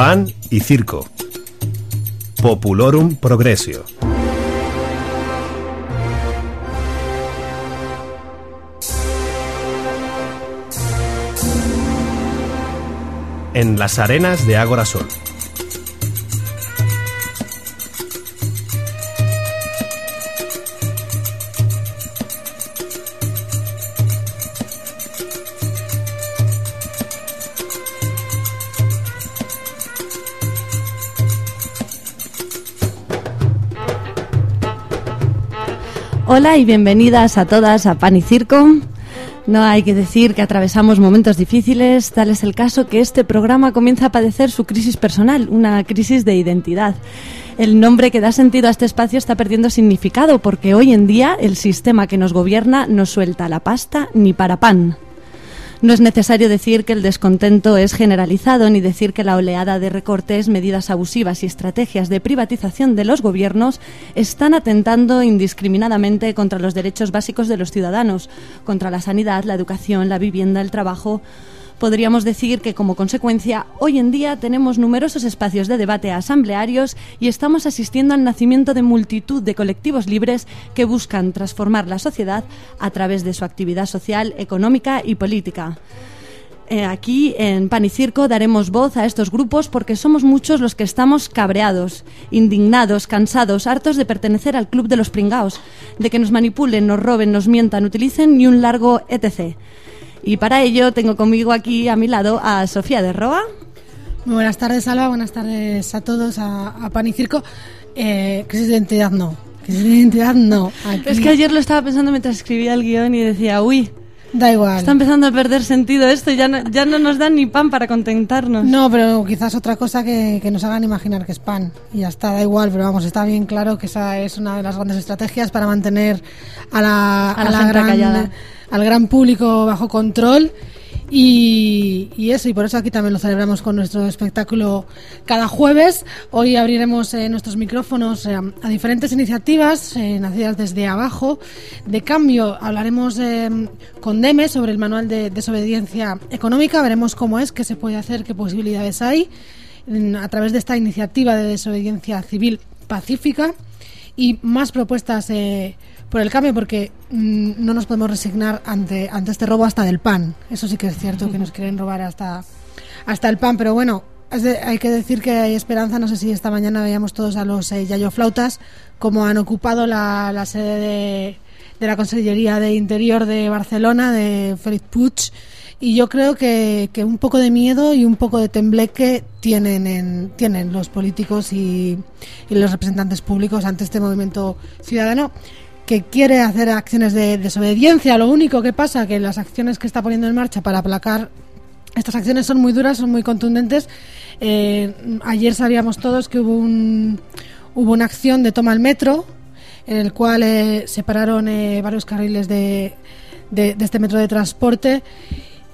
Pan y circo. Populorum progressio. En las arenas de Ágora Sol. Hola y bienvenidas a todas a Pan y Circo. No hay que decir que atravesamos momentos difíciles, tal es el caso que este programa comienza a padecer su crisis personal, una crisis de identidad. El nombre que da sentido a este espacio está perdiendo significado porque hoy en día el sistema que nos gobierna no suelta la pasta ni para pan. No es necesario decir que el descontento es generalizado ni decir que la oleada de recortes, medidas abusivas y estrategias de privatización de los gobiernos están atentando indiscriminadamente contra los derechos básicos de los ciudadanos, contra la sanidad, la educación, la vivienda, el trabajo. Podríamos decir que como consecuencia hoy en día tenemos numerosos espacios de debate asamblearios y estamos asistiendo al nacimiento de multitud de colectivos libres que buscan transformar la sociedad a través de su actividad social, económica y política. Eh, aquí en Pan y Circo daremos voz a estos grupos porque somos muchos los que estamos cabreados, indignados, cansados, hartos de pertenecer al club de los pringaos, de que nos manipulen, nos roben, nos mientan, utilicen y un largo etc. Y para ello tengo conmigo aquí a mi lado a Sofía de Roa. Muy buenas tardes, Alba. Buenas tardes a todos, a, a Pan y Circo. Eh, crisis de identidad no. Crisis de identidad no. Aquí- Es que ayer lo estaba pensando mientras escribía el guion y decía, uy, Da igual. está empezando a perder sentido esto ya no, ya no nos dan ni pan para contentarnos. No, pero quizás otra cosa que, que nos hagan imaginar que es pan. Y ya está, da igual, pero vamos, está bien claro que esa es una de las grandes estrategias para mantener a la, A la gente gran, al gran público bajo control. Y, eso, y por eso aquí también lo celebramos con nuestro espectáculo cada jueves. Hoy abriremos eh, nuestros micrófonos eh, a diferentes iniciativas eh, nacidas desde abajo. De cambio, hablaremos con Deme sobre el manual de desobediencia económica. Veremos cómo es, qué se puede hacer, qué posibilidades hay a través de esta iniciativa de desobediencia civil pacífica y más propuestas eh, por el cambio porque mm, no nos podemos resignar ante, ante este robo hasta del pan. Eso sí que es cierto que nos quieren robar hasta, hasta el pan, pero bueno, hay que decir que hay esperanza. No sé si esta mañana veíamos todos a los eh, Yayo Flautas como han ocupado la, la sede de, de la Consellería de Interior de Barcelona, de Félix Puig. Y yo creo que, que un poco de miedo y un poco de tembleque tienen, en- tienen los políticos y, y los representantes públicos ante este movimiento ciudadano que quiere hacer acciones de desobediencia. Lo único que pasa que las acciones que está poniendo en marcha para aplacar estas acciones son muy duras, son muy contundentes. Eh, ayer sabíamos todos que hubo un, hubo una acción de toma al metro en el cual eh, separaron eh, varios carriles de, de- este metro de transporte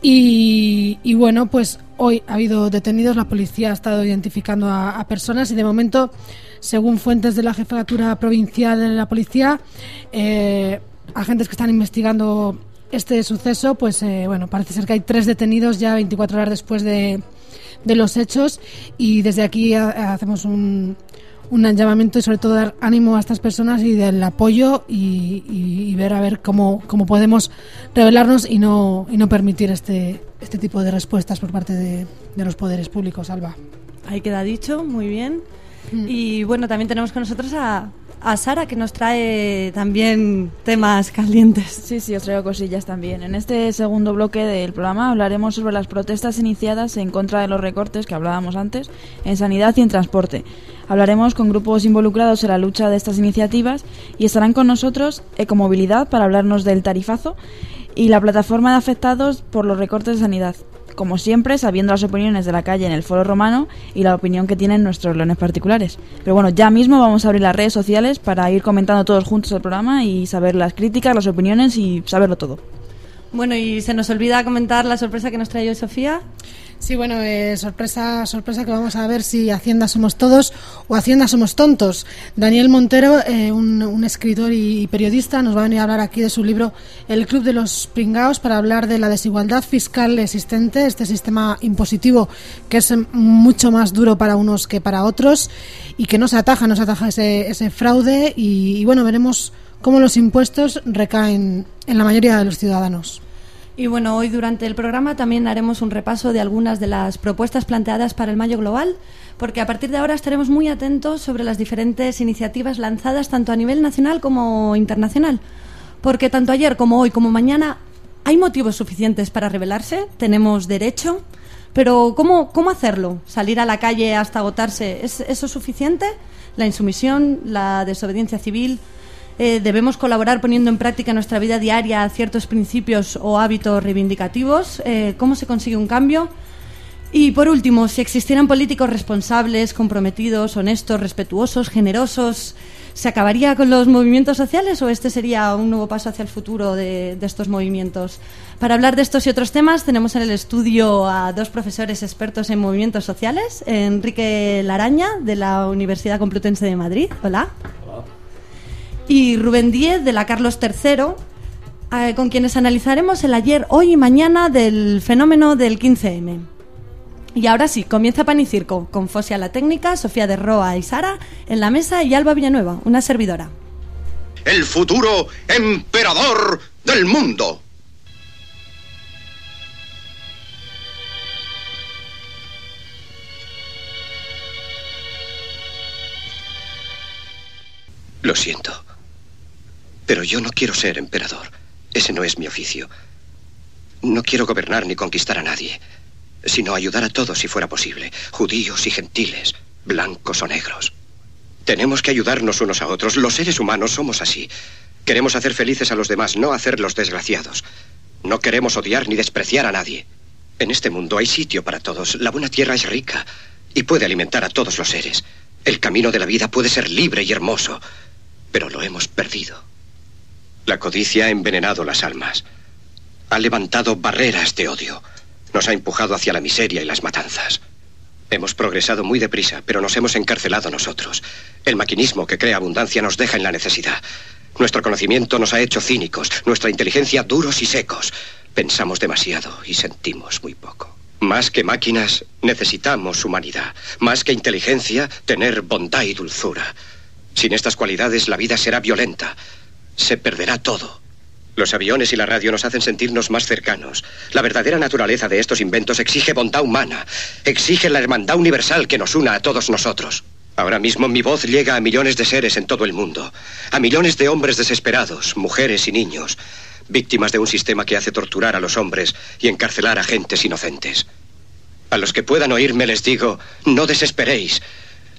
y, bueno, pues hoy ha habido detenidos, la policía ha estado identificando a personas y de momento, según fuentes de la jefatura provincial de la policía, eh, agentes que están investigando este suceso, pues eh, bueno, parece ser que hay tres detenidos ya 24 horas después de, de los hechos y desde aquí ha- hacemos un, un llamamiento y sobre todo dar ánimo a estas personas y del apoyo y, y- y ver a ver cómo, cómo podemos revelarnos y no, y no permitir este, este tipo de respuestas por parte de, de los poderes públicos, Alba. Ahí queda dicho, muy bien. Y bueno, también tenemos con nosotros a, a Sara que nos trae también temas calientes. Sí, sí, os traigo cosillas también. En este segundo bloque del programa hablaremos sobre las protestas iniciadas en contra de los recortes que hablábamos antes en sanidad y en transporte. Hablaremos con grupos involucrados en la lucha de estas iniciativas y estarán con nosotros Ecomovilidad para hablarnos del tarifazo y la plataforma de afectados por los recortes de sanidad. Como siempre, sabiendo las opiniones de la calle en el foro romano y la opinión que tienen nuestros leones particulares. Pero bueno, ya mismo vamos a abrir las redes sociales para ir comentando todos juntos el programa y saber las críticas, las opiniones y saberlo todo. Bueno, y se nos olvida comentar la sorpresa que nos trae hoy Sofía. Sí, bueno, eh, sorpresa, sorpresa que vamos a ver si Hacienda somos todos o Hacienda somos tontos. Daniel Montero, eh, un, escritor y, periodista, nos va a venir a hablar aquí de su libro El Club de los Pringaos para hablar de la desigualdad fiscal existente, este sistema impositivo que es mucho más duro para unos que para otros y que no se ataja, no se ataja ese, ese fraude y bueno, veremos cómo los impuestos recaen en la mayoría de los ciudadanos. Y bueno, hoy durante el programa también haremos un repaso de algunas de las propuestas planteadas para el Mayo Global, porque a partir de ahora estaremos muy atentos sobre las diferentes iniciativas lanzadas tanto a nivel nacional como internacional. Porque tanto ayer como hoy como mañana hay motivos suficientes para rebelarse, tenemos derecho, pero ¿cómo, cómo hacerlo? ¿Salir a la calle hasta agotarse? ¿Es eso suficiente? ¿La insumisión, la desobediencia civil? Eh, debemos colaborar poniendo en práctica en nuestra vida diaria ciertos principios o hábitos reivindicativos. Eh, ¿Cómo se consigue un cambio? Y por último, si existieran políticos responsables, comprometidos, honestos, respetuosos, generosos, ¿se acabaría con los movimientos sociales o este sería un nuevo paso hacia el futuro de, de, estos movimientos? Para hablar de estos y otros temas tenemos en el estudio a dos profesores expertos en movimientos sociales, Enrique Laraña de la Universidad Complutense de Madrid. Hola y Rubén Díez de la Carlos III, eh, con quienes analizaremos el ayer, hoy y mañana del fenómeno del 15M. Y ahora sí, comienza Pan y Circo, con Fosia la Técnica, Sofía de Roa y Sara en la mesa y Alba Villanueva, una servidora. El futuro emperador del mundo. Lo siento. Pero yo no quiero ser emperador. Ese no es mi oficio. No quiero gobernar ni conquistar a nadie, sino ayudar a todos si fuera posible, judíos y gentiles, blancos o negros. Tenemos que ayudarnos unos a otros. Los seres humanos somos así. Queremos hacer felices a los demás, no hacerlos desgraciados. No queremos odiar ni despreciar a nadie. En este mundo hay sitio para todos. La buena tierra es rica y puede alimentar a todos los seres. El camino de la vida puede ser libre y hermoso, pero lo hemos perdido. La codicia ha envenenado las almas. Ha levantado barreras de odio. Nos ha empujado hacia la miseria y las matanzas. Hemos progresado muy deprisa, pero nos hemos encarcelado nosotros. El maquinismo que crea abundancia nos deja en la necesidad. Nuestro conocimiento nos ha hecho cínicos, nuestra inteligencia duros y secos. Pensamos demasiado y sentimos muy poco. Más que máquinas, necesitamos humanidad. Más que inteligencia, tener bondad y dulzura. Sin estas cualidades, la vida será violenta se perderá todo. Los aviones y la radio nos hacen sentirnos más cercanos. La verdadera naturaleza de estos inventos exige bondad humana, exige la hermandad universal que nos una a todos nosotros. Ahora mismo mi voz llega a millones de seres en todo el mundo, a millones de hombres desesperados, mujeres y niños, víctimas de un sistema que hace torturar a los hombres y encarcelar a gentes inocentes. A los que puedan oírme les digo, no desesperéis,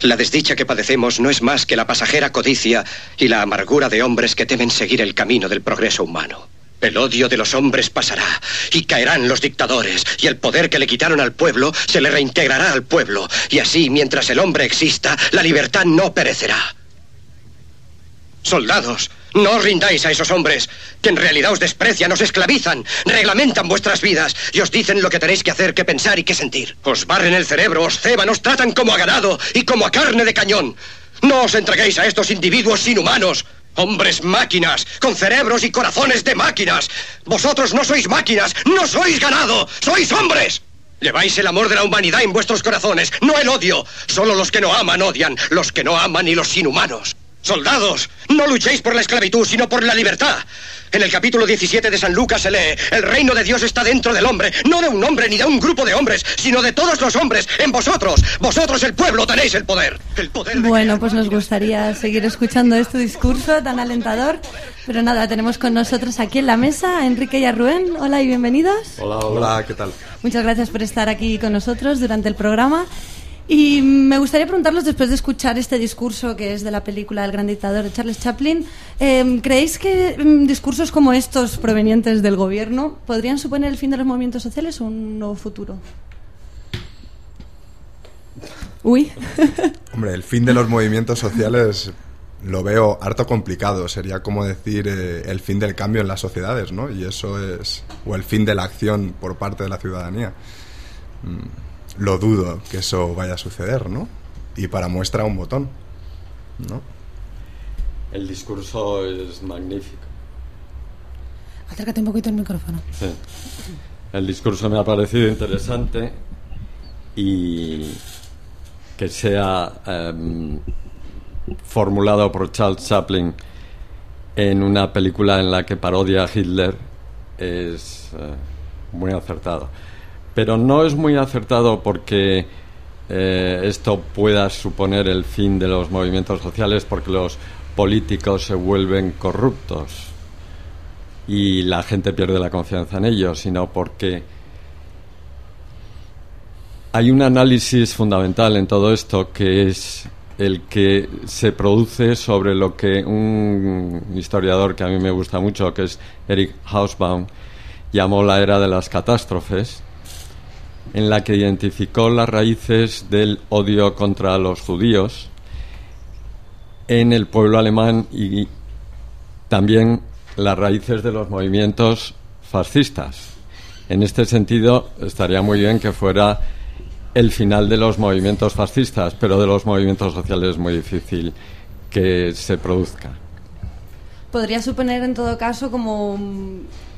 la desdicha que padecemos no es más que la pasajera codicia y la amargura de hombres que temen seguir el camino del progreso humano. El odio de los hombres pasará y caerán los dictadores y el poder que le quitaron al pueblo se le reintegrará al pueblo y así mientras el hombre exista la libertad no perecerá. Soldados, no os rindáis a esos hombres, que en realidad os desprecian, os esclavizan, reglamentan vuestras vidas y os dicen lo que tenéis que hacer, que pensar y que sentir. Os barren el cerebro, os ceban, os tratan como a ganado y como a carne de cañón. No os entreguéis a estos individuos inhumanos. Hombres máquinas, con cerebros y corazones de máquinas. Vosotros no sois máquinas, no sois ganado, sois hombres. Lleváis el amor de la humanidad en vuestros corazones, no el odio. Solo los que no aman odian, los que no aman y los inhumanos. Soldados, no luchéis por la esclavitud, sino por la libertad. En el capítulo 17 de San Lucas se lee, el reino de Dios está dentro del hombre, no de un hombre ni de un grupo de hombres, sino de todos los hombres, en vosotros. Vosotros el pueblo tenéis el poder. El poder bueno, pues nos gustaría seguir escuchando este discurso tan alentador, pero nada, tenemos con nosotros aquí en la mesa a Enrique y a Rubén. Hola y bienvenidos. Hola, hola, ¿qué tal? Muchas gracias por estar aquí con nosotros durante el programa. Y me gustaría preguntarlos, después de escuchar este discurso que es de la película El gran dictador de Charles Chaplin, em, ¿creéis que em, discursos como estos provenientes del gobierno podrían suponer el fin de los movimientos sociales o un nuevo futuro? Uy. Hombre, el fin de los movimientos sociales lo veo harto complicado. Sería como decir eh, el fin del cambio en las sociedades, ¿no? Y eso es. o el fin de la acción por parte de la ciudadanía. mm, lo dudo que eso vaya a suceder, ¿no? Y para muestra un botón, ¿no? El discurso es magnífico. Acércate un poquito el micrófono. Sí. El discurso me ha parecido interesante y que sea em, formulado por Charles Chaplin en una película en la que parodia a Hitler es eh, muy acertado. Pero no es muy acertado porque eh, esto pueda suponer el fin de los movimientos sociales porque los políticos se vuelven corruptos y la gente pierde la confianza en ellos, sino porque hay un análisis fundamental en todo esto que es el que se produce sobre lo que un historiador que a mí me gusta mucho, que es Eric Hausbaum, llamó la era de las catástrofes, en la que identificó las raíces del odio contra los judíos en el pueblo alemán y también las raíces de los movimientos fascistas. En este sentido, estaría muy bien que fuera el final de los movimientos fascistas, pero de los movimientos sociales es muy difícil que se produzca. Podría suponer en todo caso como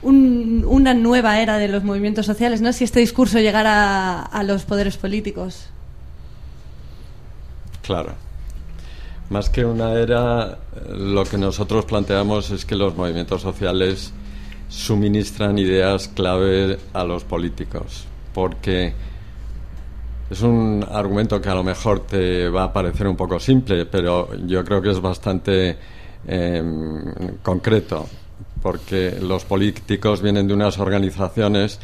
una nueva era de los movimientos sociales, ¿no? Si este discurso llegara a los poderes políticos. Claro. Más que una era, lo que nosotros planteamos es que los movimientos sociales suministran ideas clave a los políticos, porque es un argumento que a lo mejor te va a parecer un poco simple, pero yo creo que es bastante concreto, porque los políticos vienen de unas organizaciones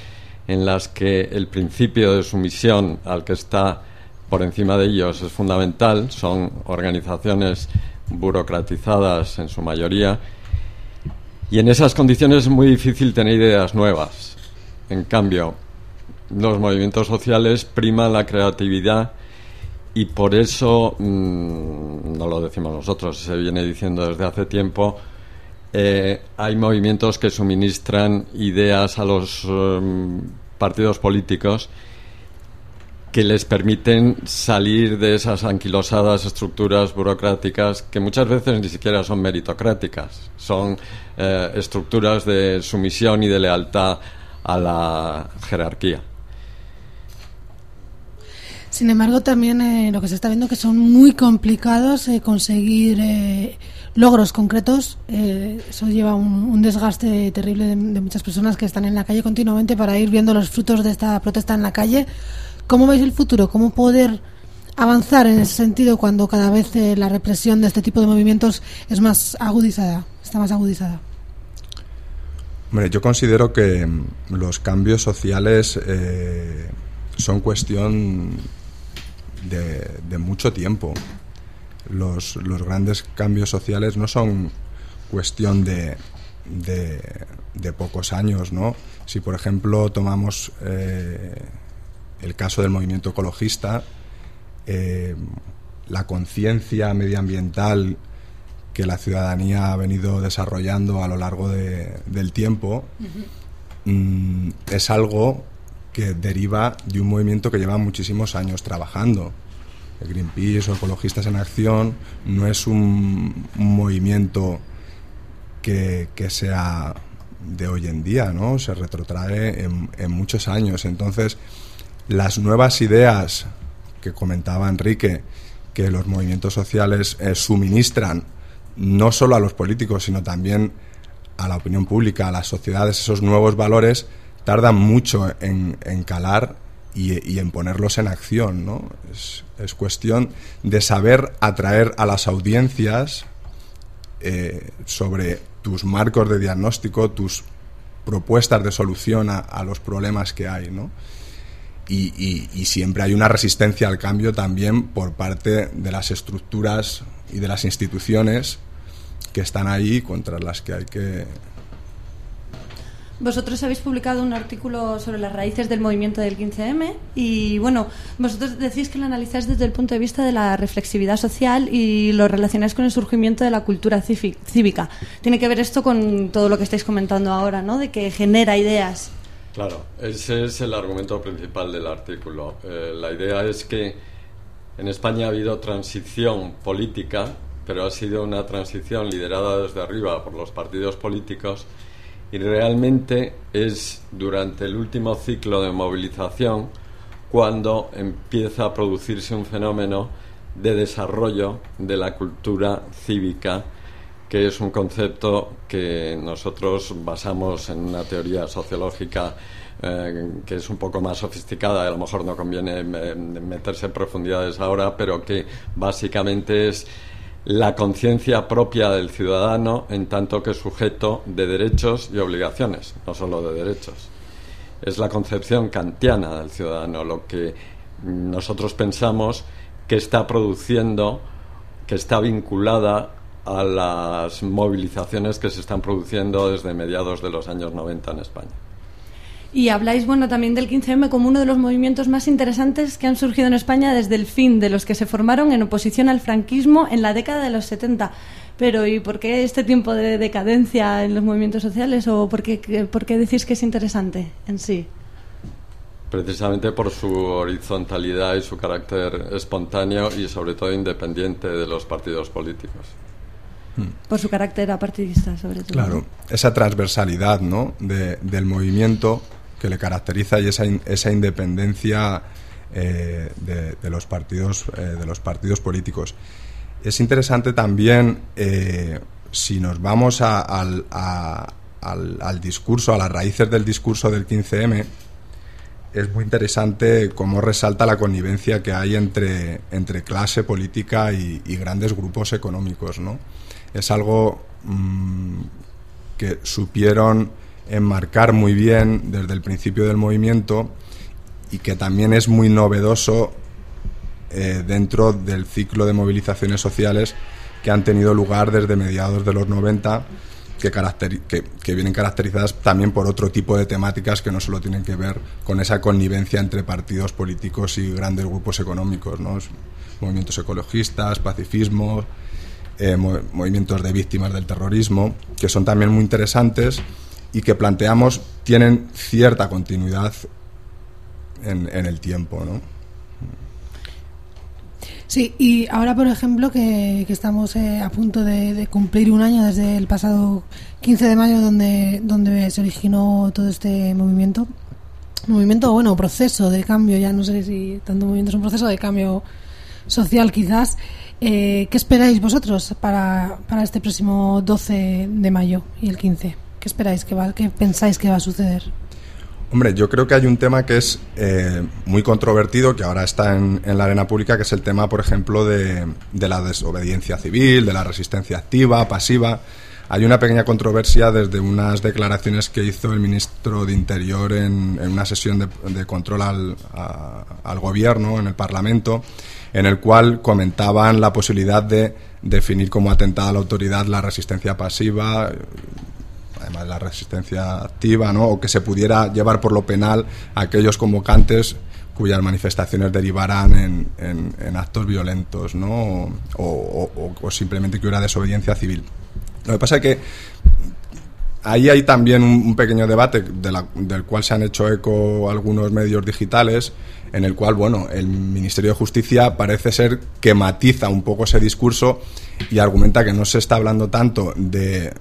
en las que el principio de sumisión al que está por encima de ellos es fundamental, son organizaciones burocratizadas en su mayoría, y en esas condiciones es muy difícil tener ideas nuevas. En cambio, los movimientos sociales priman la creatividad y por eso, mm, no lo decimos nosotros, se viene diciendo desde hace tiempo, eh, hay movimientos que suministran ideas a los em, partidos políticos que les permiten salir de esas anquilosadas estructuras burocráticas que muchas veces ni siquiera son meritocráticas, son eh, estructuras de sumisión y de lealtad a la jerarquía. Sin embargo, también eh, lo que se está viendo que son muy complicados eh, conseguir eh, logros concretos. eso lleva un, desgaste terrible de, muchas personas que están en la calle continuamente para ir viendo los frutos de esta protesta en la calle. ¿Cómo veis el futuro? ¿Cómo poder avanzar en ese sentido cuando cada vez la represión de este tipo de movimientos es más agudizada, está más agudizada? Hombre, yo considero que los cambios sociales son cuestión de, mucho tiempo. Los, los, grandes cambios sociales no son cuestión de, de, pocos años, ¿no? Si, por ejemplo, tomamos eh, el caso del movimiento ecologista, eh, la conciencia medioambiental que la ciudadanía ha venido desarrollando a lo largo del tiempo mm, es algo que deriva de un movimiento que lleva muchísimos años trabajando. El Greenpeace o Ecologistas en Acción no es un, movimiento que, sea de hoy en día, ¿no? Se retrotrae en, muchos años. Entonces, las nuevas ideas que comentaba Enrique, que los movimientos sociales eh, suministran no solo a los políticos, sino también a la opinión pública, a las sociedades, esos nuevos valores, tardan mucho en, calar y, en ponerlos en acción. ¿no? Es, cuestión de saber atraer a las audiencias eh, sobre tus marcos de diagnóstico, tus propuestas de solución a, los problemas que hay. ¿no? Y, y, siempre hay una resistencia al cambio también por parte de las estructuras y de las instituciones que están ahí contra las que hay que vosotros habéis publicado un artículo sobre las raíces del movimiento del 15M y bueno, vosotros decís que lo analizáis desde el punto de vista de la reflexividad social y lo relacionáis con el surgimiento de la cultura cívica. Tiene que ver esto con todo lo que estáis comentando ahora, ¿no? De que genera ideas. Claro, ese es el argumento principal del artículo. Eh, la idea es que en España ha habido transición política, pero ha sido una transición liderada desde arriba por los partidos políticos y realmente es durante el último ciclo de movilización cuando empieza a producirse un fenómeno de desarrollo de la cultura cívica que es un concepto que nosotros basamos en una teoría sociológica eh, que es un poco más sofisticada, a lo mejor no conviene meterse en profundidades ahora, pero que básicamente es la conciencia propia del ciudadano en tanto que sujeto de derechos y obligaciones, no solo de derechos. Es la concepción kantiana del ciudadano, lo que nosotros pensamos que está produciendo, que está vinculada a las movilizaciones que se están produciendo desde mediados de los años 90 en España. Y habláis, bueno, también del 15M como uno de los movimientos más interesantes que han surgido en España desde el fin de los que se formaron en oposición al franquismo en la década de los 70. Pero ¿y por qué este tiempo de decadencia en los movimientos sociales o por qué, por qué decís que es interesante en sí? Precisamente por su horizontalidad y su carácter espontáneo y sobre todo independiente de los partidos políticos. Mm. Por su carácter apartidista, sobre todo. Claro, esa transversalidad ¿no? del movimiento que le caracteriza y esa, esa independencia eh, de, los partidos, eh, de los partidos políticos. Es interesante también, eh, si nos vamos al, al, discurso, a las raíces del discurso del 15M, es muy interesante cómo resalta la connivencia que hay entre, entre clase política y, grandes grupos económicos, ¿no? es algo mm, que supieron enmarcar muy bien desde el principio del movimiento y que también es muy novedoso eh, dentro del ciclo de movilizaciones sociales que han tenido lugar desde mediados de los 90, que, vienen caracterizadas también por otro tipo de temáticas que no solo tienen que ver con esa connivencia entre partidos políticos y grandes grupos económicos, ¿no? movimientos ecologistas, pacifismo, eh, movimientos de víctimas del terrorismo, que son también muy interesantes y que planteamos tienen cierta continuidad en, el tiempo. ¿no? Sí, y ahora, por ejemplo, que, estamos eh, a punto de, cumplir un año desde el pasado 15 de mayo, donde, donde se originó todo este movimiento. Movimiento, bueno, proceso de cambio, ya no sé si tanto movimiento es un proceso de cambio social, quizás. Eh, ¿Qué esperáis vosotros para, para, este próximo 12 de mayo y el 15? ¿Qué esperáis? ¿Qué, va, qué pensáis que va a suceder? Hombre, yo creo que hay un tema que es eh, muy controvertido, que ahora está en, la arena pública, que es el tema, por ejemplo, de, la desobediencia civil, de la resistencia activa, pasiva. Hay una pequeña controversia desde unas declaraciones que hizo el ministro de Interior en, una sesión de, control al, al, gobierno en el Parlamento, en el cual comentaban la posibilidad de definir como atentada a la autoridad la resistencia pasiva, además de la resistencia activa, ¿no? o que se pudiera llevar por lo penal a aquellos convocantes cuyas manifestaciones derivaran en, en, actos violentos ¿no? o, simplemente que hubiera desobediencia civil. Lo que pasa es que ahí hay también un, pequeño debate del cual se han hecho eco algunos medios digitales, en el cual, bueno, el Ministerio de Justicia parece ser que matiza un poco ese discurso y argumenta que no se está hablando tanto de,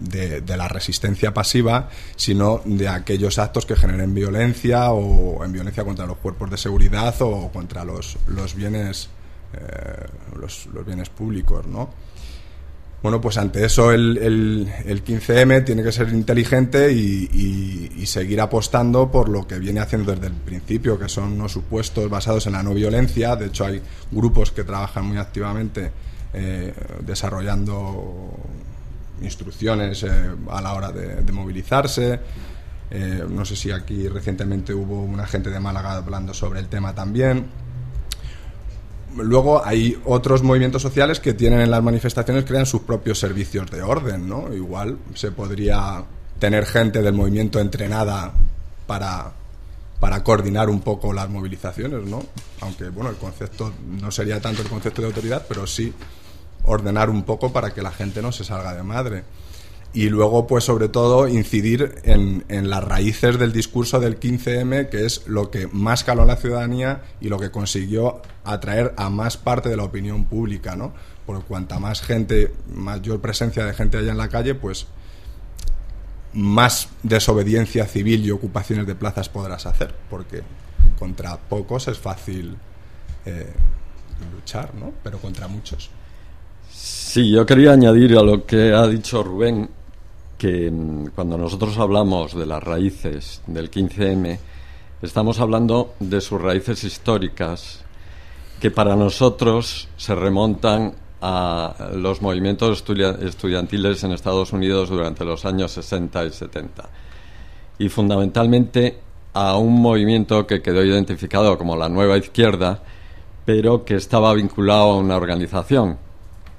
de, la resistencia pasiva, sino de aquellos actos que generen violencia o en violencia contra los cuerpos de seguridad o contra los, los bienes eh, los, bienes públicos, ¿no? Bueno, pues ante eso el, el, 15M tiene que ser inteligente y, seguir apostando por lo que viene haciendo desde el principio, que son unos supuestos basados en la no violencia. De hecho, hay grupos que trabajan muy activamente eh, desarrollando instrucciones eh, a la hora de, movilizarse. Eh, no sé si aquí recientemente hubo un agente de Málaga hablando sobre el tema también. Luego hay otros movimientos sociales que tienen en las manifestaciones, crean sus propios servicios de orden, ¿no? Igual se podría tener gente del movimiento entrenada para, para coordinar un poco las movilizaciones, ¿no? Aunque, bueno, el concepto no sería tanto el concepto de autoridad, pero sí ordenar un poco para que la gente no se salga de madre. y luego, pues sobre todo, incidir en, en, las raíces del discurso del 15M, que es lo que más caló a la ciudadanía y lo que consiguió atraer a más parte de la opinión pública, ¿no? Por cuanta más gente, mayor presencia de gente haya en la calle, pues más desobediencia civil y ocupaciones de plazas podrás hacer, porque contra pocos es fácil eh, luchar, ¿no? Pero contra muchos. Sí, yo quería añadir a lo que ha dicho Rubén que mm, cuando nosotros hablamos de las raíces del 15M, estamos hablando de sus raíces históricas, que para nosotros se remontan a los movimientos estudiantiles en Estados Unidos durante los años 60 y 70. Y fundamentalmente a un movimiento que quedó identificado como la nueva izquierda, pero que estaba vinculado a una organización,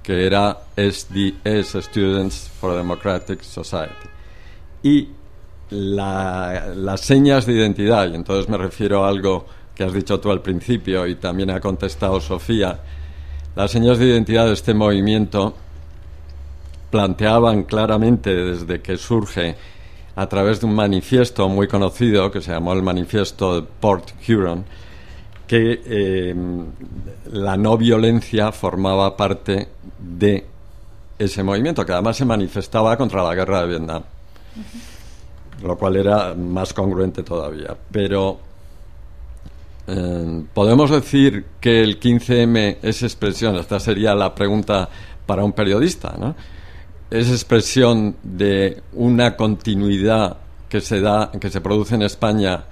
que era SDS, Students for Democratic Society. Y las señas de identidad, y entonces me refiero a algo que has dicho tú al principio y también ha contestado Sofía, las señas de identidad de este movimiento planteaban claramente desde que surge a través de un manifiesto muy conocido que se llamó el Manifiesto de Port Huron, que eh, la no violencia formaba parte de ese movimiento, que además se manifestaba contra la guerra de Vietnam, lo cual era más congruente todavía. Pero eh, podemos decir que el 15M es expresión, esta sería la pregunta para un periodista, ¿no? Es expresión de una continuidad que se da, que se produce en España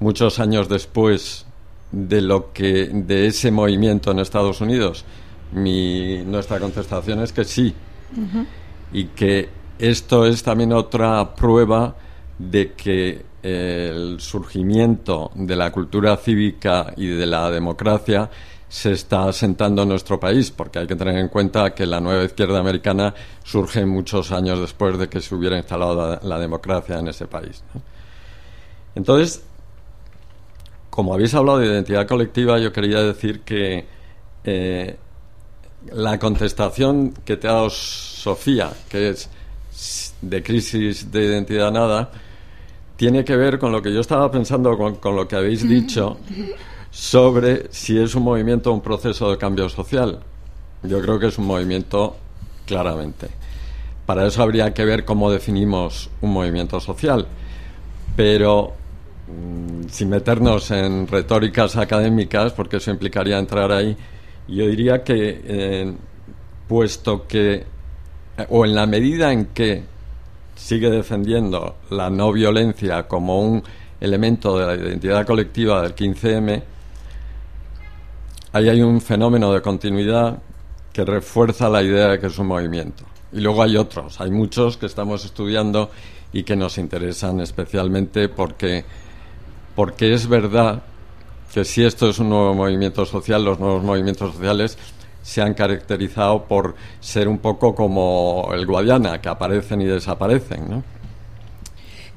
muchos años después de lo que de ese movimiento en Estados Unidos? Mi, nuestra contestación es que sí. Y que esto es también otra prueba de que el surgimiento de la cultura cívica y de la democracia se está asentando en nuestro país, porque hay que tener en cuenta que la nueva izquierda americana surge muchos años después de que se hubiera instalado la, democracia en ese país. Entonces, como habéis hablado de identidad colectiva, yo quería decir que eh, la contestación que te ha dado Sofía, que es de crisis de identidad nada, tiene que ver con lo que yo estaba pensando, con, lo que habéis dicho sobre si es un movimiento o un proceso de cambio social. Yo creo que es un movimiento claramente. Para eso habría que ver cómo definimos un movimiento social. Pero sin meternos en retóricas académicas, porque eso implicaría entrar ahí, yo diría que, eh, puesto que, o en la medida en que sigue defendiendo la no violencia como un elemento de la identidad colectiva del 15M, ahí hay un fenómeno de continuidad que refuerza la idea de que es un movimiento. Y luego hay otros, hay muchos que estamos estudiando y que nos interesan especialmente porque porque es verdad que si esto es un nuevo movimiento social, los nuevos movimientos sociales se han caracterizado por ser un poco como el Guadiana, que aparecen y desaparecen, ¿no?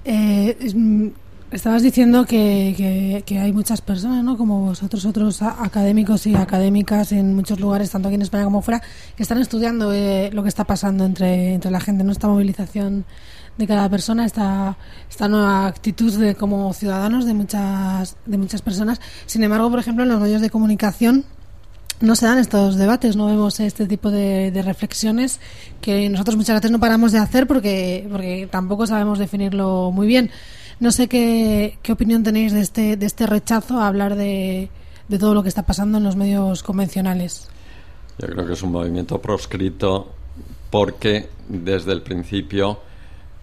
Eh, mm, estabas diciendo que, hay muchas personas, ¿no? como vosotros, otros académicos y académicas en muchos lugares, tanto aquí en España como fuera, que están estudiando eh, lo que está pasando entre, entre la gente, ¿no? esta movilización de cada persona, esta, esta nueva actitud de como ciudadanos de muchas, de muchas personas. Sin embargo, por ejemplo, en los medios de comunicación no se dan estos debates, no vemos este tipo de, reflexiones que nosotros muchas veces no paramos de hacer porque, porque tampoco sabemos definirlo muy bien. No sé qué, qué opinión tenéis de este, de este rechazo a hablar de, de todo lo que está pasando en los medios convencionales. Yo creo que es un movimiento proscrito porque desde el principio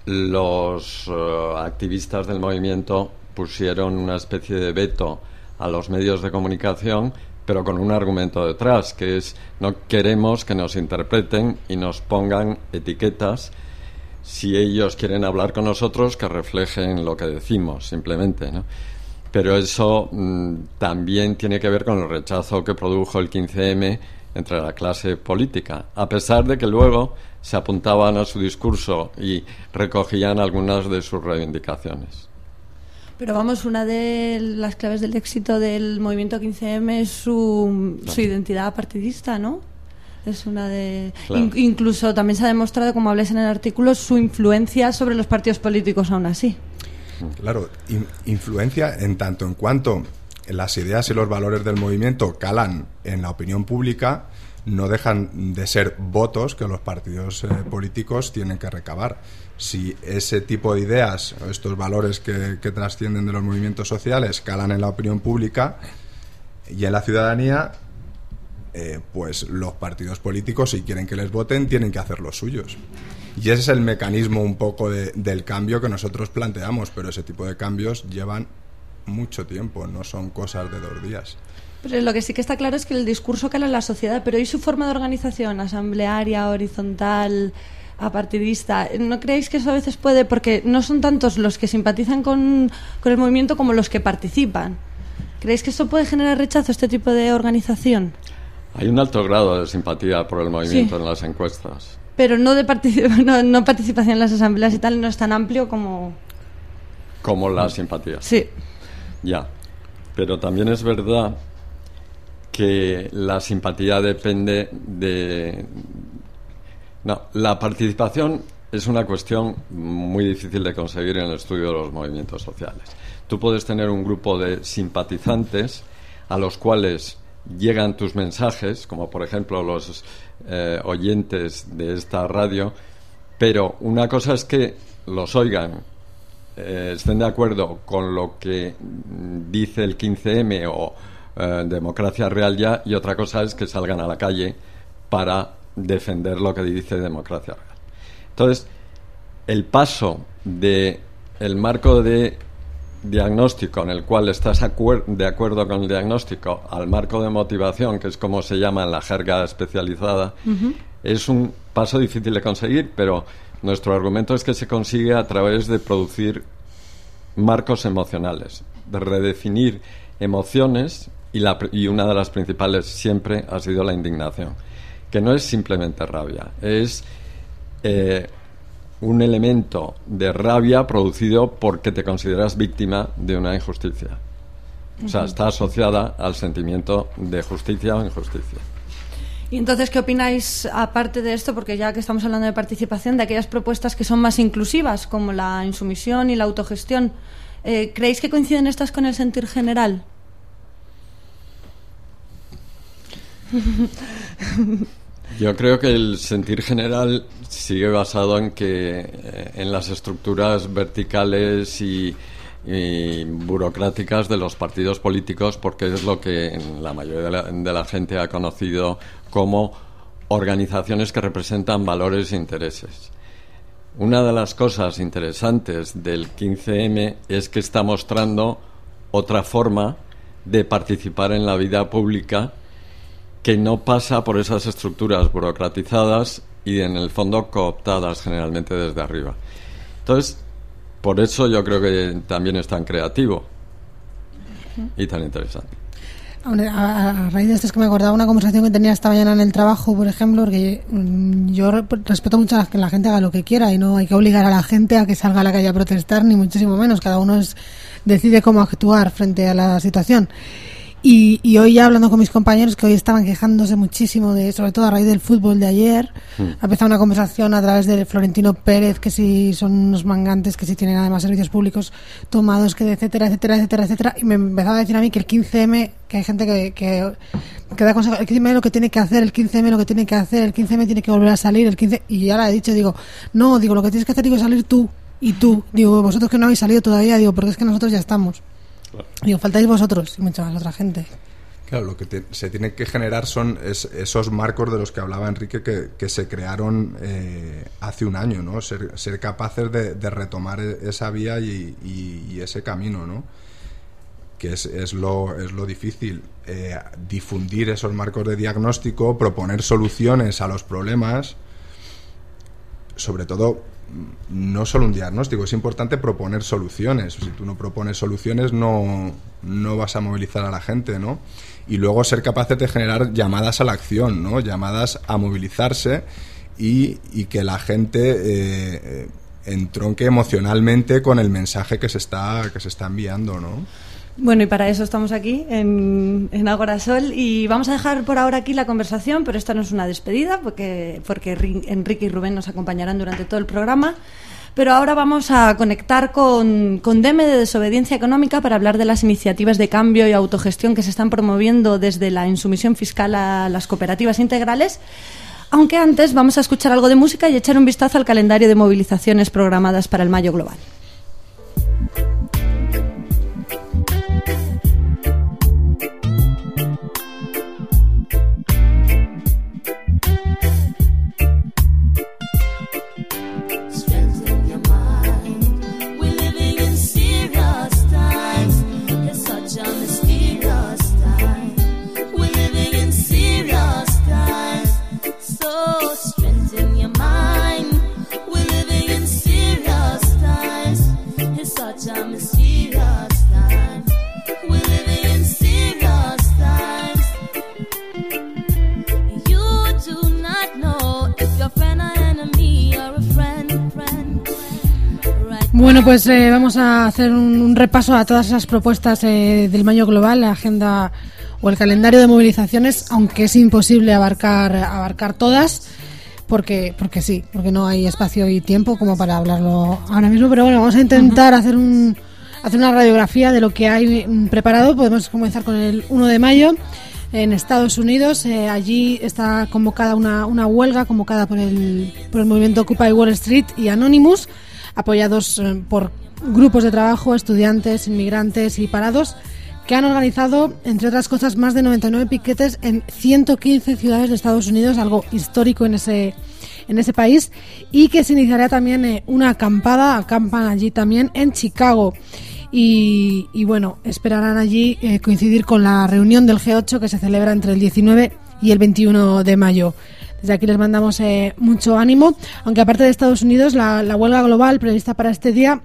los eh, activistas del movimiento pusieron una especie de veto a los medios de comunicación, pero con un argumento detrás, que es no queremos que nos interpreten y nos pongan etiquetas. Si ellos quieren hablar con nosotros, que reflejen lo que decimos, simplemente. Pero eso mm, también tiene que ver con el rechazo que produjo el 15M entre la clase política, a pesar de que luego se apuntaban a su discurso y recogían algunas de sus reivindicaciones. Pero vamos, una de las claves del éxito del movimiento 15M es su, su identidad partidista, ¿no? Es una de. Claro. In- incluso también se ha demostrado, como habláis en el artículo, su influencia sobre los partidos políticos aún así. Claro, in- influencia en tanto en cuanto las ideas y los valores del movimiento calan en la opinión pública, no dejan de ser votos que los partidos eh, políticos tienen que recabar. Si ese tipo de ideas, estos valores que, trascienden de los movimientos sociales, calan en la opinión pública y en la ciudadanía, eh, pues los partidos políticos, si quieren que les voten, tienen que hacer los suyos. Y ese es el mecanismo un poco de- del cambio que nosotros planteamos, pero ese tipo de cambios llevan mucho tiempo, no son cosas de dos días. Pero lo que sí que está claro es que el discurso cala en la sociedad, pero ¿y su forma de organización? Asamblearia, horizontal, apartidista. ¿No creéis que eso a veces puede.? Porque no son tantos los que simpatizan con, con el movimiento como los que participan. ¿Creéis que esto puede generar rechazo, este tipo de organización? Hay un alto grado de simpatía por el movimiento Sí. en las encuestas. Pero no, de partici- no, no participación en las asambleas y tal, no es tan amplio como. Como la simpatía. Sí. Ya. Pero también es verdad que la simpatía depende de... No, la participación es una cuestión muy difícil de conseguir en el estudio de los movimientos sociales. Tú puedes tener un grupo de simpatizantes a los cuales llegan tus mensajes, como por ejemplo los eh, oyentes de esta radio, pero una cosa es que los oigan eh, estén de acuerdo con lo que dice el 15M o eh, Democracia Real ya y otra cosa es que salgan a la calle para defender lo que dice Democracia Real. Entonces, el paso de el marco de diagnóstico en el cual estás acuer- de acuerdo con el diagnóstico al marco de motivación, que es como se llama en la jerga especializada, es un paso difícil de conseguir, pero nuestro argumento es que se consigue a través de producir marcos emocionales, de redefinir emociones y, la, y una de las principales siempre ha sido la indignación, que no es simplemente rabia, es eh, un elemento de rabia producido porque te consideras víctima de una injusticia. O sea, está asociada al sentimiento de justicia o injusticia. Y entonces, ¿qué opináis, aparte de esto, porque ya que estamos hablando de participación, de aquellas propuestas que son más inclusivas, como la insumisión y la autogestión? Eh, ¿Creéis que coinciden estas con el sentir general? Yo creo que el sentir general sigue basado en que eh, en las estructuras verticales y, burocráticas de los partidos políticos, porque es lo que la mayoría de la gente ha conocido como organizaciones que representan valores e intereses. Una de las cosas interesantes del 15M es que está mostrando otra forma de participar en la vida pública que no pasa por esas estructuras burocratizadas y en el fondo cooptadas generalmente desde arriba. Entonces, por eso yo creo que también es tan creativo y tan interesante. A, raíz de esto es que me acordaba una conversación que tenía esta mañana en el trabajo, por ejemplo, porque mm, yo re- respeto mucho a que la gente haga lo que quiera y no hay que obligar a la gente a que salga a la calle a protestar, ni muchísimo menos. Cada uno es- decide cómo actuar frente a la situación. Y, y hoy ya hablando con mis compañeros que hoy estaban quejándose muchísimo de, sobre todo a raíz del fútbol de ayer, ha empezado una conversación a través de Florentino Pérez, que si son unos mangantes, que si tienen además servicios públicos tomados, que etcétera, etcétera, etcétera, etcétera, y me empezaba a decir a mí que el 15M, que hay gente que, que, que da consejos, el 15M lo que tiene que hacer, el 15M lo que tiene que hacer, el 15M tiene que volver a salir, el 15 y ya la he dicho, digo, no, digo, lo que tienes que hacer, digo, es salir tú y tú, digo, vosotros que no habéis salido todavía, digo, porque es que nosotros ya estamos. Digo, faltáis vosotros y mucha más otra gente. Claro, lo que se tiene que generar son es- esos marcos de los que hablaba Enrique que, que se crearon eh, hace un año, ¿no? Ser, ser capaces de, retomar e- esa vía y, ese camino, ¿no? Que es, es, lo, es lo difícil. Eh, difundir esos marcos de diagnóstico, proponer soluciones a los problemas, sobre todo no solo un diagnóstico, es importante proponer soluciones. Si tú no propones soluciones, no, no vas a movilizar a la gente, ¿no? Y luego ser capaces de generar llamadas a la acción, ¿no? Llamadas a movilizarse y, y que la gente eh, eh, entronque emocionalmente con el mensaje que se está, que se está enviando, ¿no? Bueno, y para eso estamos aquí en, en Agora Sol y vamos a dejar por ahora aquí la conversación, pero esta no es una despedida porque, porque Enrique y Rubén nos acompañarán durante todo el programa. Pero ahora vamos a conectar con, con Deme de Desobediencia Económica para hablar de las iniciativas de cambio y autogestión que se están promoviendo desde la insumisión fiscal a las cooperativas integrales. Aunque antes vamos a escuchar algo de música y echar un vistazo al calendario de movilizaciones programadas para el Mayo Global. Bueno, pues eh, vamos a hacer un, repaso a todas esas propuestas eh, del Mayo Global, la agenda o el calendario de movilizaciones, aunque es imposible abarcar, abarcar todas, porque, porque sí, porque no hay espacio y tiempo como para hablarlo ahora mismo. Pero bueno, vamos a intentar hacer, un, hacer una radiografía de lo que hay preparado. Podemos comenzar con el 1 de mayo en Estados Unidos. Eh, allí está convocada una, una huelga convocada por el, por el movimiento Occupy Wall Street y Anonymous apoyados eh, por grupos de trabajo, estudiantes, inmigrantes y parados, que han organizado, entre otras cosas, más de 99 piquetes en 115 ciudades de Estados Unidos, algo histórico en ese, en ese país, y que se iniciará también eh, una acampada, acampan allí también en Chicago. Y, bueno, esperarán allí eh, coincidir con la reunión del G8 que se celebra entre el 19 y el 21 de mayo. Desde aquí les mandamos eh, mucho ánimo, aunque aparte de Estados Unidos, la, huelga global prevista para este día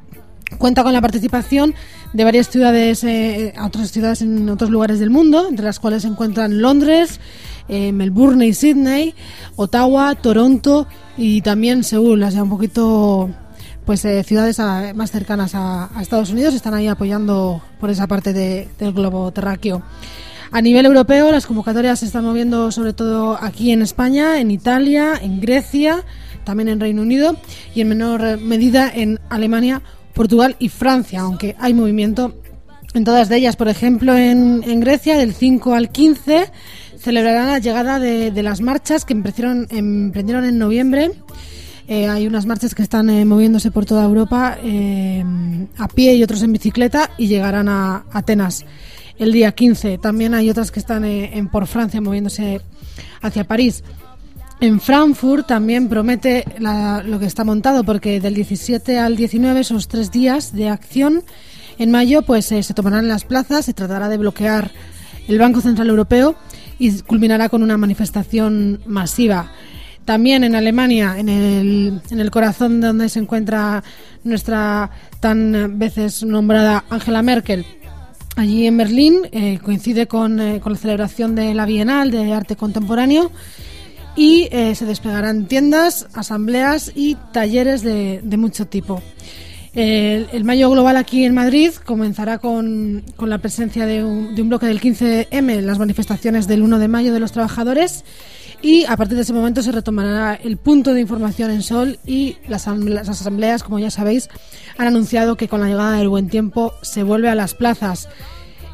cuenta con la participación de varias ciudades, eh, otras ciudades en otros lugares del mundo, entre las cuales se encuentran Londres, eh, Melbourne y Sydney, Ottawa, Toronto y también Seúl, o sea, un poquito pues ciudades más cercanas a, Estados Unidos están ahí apoyando por esa parte del globo terráqueo. A nivel europeo, las convocatorias se están moviendo sobre todo aquí en España, en Italia, en Grecia, también en Reino Unido y en menor medida en Alemania, Portugal y Francia, aunque hay movimiento en todas de ellas. Por ejemplo, en, Grecia, del 5 al 15, celebrarán la llegada de, las marchas que emprendieron, emprendieron en noviembre. Eh, hay unas marchas que están eh, moviéndose por toda Europa eh, a pie y otros en bicicleta y llegarán a Atenas el día 15. También hay otras que están eh, en, por Francia moviéndose hacia París. En Frankfurt también promete lo que está montado porque del 17 al 19, esos tres días de acción, en mayo pues eh, se tomarán las plazas, se tratará de bloquear el Banco Central Europeo y culminará con una manifestación masiva. También en Alemania, en el, en el corazón donde se encuentra nuestra tan veces nombrada Angela Merkel, allí en Berlín. Eh, coincide con, eh, con, la celebración de la Bienal de Arte Contemporáneo y eh, se desplegarán tiendas, asambleas y talleres de, de mucho tipo. El, Mayo Global aquí en Madrid comenzará con, con la presencia de un, de un bloque del 15M, las manifestaciones del 1 de mayo de los trabajadores y a partir de ese momento se retomará el punto de información en Sol y las, asambleas, como ya sabéis, han anunciado que con la llegada del buen tiempo se vuelve a las plazas.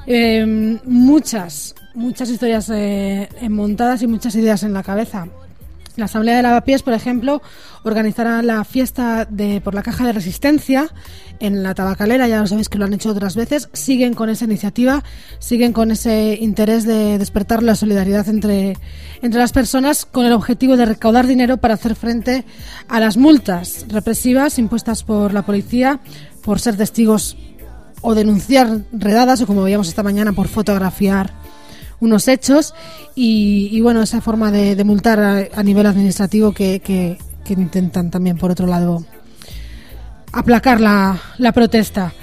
Em, muchas, muchas historias eh, montadas y muchas ideas en la cabeza. La Asamblea de Lavapiés, por ejemplo, organizará la fiesta de, por la caja de resistencia en la tabacalera, ya lo sabéis que lo han hecho otras veces, siguen con esa iniciativa, siguen con ese interés de despertar la solidaridad entre, entre las personas con el objetivo de recaudar dinero para hacer frente a las multas represivas impuestas por la policía por ser testigos o denunciar redadas o como veíamos esta mañana por fotografiar unos hechos y, bueno, esa forma de, multar a, nivel administrativo que, que, intentan también, por otro lado, aplacar la, la protesta.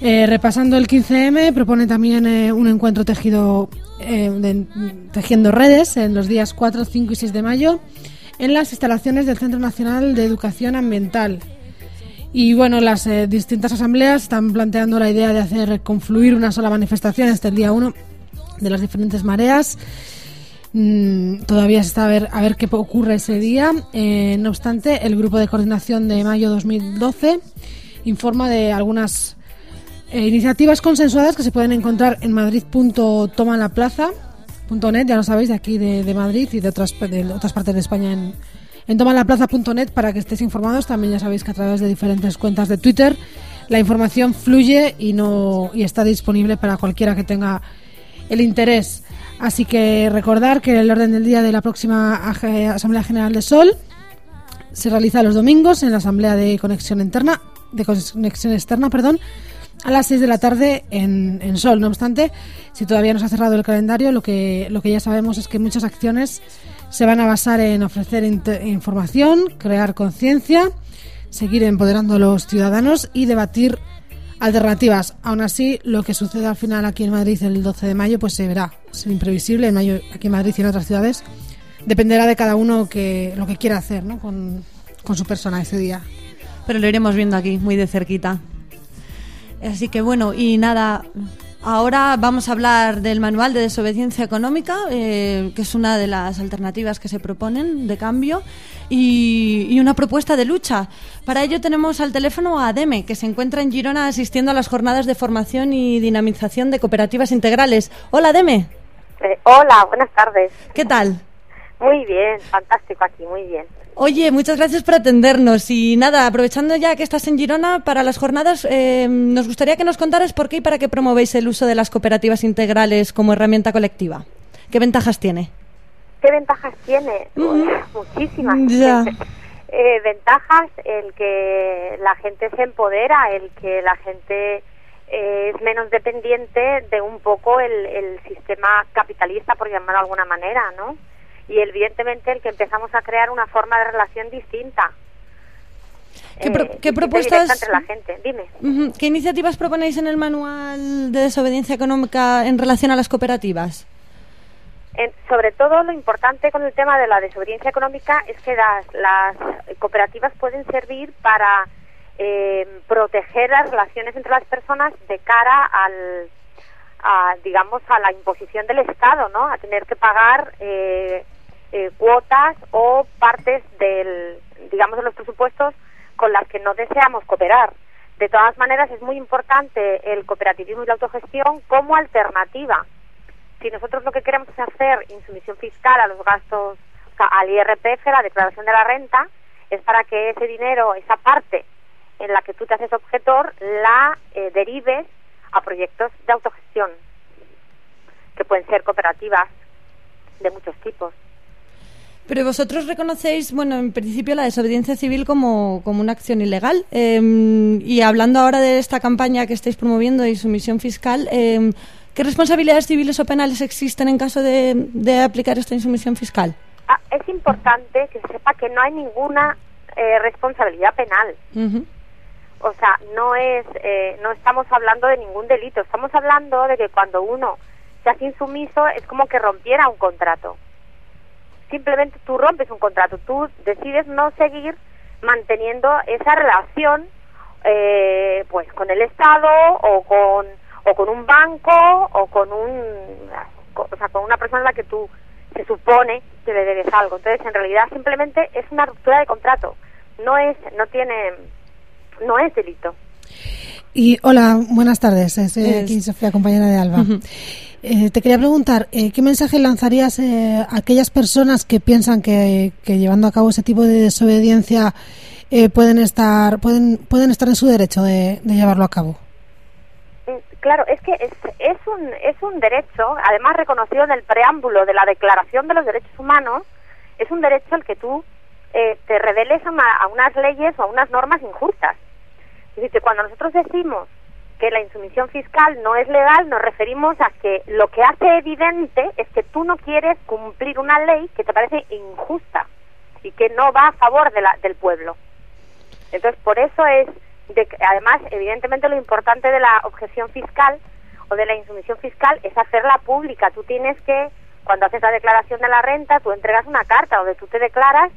Eh, repasando el 15M, propone también eh, un encuentro tejido eh, tejiendo redes en los días 4, 5 y 6 de mayo en las instalaciones del Centro Nacional de Educación Ambiental Y bueno, las distintas asambleas están planteando la idea de hacer confluir una sola manifestación hasta el día 1 de las diferentes mareas. Mm, todavía está a ver, a ver qué ocurre ese día. Eh, no obstante, el grupo de coordinación de mayo 2012 informa de algunas eh, iniciativas consensuadas que se pueden encontrar en madrid.tomalaplaza.net, ya lo sabéis, de aquí de, Madrid y de otras, de otras partes de España en, en tomalaplaza.net para que estéis informados. También ya sabéis que a través de diferentes cuentas de Twitter la información fluye y no y está disponible para cualquiera que tenga el interés. Así que recordar que el orden del día de la próxima Asamblea General de Sol se realiza los domingos en la Asamblea de Conexión Interna, de Conexión Externa, perdón, a las 6 de la tarde en, en, Sol. No obstante, si todavía no se ha cerrado el calendario, lo que, lo que ya sabemos es que muchas acciones se van a basar en ofrecer información, crear conciencia, seguir empoderando a los ciudadanos y debatir alternativas. Aún así, lo que suceda al final aquí en Madrid el 12 de mayo, pues se verá. Es imprevisible. En mayo aquí en Madrid y en otras ciudades dependerá de cada uno que lo que quiera hacer ¿no? con, con su persona ese día. Pero lo iremos viendo aquí, muy de cerquita. Así que bueno, y nada, Ahora vamos a hablar del manual de desobediencia económica, eh, que es una de las alternativas que se proponen de cambio, y, una propuesta de lucha. Para ello tenemos al teléfono a Ademe, que se encuentra en Girona asistiendo a las jornadas de formación y dinamización de cooperativas integrales. Hola, Ademe. Eh, hola, buenas tardes. ¿Qué tal? Muy bien, fantástico aquí, muy bien. Oye, muchas gracias por atendernos. Y nada, aprovechando ya que estás en Girona para las jornadas, eh, nos gustaría que nos contaras por qué y para qué promovéis el uso de las cooperativas integrales como herramienta colectiva. ¿Qué ventajas tiene? ¿Qué ventajas tiene? Mm. Muchísimas. Eh, ventajas, el que la gente se empodera, el que la gente eh, es menos dependiente de un poco el, el sistema capitalista, por llamarlo de alguna manera, ¿no? Y evidentemente el que empezamos a crear una forma de relación distinta. ¿Qué, eh, propuestas? Entre la gente. Dime. ¿Qué iniciativas proponéis en el manual de desobediencia económica en relación a las cooperativas? sobre todo lo importante con el tema de la desobediencia económica es que las, las cooperativas pueden servir para eh, proteger las relaciones entre las personas de cara al, a, digamos, a la imposición del Estado, ¿no? A tener que pagar eh, eh, cuotas o partes del, digamos, de los presupuestos con las que no deseamos cooperar. De todas maneras, es muy importante el cooperativismo y la autogestión como alternativa. Si nosotros lo que queremos es hacer insumisión fiscal a los gastos, o sea, al IRPF, la declaración de la renta, es para que ese dinero, esa parte en la que tú te haces objetor, la eh, derives a proyectos de autogestión, que pueden ser cooperativas de muchos tipos. Pero vosotros reconocéis, bueno, en principio la desobediencia civil como, como una acción ilegal. Em, y hablando ahora de esta campaña que estáis promoviendo y sumisión fiscal, eh, ¿qué responsabilidades civiles o penales existen en caso de, de aplicar esta insumisión fiscal? Ah, es importante que se sepa que no hay ninguna eh, responsabilidad penal. O sea, no es, eh, no estamos hablando de ningún delito. Estamos hablando de que cuando uno se hace insumiso es como que rompiera un contrato simplemente tú rompes un contrato, tú decides no seguir manteniendo esa relación eh, pues con el Estado o con o con un banco o con un o sea con una persona a la que tú se supone que le debes algo. Entonces en realidad simplemente es una ruptura de contrato. No es no tiene no es delito y hola buenas tardes es, aquí Sofía compañera de Alba eh, te quería preguntar, eh, ¿qué mensaje lanzarías eh, a aquellas personas que piensan que, llevando a cabo ese tipo de desobediencia pueden estar pueden pueden estar en su derecho de, llevarlo a cabo? Mm, claro, es que es, es, un, es un derecho, además reconocido en el preámbulo de la Declaración de los Derechos Humanos, es un derecho el que tú te reveles a, a, unas leyes o a unas normas injustas. Es decir, que cuando nosotros decimos que la insumisión fiscal no es legal, nos referimos a que lo que hace evidente es que tú no quieres cumplir una ley que te parece injusta y que no va a favor de la, del pueblo. Entonces, por eso es, de, además, evidentemente lo importante de la objeción fiscal o de la insumisión fiscal es hacerla pública. Tú tienes que, cuando haces la declaración de la renta, tú entregas una carta donde tú te declaras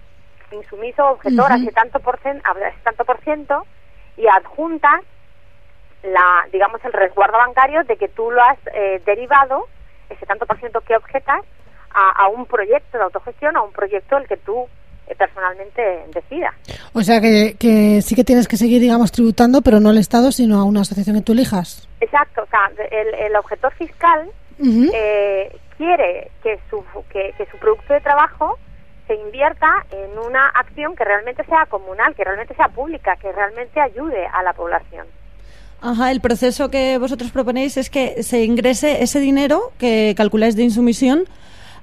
insumiso o objetor hace tanto por, tanto por ciento y adjuntas la, digamos, el resguardo bancario de que tú lo has eh, derivado, ese tanto por ciento que objetas, a, a un proyecto de autogestión, a un proyecto el que tú eh, personalmente decidas. O sea que, que sí que tienes que seguir, digamos, tributando, pero no al Estado, sino a una asociación que tú elijas. Exacto, o sea, el, el objetor fiscal eh, quiere que su, que, que su producto de trabajo se invierta en una acción que realmente sea comunal, que realmente sea pública, que realmente ayude a la población. Ajá, el proceso que vosotros proponéis es que se ingrese ese dinero que calculáis de insumisión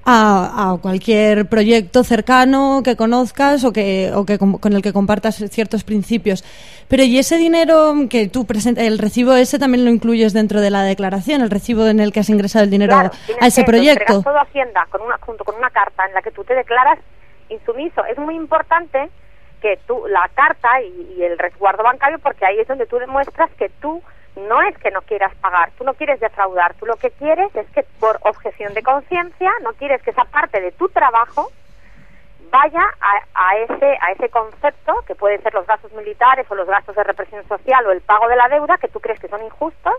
a, a cualquier proyecto cercano que conozcas o que, o que con el que compartas ciertos principios. Pero ¿y ese dinero que tú presentas, el recibo ese también lo incluyes dentro de la declaración, el recibo en el que has ingresado el dinero Claro, tienes a ese proyecto? todo a Hacienda con una, junto con una carta en la que tú te declaras insumiso. Es muy importante que tú, la carta y, el resguardo bancario, porque ahí es donde tú demuestras que tú no es que no quieras pagar, tú no quieres defraudar, tú lo que quieres es que por objeción de conciencia no quieres que esa parte de tu trabajo vaya a, a ese a ese concepto que puede ser los gastos militares o los gastos de represión social o el pago de la deuda que tú crees que son injustos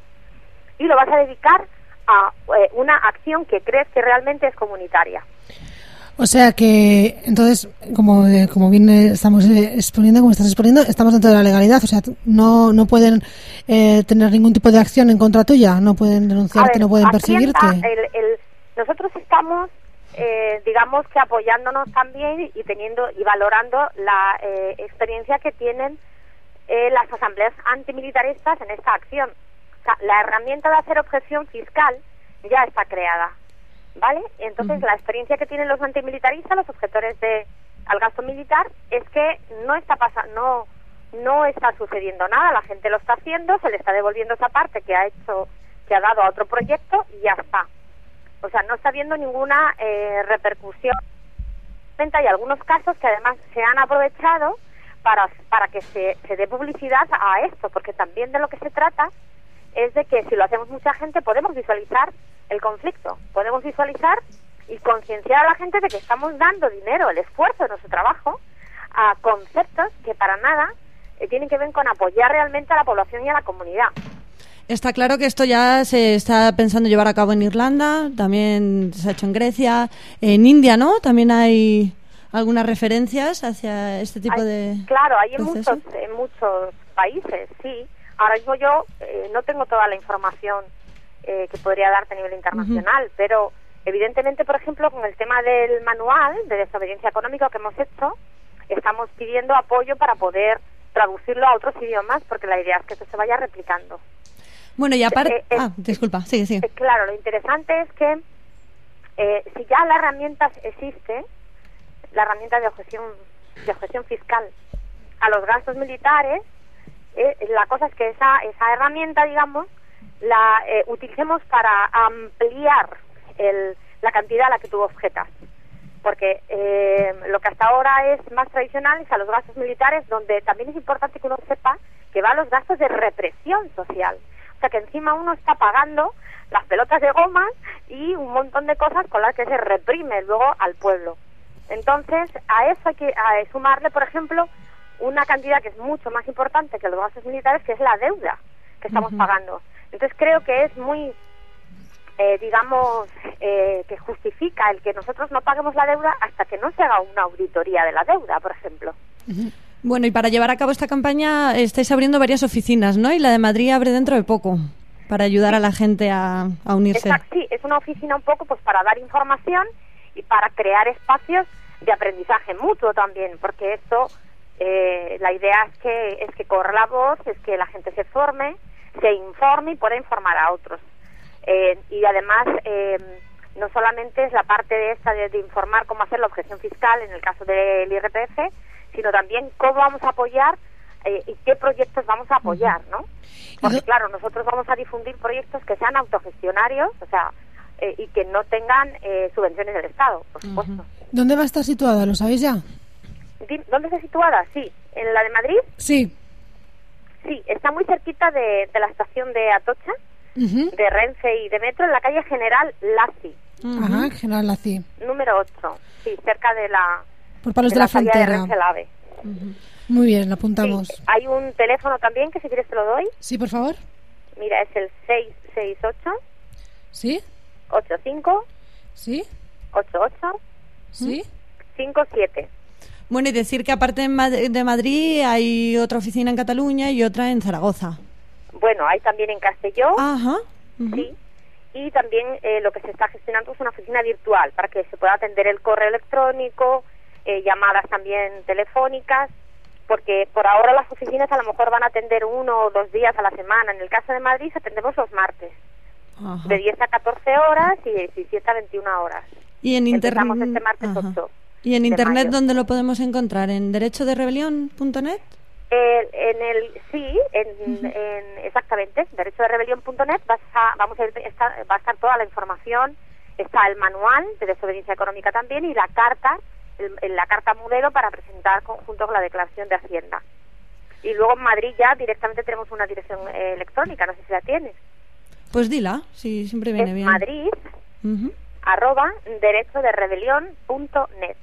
y lo vas a dedicar a eh, una acción que crees que realmente es comunitaria. O sea que, entonces, como, eh, como bien eh, estamos eh, exponiendo, como estás exponiendo, estamos dentro de la legalidad. O sea, no, no pueden eh, tener ningún tipo de acción en contra tuya, no pueden denunciarte, ver, no pueden perseguirte. el- el- nosotros estamos, eh, digamos que apoyándonos también y teniendo y valorando la eh, experiencia que tienen eh, las asambleas antimilitaristas en esta acción. O sea, la herramienta de hacer objeción fiscal ya está creada, ¿vale? Entonces, la experiencia que tienen los antimilitaristas, los objetores de al gasto militar, es que no está pasando, no, no está sucediendo nada, la gente lo está haciendo, se le está devolviendo esa parte que ha hecho, que ha dado a otro proyecto y ya está. O sea, no está habiendo ninguna eh, repercusión. Hay algunos casos que además se han aprovechado para, para que se, se dé publicidad a esto, porque también de lo que se trata es de que si lo hacemos mucha gente podemos visualizar el conflicto, podemos visualizar y concienciar a la gente de que estamos dando dinero, el esfuerzo de nuestro trabajo, a conceptos que para nada eh, tienen que ver con apoyar realmente a la población y a la comunidad. Está claro que esto ya se está pensando llevar a cabo en Irlanda, también se ha hecho en Grecia, en India, ¿no? También hay algunas referencias hacia este tipo Hay- de Claro, hay en muchos, en muchos países, sí. Ahora mismo yo eh, no tengo toda la información eh, que podría darte a nivel internacional, pero evidentemente, por ejemplo, con el tema del manual de desobediencia económica que hemos hecho, estamos pidiendo apoyo para poder traducirlo a otros idiomas, porque la idea es que esto se vaya replicando. Bueno, y aparte... Eh, eh, ah, disculpa, sigue, sigue. Eh, Claro, lo interesante es que eh, si ya la herramienta existe, la herramienta de objeción, de objeción fiscal a los gastos militares, eh, la cosa es que esa, esa herramienta, digamos, la eh, utilicemos para ampliar el, la cantidad a la que tú objetas. Porque eh, lo que hasta ahora es más tradicional es a los gastos militares, donde también es importante que uno sepa que va a los gastos de represión social. O sea, que encima uno está pagando las pelotas de goma y un montón de cosas con las que se reprime luego al pueblo. Entonces, a eso hay que a sumarle, por ejemplo, una cantidad que es mucho más importante que los gastos militares, que es la deuda que estamos pagando. Entonces, creo que es muy, eh, digamos, eh, que justifica el que nosotros no paguemos la deuda hasta que no se haga una auditoría de la deuda, por ejemplo. Bueno, y para llevar a cabo esta campaña estáis abriendo varias oficinas, ¿no? Y la de Madrid abre dentro de poco para ayudar a la gente a, a unirse. Exacto, sí, es una oficina un poco pues para dar información y para crear espacios de aprendizaje mutuo también, porque esto, eh, la idea es que, es que corra la voz, es que la gente se forme, se informe y pueda informar a otros. Eh, y además, eh, no solamente es la parte de esta de, de informar cómo hacer la objeción fiscal en el caso del IRPF, sino también cómo vamos a apoyar eh, y qué proyectos vamos a apoyar, ¿no? Porque claro, nosotros vamos a difundir proyectos que sean autogestionarios, o sea, eh, y que no tengan eh, subvenciones del Estado, por supuesto. ¿Dónde va a estar situada? ¿Lo sabéis ya? ¿Dónde está situada? Sí, en la de Madrid, Sí. sí, está muy cerquita de, de la estación de Atocha, de Renfe y de Metro, en la calle General Laci, Ajá, General Lací. número 8, sí, cerca de la, Por palos de la, salida frontera. de Renfe Lave. Muy bien, lo apuntamos. Sí, hay un teléfono también que si quieres te lo doy. Sí, por favor. Mira, es el 668 ¿Sí? 85 ¿Sí? 88 ¿Sí? 57. Bueno, y decir que aparte de Madrid hay otra oficina en Cataluña y otra en Zaragoza. Bueno, hay también en Castelló, Ajá. sí. Y también eh, lo que se está gestionando es una oficina virtual para que se pueda atender el correo electrónico, eh, llamadas también telefónicas, porque por ahora las oficinas a lo mejor van a atender uno o dos días a la semana. En el caso de Madrid atendemos los martes, Ajá. de 10 a 14 horas y de 17 a 21 horas. Y en internet. Empezamos este martes 8. ¿Y en internet mayo. dónde lo podemos encontrar? ¿En derechoderebelión.net? El- en el sí, en, en- exactamente, derecho de rebelión.net vamos a ir, está- va a estar toda la información, está el manual de desobediencia económica también y la carta, el- el- la carta modelo para presentar junto con la declaración de Hacienda. Y luego en Madrid ya directamente tenemos una dirección eh, electrónica, no sé si la tienes. Pues dila, sí, siempre viene es bien. Madrid arroba derecho de rebelión.net.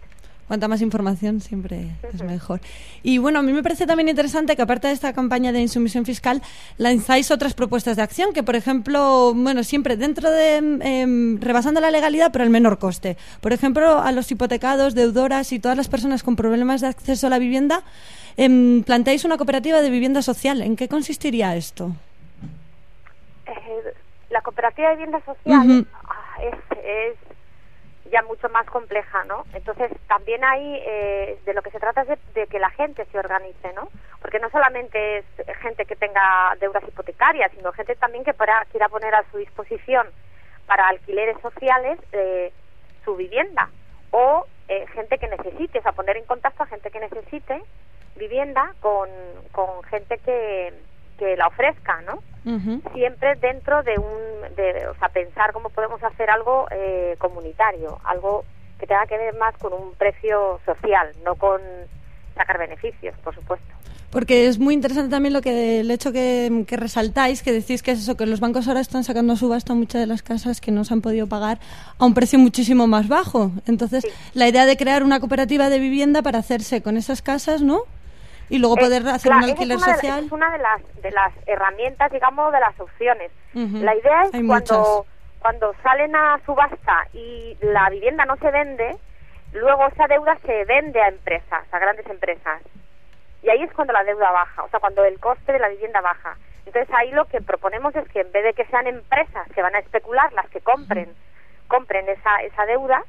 Cuanta más información siempre es mejor. Y bueno, a mí me parece también interesante que aparte de esta campaña de insumisión fiscal, lanzáis otras propuestas de acción que, por ejemplo, bueno, siempre dentro de, em, rebasando la legalidad, pero al menor coste. Por ejemplo, a los hipotecados, deudoras y todas las personas con problemas de acceso a la vivienda, em, planteáis una cooperativa de vivienda social. ¿En qué consistiría esto? Eh, la cooperativa de vivienda social ah, es, es ya mucho más compleja, ¿no? Entonces también hay, eh, de lo que se trata es de, de que la gente se organice, ¿no? Porque no solamente es gente que tenga deudas hipotecarias, sino gente también que para, quiera poner a su disposición para alquileres sociales eh, su vivienda o eh, gente que necesite, o sea, poner en contacto a gente que necesite vivienda con, con gente que, que la ofrezca, ¿no? Siempre dentro de un, de, o sea, pensar cómo podemos hacer algo eh, comunitario, algo que tenga que ver más con un precio social, no con sacar beneficios, por supuesto. Porque es muy interesante también lo que el hecho que, que resaltáis, que decís que es eso, que los bancos ahora están sacando a subasta muchas de las casas que no se han podido pagar a un precio muchísimo más bajo. Entonces, Sí. la idea de crear una cooperativa de vivienda para hacerse con esas casas, ¿no? Y luego Eh, poder hacer claro, un alquiler es una de- social. es una de las, de las herramientas, digamos, de las opciones. La idea es Hay cuando, muchas. cuando salen a subasta y la vivienda no se vende, luego esa deuda se vende a empresas, a grandes empresas. Y ahí es cuando la deuda baja, o sea, cuando el coste de la vivienda baja. Entonces ahí lo que proponemos es que en vez de que sean empresas que van a especular las que compren, compren esa, esa deuda,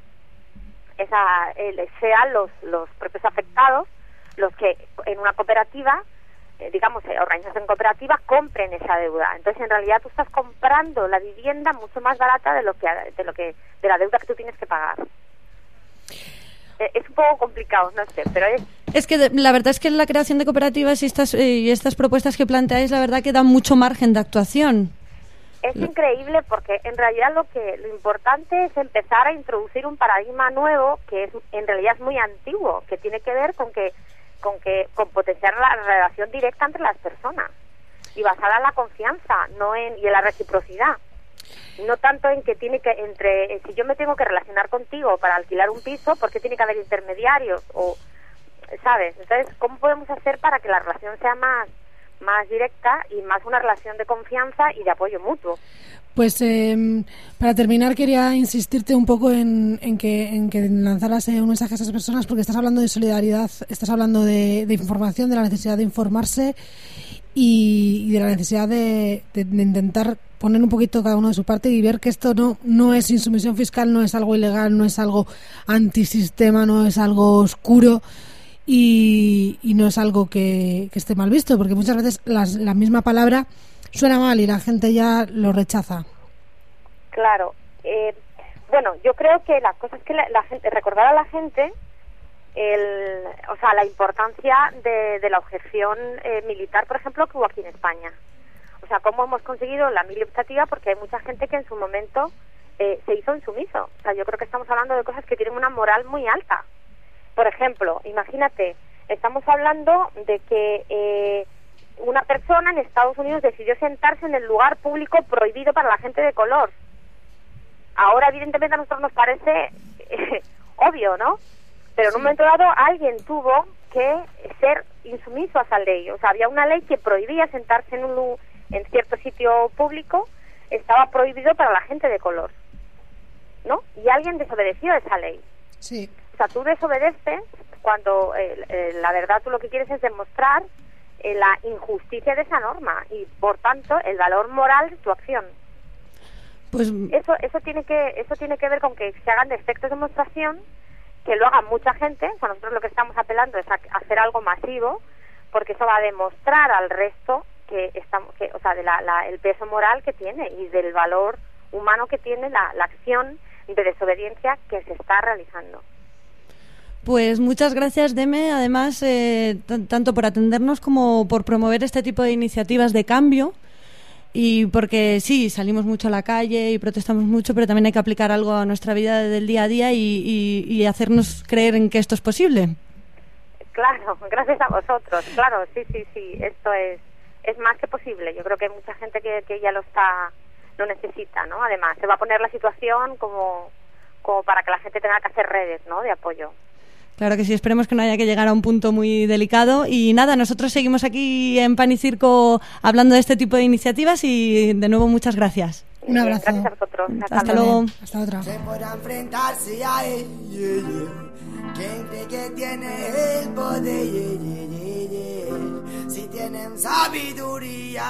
esa, el- sean los, los propios afectados los que en una cooperativa, eh, digamos, eh, organización cooperativa, compren esa deuda. Entonces, en realidad, tú estás comprando la vivienda mucho más barata de lo que de lo que de la deuda que tú tienes que pagar. Eh, es un poco complicado, no sé, pero es Es que la verdad es que la creación de cooperativas y estas, eh, y estas propuestas que planteáis, la verdad que dan mucho margen de actuación. Es increíble porque en realidad lo que lo importante es empezar a introducir un paradigma nuevo que es en realidad es muy antiguo, que tiene que ver con que con que con potenciar la relación directa entre las personas y basada en la confianza, no en y en la reciprocidad. No tanto en que tiene que entre eh, si yo me tengo que relacionar contigo para alquilar un piso, porque tiene que haber intermediarios o ¿sabes? Entonces, ¿cómo podemos hacer para que la relación sea más más directa y más una relación de confianza y de apoyo mutuo? Pues eh, para terminar quería insistirte un poco en, que, en que lanzaras eh, un mensaje a esas personas porque estás hablando de solidaridad, estás hablando de, de información, de la necesidad de informarse y, de la necesidad de, intentar poner un poquito cada uno de su parte y ver que esto no, no es insumisión fiscal, no es algo ilegal, no es algo antisistema, no es algo oscuro y, y no es algo que, que esté mal visto, porque muchas veces las- la misma palabra suena mal y la gente ya lo rechaza. Claro. Eh, bueno, yo creo que la cosa es que la, la gente, recordar a la gente el, o sea, la importancia de, la objeción eh, militar, por ejemplo, que hubo aquí en España. O sea, cómo hemos conseguido la mili optativa porque hay mucha gente que en su momento eh, se hizo insumiso. O sea, yo creo que estamos hablando de cosas que tienen una moral muy alta. Por ejemplo, imagínate, estamos hablando de que eh, una persona en Estados Unidos decidió sentarse en el lugar público prohibido para la gente de color. Ahora, evidentemente, a nosotros nos parece eh, obvio, ¿no? Pero en un momento dado alguien tuvo que ser insumiso a esa ley. O sea, había una ley que prohibía sentarse en, un, en cierto sitio público, estaba prohibido para la gente de color. ¿No? Y alguien desobedeció esa ley. Sí. O sea, tú desobedeces cuando eh, eh, la verdad tú lo que quieres es demostrar la injusticia de esa norma y, por tanto, el valor moral de tu acción. Pues Eso, eso tiene que, eso tiene que ver con que se hagan defectos de demostración, que lo haga mucha gente. O sea, nosotros lo que estamos apelando es a, a hacer algo masivo, porque eso va a demostrar al resto que estamos, que, o sea, de la, la- el peso moral que tiene y del valor humano que tiene la, la acción de desobediencia que se está realizando. Pues muchas gracias, Deme, además, eh, tan- tanto por atendernos como por promover este tipo de iniciativas de cambio. Y porque sí, salimos mucho a la calle y protestamos mucho, pero también hay que aplicar algo a nuestra vida del día a día y, y- hacernos creer en que esto es posible. Claro, gracias a vosotros. Claro, sí, sí, sí, esto es, es más que posible. Yo creo que hay mucha gente que, ya lo está, lo necesita, ¿no? Además, se va a poner la situación como para que la gente tenga que hacer redes, ¿no? De apoyo. Claro que sí, esperemos que no haya que llegar a un punto muy delicado. Y nada, nosotros seguimos aquí en Pan y Circo hablando de este tipo de iniciativas y de nuevo muchas gracias. Un abrazo. Gracias a vosotros. Hasta luego. Hasta otra. ¿Quién podrá enfrentarse a él? Yeah, yeah. ¿Quién cree que tiene el poder? Yeah, yeah, yeah, yeah. Si tienen sabiduría,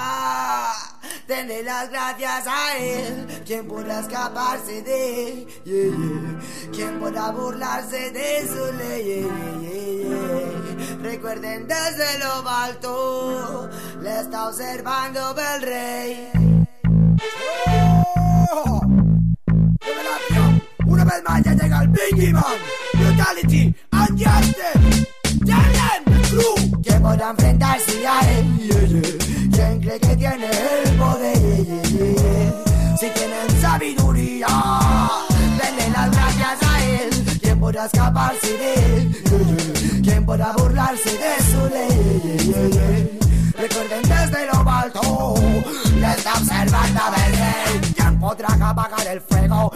denle las gracias a él. ¿Quién podrá escaparse de él? Yeah, yeah. ¿Quién podrá burlarse de su ley? Yeah. Recuerden desde lo alto, le está observando el rey. ¡Oh! Una vez más ya llega el Biggie Man, Brutality and Justice. Crew. ¿Quién podrá enfrentarse podrá escaparse él? ¿Quién podrá burlarse de su ley? Recuerden desde lo alto, le está observando el rey. ¿Quién podrá apagar el fuego?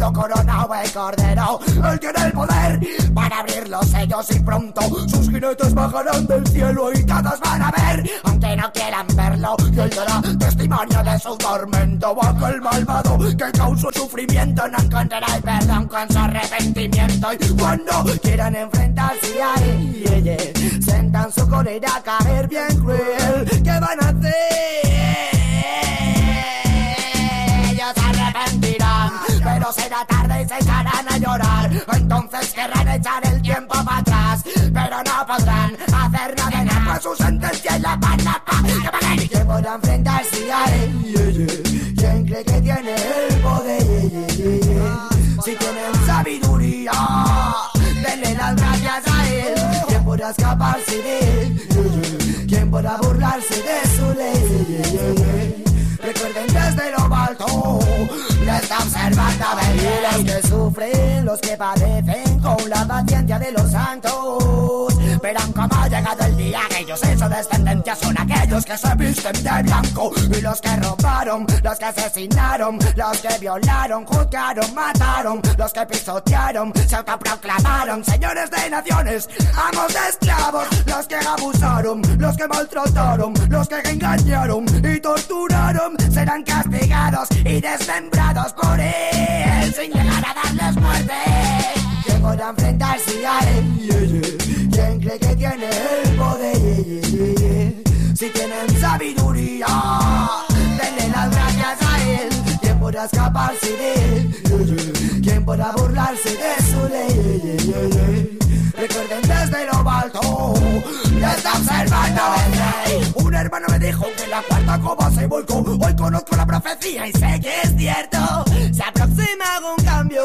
Sido coronado el cordero. Él tiene el poder para abrir los sellos y pronto sus jinetes bajarán del cielo y todos van a ver, aunque no quieran verlo. Y él dará testimonio de su tormento. Bajo el malvado que causó sufrimiento no encontrará el perdón con su arrepentimiento. Y cuando quieran enfrentarse a él, sentan su cólera a caer bien cruel. ¿Qué van a hacer? Será tarde y se echarán a llorar. Entonces querrán echar el tiempo para atrás, pero no podrán hacer nada. nada, Pues su sentencia es la pena pa' que paguen. ¿Quién podrá enfrentarse a él? ¿Quién cree que tiene el poder? Si tienen sabiduría, denle las gracias a él. ¿Quién podrá escaparse de él? ¿Quién podrá burlarse de su ley? Observando venir los que sufren, los que padecen con la paciencia de los santos. Verán cómo ha llegado el día que ellos en su descendencia son aquellos que se visten de blanco y los que robaron, los que asesinaron, los que violaron, juzgaron, mataron, los que pisotearon, se autoproclamaron señores de naciones, amos de esclavos, los que abusaron, los que maltrataron, los que engañaron y torturaron, serán castigados y desmembrados por él sin llegar a darles muerte. ¿Quién podrá enfrentarse a él? ¿Quién cree que tiene el poder? Si tienen sabiduría, denle las gracias a él. ¿Quién podrá escaparse de él? ¿Quién podrá burlarse de su ley? Recuerden desde lo alto, está observando el rey. Un hermano me dijo que la cuarta copa se volcó. Hoy conozco la profecía y sé que es cierto. Se aproxima un cambio.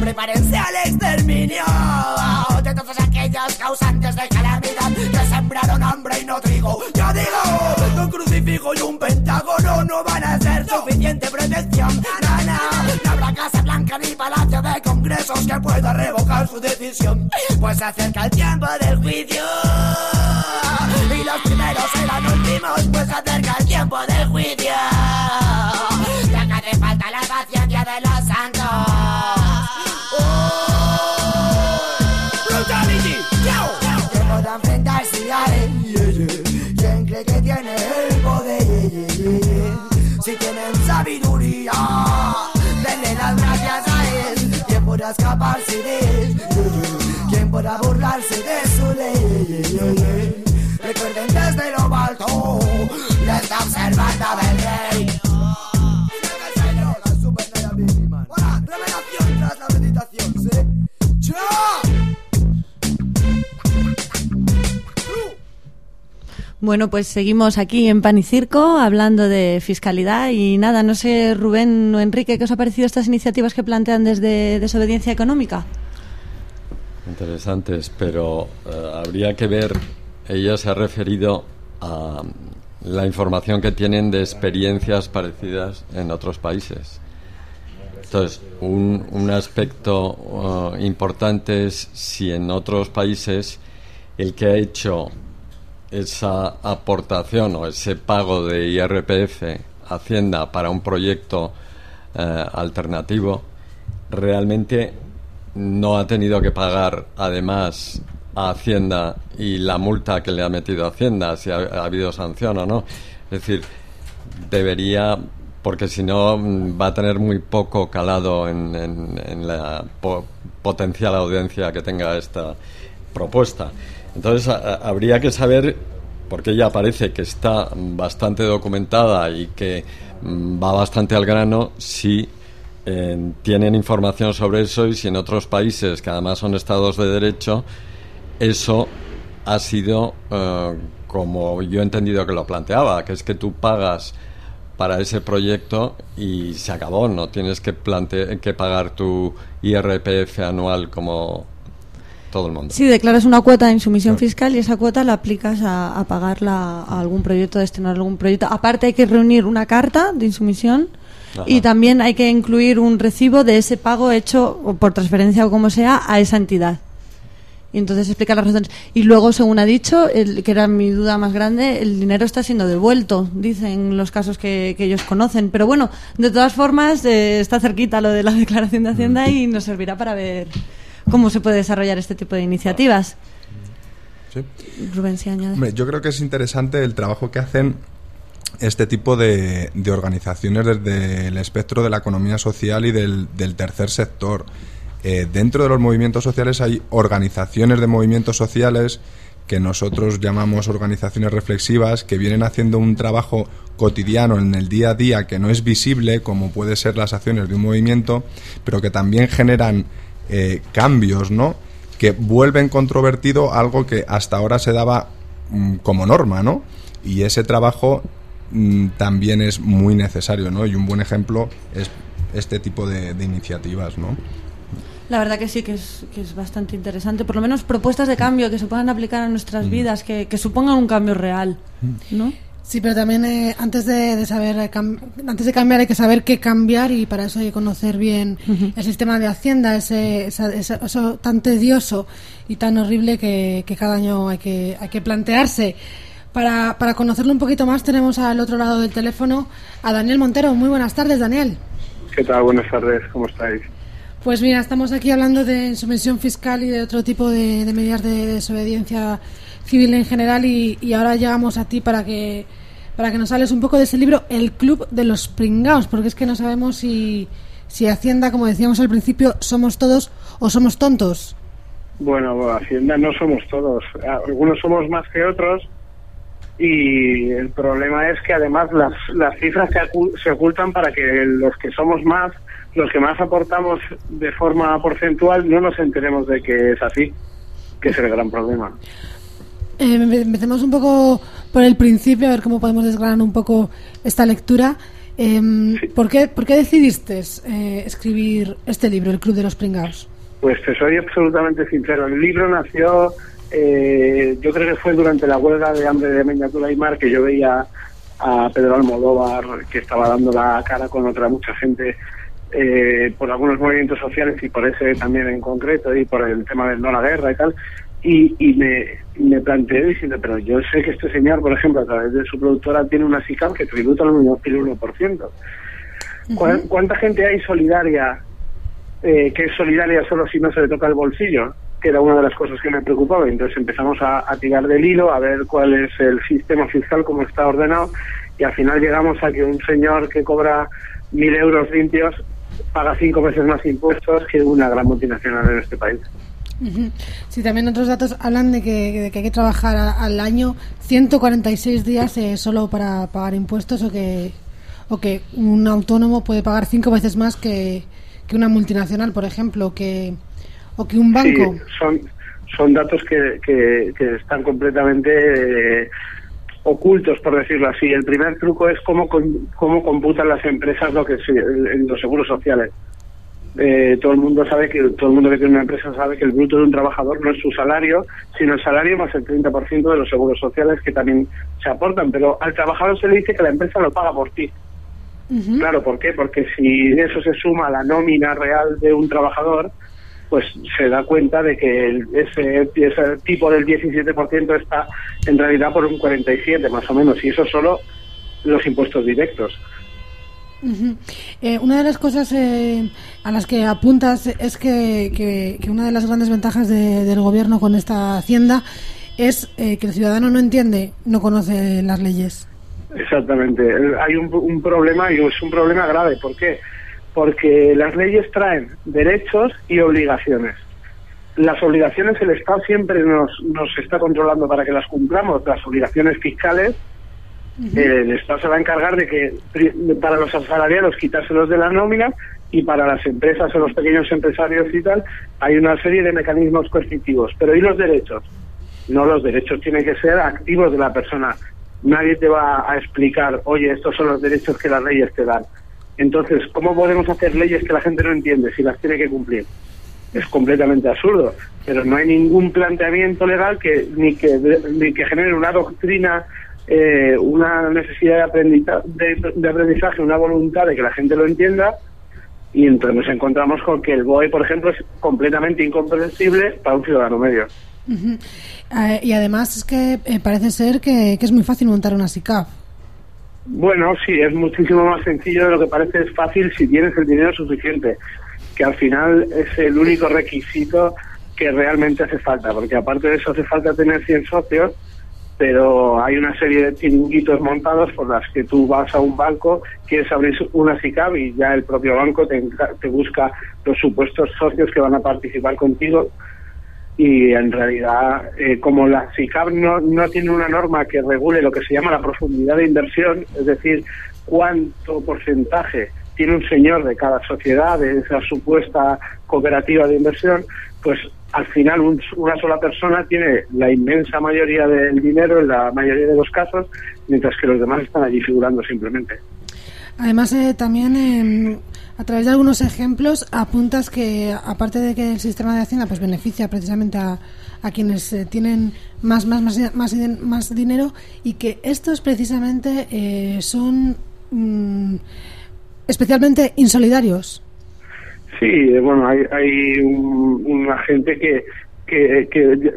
Prepárense al exterminio causantes de calamidad que sembraron hambre y no trigo. Yo digo, un crucifijo y un pentágono no van a ser suficiente protección. No, no, habrá Casa Blanca ni Palacio de Congresos que pueda revocar su decisión. Pues acerca el tiempo del juicio. Y los primeros serán últimos, pues acerca el tiempo del juicio. Ya que hace falta la paciencia de los santos. podrá escaparse de él? ¿Quién podrá burlarse de su ley? Recuerden desde lo alto, le está observando Bueno, pues seguimos aquí en Pan y Circo hablando de fiscalidad y nada, no sé, Rubén o Enrique, ¿qué os ha parecido estas iniciativas que plantean desde Desobediencia Económica? Interesantes, pero eh, habría que ver, ella se ha referido a la información que tienen de experiencias parecidas en otros países. Entonces, un, un aspecto uh, importante es si en otros países el que ha hecho esa aportación o ese pago de IRPF Hacienda para un proyecto eh, alternativo realmente no ha tenido que pagar además a Hacienda y la multa que le ha metido Hacienda, si ha, ha habido sanción o no. Es decir, debería, porque si no mm, va a tener muy poco calado en, la po- potencial audiencia que tenga esta propuesta. Entonces habría que saber, porque ella parece que está bastante documentada y que mm, va bastante al grano, si eh, tienen información sobre eso y si en otros países, que además son estados de derecho, eso ha sido eh, como yo he entendido que lo planteaba, que es que tú pagas para ese proyecto y se acabó, no tienes que, plante que pagar tu IRPF anual como todo el mundo. Sí, declaras una cuota de insumisión fiscal y esa cuota la aplicas a, a pagarla a algún proyecto, destinar a algún proyecto. Aparte hay que reunir una carta de insumisión Ajá. y también hay que incluir un recibo de ese pago hecho por transferencia o como sea a esa entidad. Y entonces explica las razones. Y luego, según ha dicho, el, que era mi duda más grande, el dinero está siendo devuelto, dicen los casos que, que ellos conocen. Pero bueno, de todas formas, eh, está cerquita lo de la declaración de Hacienda y nos servirá para ver cómo se puede desarrollar este tipo de iniciativas. Sí. Rubén, si añade. Hombre, yo creo que es interesante el trabajo que hacen este tipo de, de organizaciones desde el espectro de la economía social y del, del tercer sector. Eh, dentro de los movimientos sociales hay organizaciones de movimientos sociales que nosotros llamamos organizaciones reflexivas, que vienen haciendo un trabajo cotidiano en el día a día que no es visible, como puede ser las acciones de un movimiento, pero que también generan eh, cambios, ¿no? Que vuelven controvertido algo que hasta ahora se daba mm, como norma, ¿no? Y ese trabajo mm, también es muy necesario, ¿no? Y un buen ejemplo es este tipo de, de iniciativas, ¿no? La verdad que sí, que es, que es bastante interesante. Por lo menos propuestas de cambio que se puedan aplicar a nuestras vidas, que, que supongan un cambio real, ¿no? Sí, pero también eh, antes de, de saber eh, cam- antes de cambiar hay que saber qué cambiar y para eso hay que conocer bien el sistema de Hacienda, ese, esa- esa- eso tan tedioso y tan horrible que, que cada año hay que, hay que plantearse. Para, para conocerlo un poquito más tenemos al otro lado del teléfono a Daniel Montero. Muy buenas tardes, Daniel. ¿Qué tal? Buenas tardes, ¿cómo estáis? Pues mira, estamos aquí hablando de insumisión fiscal y de otro tipo de, de medidas de desobediencia civil en general y, ahora llegamos a ti para que para que nos hables un poco de ese libro El Club de los Pringaos, porque es que no sabemos si, si Hacienda, como decíamos al principio, somos todos o somos tontos. Bueno, Hacienda no somos todos, algunos somos más que otros y el problema es que además las, las cifras se, se ocultan para que los que somos más, los que más aportamos de forma porcentual, no nos enteremos de que es así, que es el gran problema. Eh, empe- empecemos un poco por el principio, a ver cómo podemos desgranar un poco esta lectura. Em, ¿por, qué, ¿Por qué decidiste eh, escribir este libro, El Club de los Pringaos? Pues te soy absolutamente sincero. El libro nació, eh, yo creo que fue durante la huelga de hambre de Meñatura y Mar que yo veía a Pedro Almodóvar que estaba dando la cara con otra mucha gente eh, por algunos movimientos sociales y por ese también en concreto y por el tema del no a la guerra y tal. Y, y me, me planteé diciendo, pero yo sé que este señor, por ejemplo, a través de su productora tiene una SICAM que tributa el 1%. El 1%. ¿Cuán- ¿Cuánta gente hay solidaria eh, que es solidaria solo si no se le toca el bolsillo, que era una de las cosas que me preocupaba. Entonces empezamos a, a tirar del hilo, a ver cuál es el sistema fiscal, cómo está ordenado, y al final llegamos a que un señor que cobra mil euros limpios paga cinco veces más impuestos que una gran multinacional en este país. Sí, también otros datos hablan de que, de que hay que trabajar al año 146 días eh, solo para pagar impuestos o que, o que un autónomo puede pagar cinco veces más que, que una multinacional, por ejemplo, que, o que un banco. Sí, son, son datos que, que, que están completamente eh, ocultos, por decirlo así. El primer truco es cómo, cómo computan las empresas lo que los seguros sociales. Eh, todo el mundo sabe que todo el mundo que tiene una empresa sabe que el bruto de un trabajador no es su salario, sino el salario más el 30% de los seguros sociales que también se aportan. Pero al trabajador se le dice que la empresa lo paga por ti. Claro, ¿por qué? Porque si eso se suma a la nómina real de un trabajador, pues se da cuenta de que el- ese, ese tipo del 17% está en realidad por un 47 más o menos, y eso solo los impuestos directos. Eh, una de las cosas eh, a las que apuntas es que, que- una de las grandes ventajas de- del gobierno con esta hacienda es eh, que el ciudadano no entiende, no conoce las leyes. Exactamente. Hay un, un problema y es un problema grave. ¿Por qué? Porque las leyes traen derechos y obligaciones. Las obligaciones el Estado siempre nos, nos está controlando para que las cumplamos. Las obligaciones fiscales, eh, el Estado se va a encargar de que para los asalariados quitárselos de la nómina y para las empresas o los pequeños empresarios y tal hay una serie de mecanismos coercitivos. Pero ¿y los derechos? No, los derechos tienen que ser activos de la persona. Nadie te va a explicar, oye, estos son los derechos que las leyes te dan. Entonces, ¿cómo podemos hacer leyes que la gente no entiende si las tiene que cumplir? Es completamente absurdo, pero no hay ningún planteamiento legal que ni que, ni que genere una doctrina, eh, una necesidad de, aprendiza- de, de aprendizaje, una voluntad de que la gente lo entienda. Y entonces nos encontramos con que el BOE, por ejemplo, es completamente incomprensible para un ciudadano medio. Eh, y además es que eh, parece ser que, que es muy fácil montar una SICAF. Bueno, sí, es muchísimo más sencillo de lo que parece. Es fácil si tienes el dinero suficiente, que al final es el único requisito que realmente hace falta, porque aparte de eso hace falta tener 100 socios, pero hay una serie de chiringuitos montados por las que tú vas a un banco, quieres abrir una SICAB y ya el propio banco te, te busca los supuestos socios que van a participar contigo. Y en realidad eh, como la SICAP no, no tiene una norma que regule lo que se llama la profundidad de inversión, es decir, cuánto porcentaje tiene un señor de cada sociedad, de esa supuesta cooperativa de inversión, pues al final un- una sola persona tiene la inmensa mayoría del dinero en la mayoría de los casos, mientras que los demás están allí figurando simplemente. Además, eh, también eh, a través de algunos ejemplos apuntas que, aparte de que el sistema de Hacienda pues beneficia precisamente a, a quienes eh, tienen más, más, más, más, dinero y que estos precisamente eh, son mm, especialmente insolidarios. Sí, bueno, hay, hay un- una gente que, que, que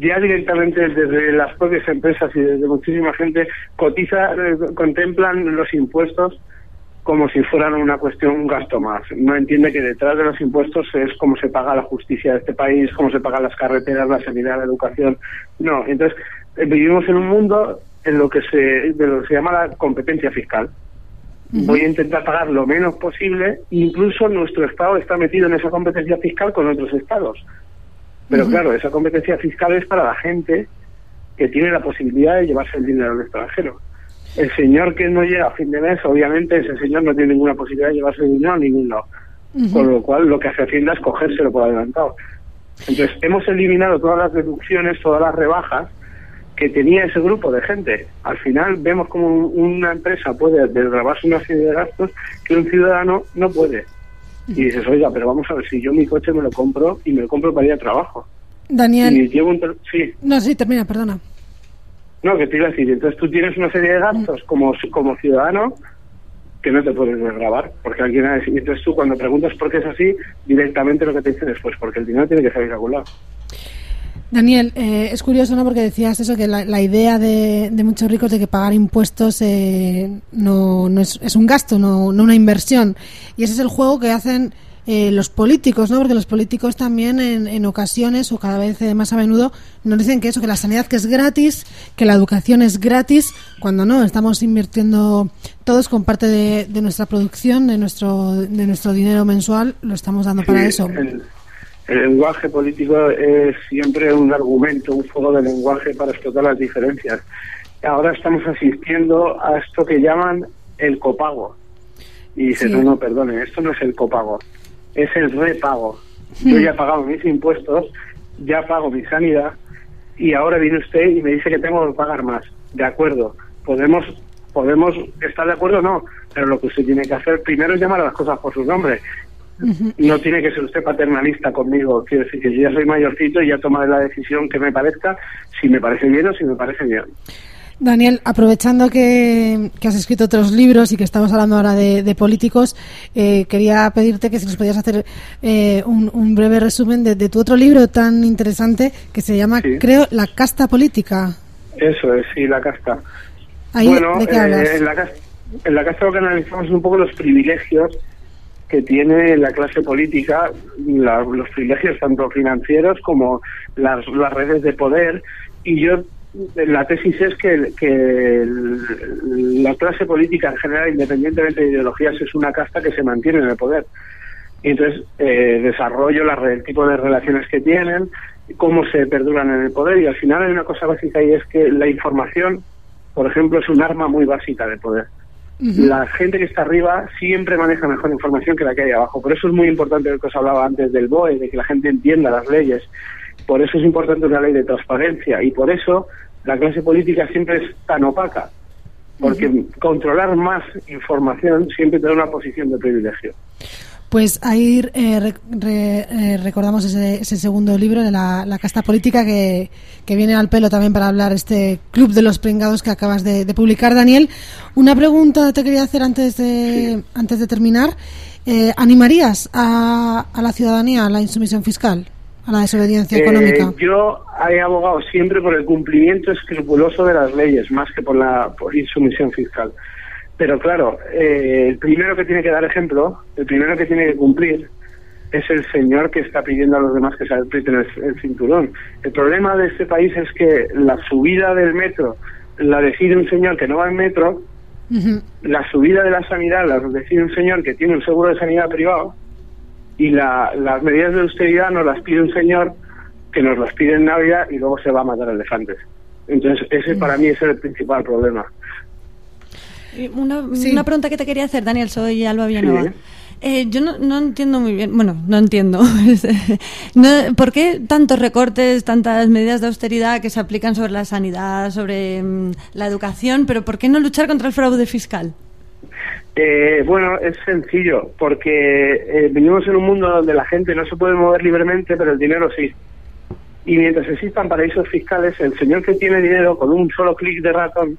ya directamente desde las propias empresas y desde muchísima gente cotiza, eh, contemplan los impuestos como si fueran una cuestión, un gasto más. No entiende que detrás de los impuestos es cómo se paga la justicia de este país, cómo se pagan las carreteras, la sanidad, la educación. No, entonces eh, vivimos en un mundo en lo que se, de lo que se llama la competencia fiscal voy a intentar pagar lo menos posible, incluso nuestro Estado está metido en esa competencia fiscal con otros Estados. Pero claro, esa competencia fiscal es para la gente que tiene la posibilidad de llevarse el dinero al extranjero. El señor que no llega a fin de mes, obviamente ese señor no tiene ninguna posibilidad de llevarse el dinero a ningún lado. Con lo cual lo que hace Hacienda es cogérselo por adelantado. Entonces, hemos eliminado todas las deducciones, todas las rebajas que tenía ese grupo de gente. Al final vemos como un- una empresa puede desgravarse una serie de gastos que un ciudadano no puede. Y dices, oiga, pero vamos a ver, si yo mi coche me lo compro y me lo compro para ir a trabajo. Daniel, Y llevo un... Sí, no, sí, termina, perdona. no, que te iba a decir, entonces tú tienes una serie de gastos como, como ciudadano que no te puedes desgravar, porque alguien ha entonces tú cuando preguntas por qué es así, directamente lo que te dicen es pues porque el dinero tiene que salir de algún lado. Daniel, eh, es curioso, ¿no? Porque decías eso, que la, la idea de, de muchos ricos de que pagar impuestos eh, no, no es, es un gasto, no, no una inversión. Y ese es el juego que hacen eh, los políticos, ¿no? Porque los políticos también en, en ocasiones, o cada vez eh, más a menudo, nos dicen que eso, que la sanidad que es gratis, que la educación es gratis, cuando no, estamos invirtiendo todos con parte de, de nuestra producción, de nuestro, de nuestro dinero mensual, lo estamos dando para Sí, eso. El, el lenguaje político es siempre un argumento, un fuego de lenguaje para explotar las diferencias. Ahora estamos asistiendo a esto que llaman el copago. Y dices, Sí. no, no, perdone, esto no es el copago, es el repago. Yo ya he pagado mis impuestos, ya pago mi sanidad y ahora viene usted y me dice que tengo que pagar más. de acuerdo, podemos podemos estar de acuerdo o no, pero lo que usted tiene que hacer primero es llamar a las cosas por su nombre. No tiene que ser usted paternalista conmigo, quiero decir que yo ya soy mayorcito y ya tomaré la decisión que me parezca, si me parece bien o si me parece bien. Daniel, aprovechando que, que has escrito otros libros y que estamos hablando ahora de, de políticos, eh, quería pedirte que si nos podías hacer eh, un, un breve resumen de, de tu otro libro tan interesante que se llama, Sí. creo, La casta política. Eso es, sí, la casta. Ahí, bueno, ¿de qué eh, en, la en la casta lo que analizamos es un poco los privilegios que tiene la clase política, la- los privilegios tanto financieros como las, las redes de poder. Y yo, la tesis es que, que la clase política en general, independientemente de ideologías, es una casta que se mantiene en el poder. Y entonces eh, desarrollo la el tipo de relaciones que tienen, cómo se perduran en el poder y al final hay una cosa básica y es que la información, por ejemplo, es un arma muy básica de poder. La gente que está arriba siempre maneja mejor información que la que hay abajo. Por eso es muy importante lo que os hablaba antes del BOE, de que la gente entienda las leyes. Por eso es importante una ley de transparencia y por eso la clase política siempre es tan opaca. Porque controlar más información siempre te da una posición de privilegio. Pues ahí eh, re- re- eh, recordamos ese, ese segundo libro de la, la casta política que, que viene al pelo también para hablar este Club de los Pringados que acabas de, de publicar, Daniel. Una pregunta te quería hacer antes de, antes de terminar. Eh, ¿Animarías a, a la ciudadanía a la insumisión fiscal, a la desobediencia Eh, económica? yo he abogado siempre por el cumplimiento escrupuloso de las leyes, más que por la por insumisión fiscal. Pero claro, eh, el primero que tiene que dar ejemplo, el primero que tiene que cumplir, es el señor que está pidiendo a los demás que se aprieten el, el cinturón. El problema de este país es que la subida del metro la decide un señor que no va en metro, la subida de la sanidad la decide un señor que tiene un seguro de sanidad privado y la- las medidas de austeridad nos las pide un señor que nos las pide en Navidad y luego se va a matar elefantes. Entonces, ese para mí es el principal problema. Y Una, Sí. una pregunta que te quería hacer, Daniel, soy Alba Villanueva. Sí. Eh, yo no, no entiendo muy bien, bueno, no entiendo. No, ¿Por qué tantos recortes, tantas medidas de austeridad que se aplican sobre la sanidad, sobre mm, la educación, pero por qué no luchar contra el fraude fiscal? Eh, bueno, es sencillo, porque eh, vivimos en un mundo donde la gente no se puede mover libremente, pero el dinero sí. Y mientras existan paraísos fiscales, el señor que tiene dinero con un solo clic de ratón,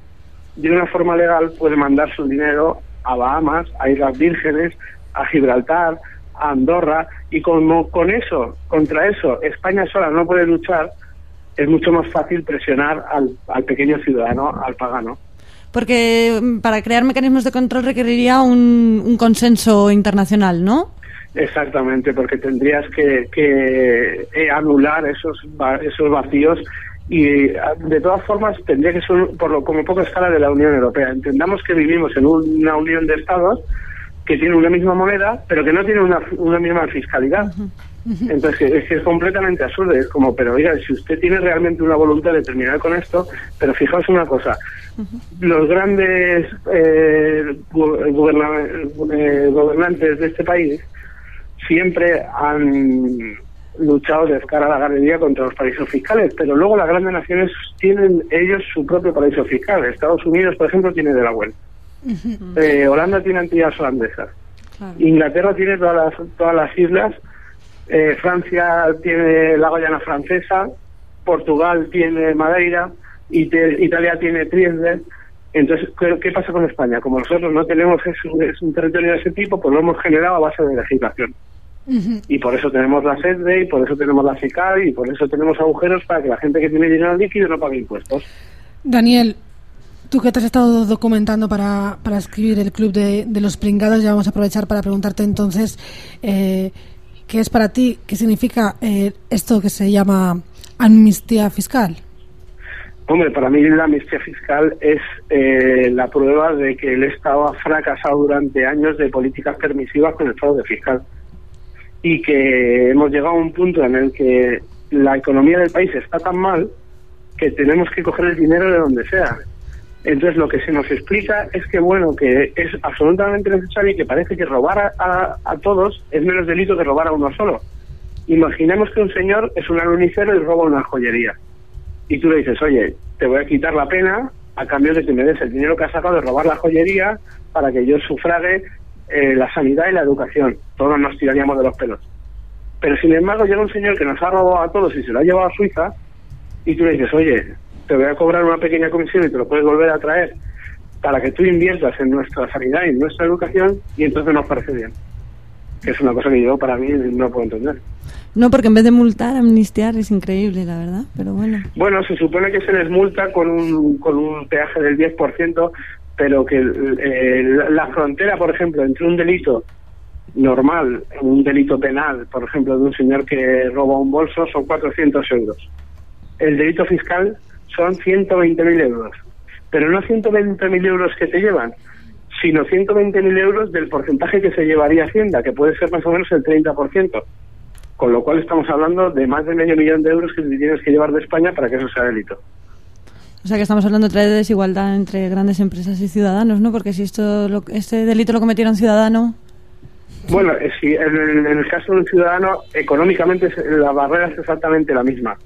de una forma legal, puede mandar su dinero a Bahamas, a Islas Vírgenes, a Gibraltar, a Andorra, y como con eso, contra eso, España sola no puede luchar, es mucho más fácil presionar al, al pequeño ciudadano, al pagano. Porque mm, para crear mecanismos de control requeriría un, un consenso internacional, ¿no? Exactamente, porque tendrías que, que, eh, anular esos esos vacíos y de todas formas tendría que ser por lo como poco escala de la Unión Europea. Entendamos que vivimos en una unión de estados que tiene una misma moneda, pero que no tiene una, una misma fiscalidad. Entonces es que es completamente absurdo. Es como, pero oiga, si usted tiene realmente una voluntad de terminar con esto, pero fijaos una cosa, los grandes eh, eh, gobernantes de este país siempre han luchado de cara a la galería contra los paraísos fiscales, pero luego las grandes naciones tienen ellos su propio paraíso fiscal. Estados Unidos, por ejemplo, tiene Delaware. Eh, Holanda tiene Antillas holandesas. Inglaterra tiene todas las, todas las islas. Eh, Francia tiene la Guayana francesa. Portugal tiene Madeira. Italia tiene Trieste. Entonces, ¿qué, qué pasa con España? Como nosotros no tenemos es un, es un territorio de ese tipo, pues lo hemos generado a base de legislación. Y por eso tenemos la SEDE, y por eso tenemos la FICAL, y por eso tenemos agujeros para que la gente que tiene dinero líquido no pague impuestos. Daniel, tú que te has estado documentando para, para escribir el Club de, de los Pringados, ya vamos a aprovechar para preguntarte entonces eh, qué es para ti, qué significa eh, esto que se llama amnistía fiscal. Hombre, para mí la amnistía fiscal es eh, la prueba de que el Estado ha fracasado durante años de políticas permisivas con el fraude fiscal y que hemos llegado a un punto en el que la economía del país está tan mal que tenemos que coger el dinero de donde sea. Entonces lo que se nos explica es que bueno, que es absolutamente necesario y que parece que robar a, a- todos es menos delito que robar a uno solo. Imaginemos que un señor es un alunicero y roba una joyería. Y tú le dices, oye, te voy a quitar la pena, a cambio de que me des el dinero que has sacado de robar la joyería para que yo sufrague eh, la sanidad y la educación. Todos nos tiraríamos de los pelos. Pero sin embargo llega un señor que nos ha robado a todos y se lo ha llevado a Suiza y tú le dices, oye, te voy a cobrar una pequeña comisión y te lo puedes volver a traer para que tú inviertas en nuestra sanidad y en nuestra educación y entonces nos parece bien. Que es una cosa que yo para mí no puedo entender. No, porque en vez de multar, amnistiar es increíble, la verdad, pero bueno. Bueno, se supone que se les multa con un, con un peaje del 10%, pero que eh, la frontera, por ejemplo, entre un delito normal, un delito penal, por ejemplo, de un señor que roba un bolso, son 400 euros. El delito fiscal son 120.000 euros. Pero no 120.000 euros que te llevan, sino 120.000 euros del porcentaje que se llevaría Hacienda, que puede ser más o menos el 30%. Con lo cual estamos hablando de más de medio millón de euros que te tienes que llevar de España para que eso sea delito. O sea que estamos hablando otra vez de desigualdad entre grandes empresas y ciudadanos, ¿no? Porque si esto, lo, este delito lo cometiera un ciudadano. Bueno, eh, si en, el caso de un ciudadano, económicamente la barrera es exactamente la misma.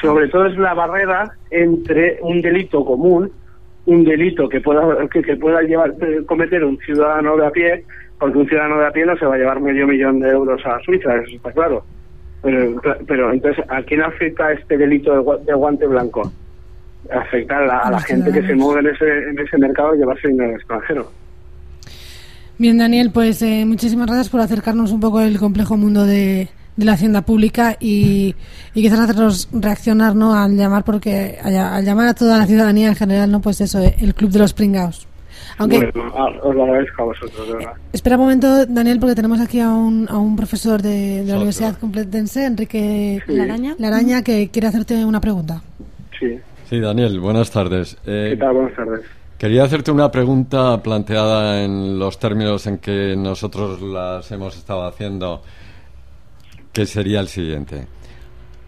Sobre todo es la barrera entre un delito común, un delito que pueda que, que pueda llevar eh, cometer un ciudadano de a pie porque un ciudadano de a pie no se va a llevar medio millón de euros a Suiza, eso está claro. Pero, pero entonces, ¿a quién afecta este delito de, guante blanco? Afecta a la, gente que se mueve en ese, en ese mercado y llevarse dinero extranjero. Bien, Daniel, pues eh, muchísimas gracias por acercarnos un poco el complejo mundo de, la hacienda pública y, y, quizás hacernos reaccionar ¿no? al llamar porque al, llamar a toda la ciudadanía en general no pues eso el club de los pringados aunque, os lo agradezco a vosotros, de verdad. Espera un momento, Daniel, porque tenemos aquí a un, a un profesor de, la Universidad Complutense, Enrique Laraña, que quiere hacerte una pregunta. Sí. Sí, Daniel, buenas tardes. Eh, ¿Qué tal? Buenas tardes. Quería hacerte una pregunta planteada en los términos en que nosotros las hemos estado haciendo, que sería el siguiente.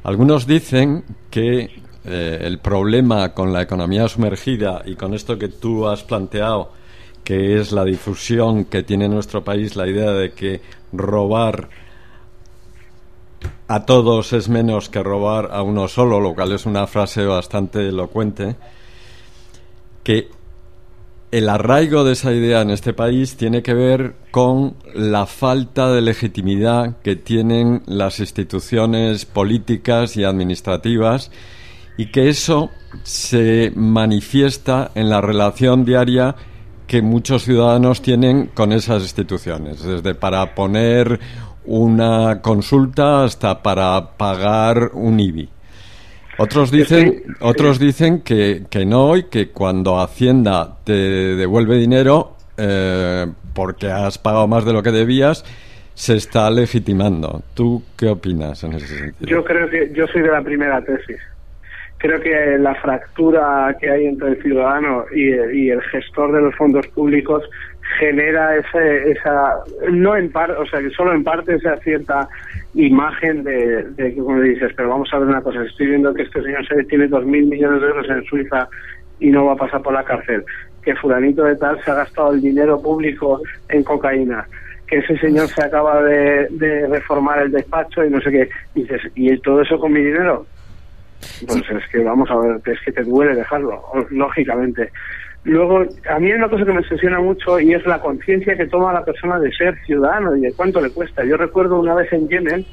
Algunos dicen que eh, el problema con la economía sumergida y con esto que tú has planteado que es la difusión que tiene nuestro país, la idea de que robar a todos es menos que robar a uno solo, lo cual es una frase bastante elocuente, que el arraigo de esa idea en este país tiene que ver con la falta de legitimidad que tienen las instituciones políticas y administrativas y que eso se manifiesta en la relación diaria que muchos ciudadanos tienen con esas instituciones, desde para poner una consulta hasta para pagar un IBI. Otros dicen, otros dicen que, que no y que cuando Hacienda te devuelve dinero eh, porque has pagado más de lo que debías, se está legitimando. ¿Tú qué opinas en ese sentido? Yo creo que yo soy de la primera tesis creo que la fractura que hay entre el ciudadano y, el gestor de los fondos públicos genera ese, esa, no en parte, o sea, que solo en parte esa cierta imagen de, que, como dices, pero vamos a ver una cosa, estoy viendo que este señor se tiene dos mil millones de euros en Suiza y no va a pasar por la cárcel, que fulanito de tal se ha gastado el dinero público en cocaína, que ese señor se acaba de, de reformar el despacho y no sé qué, dices, ¿y todo eso con mi dinero? Pues es que vamos a ver, es que te duele dejarlo, lógicamente. Luego, a mí hay una cosa que me obsesiona mucho y es la conciencia que toma la persona de ser ciudadano y de cuánto le cuesta. Yo recuerdo una vez en Yemen,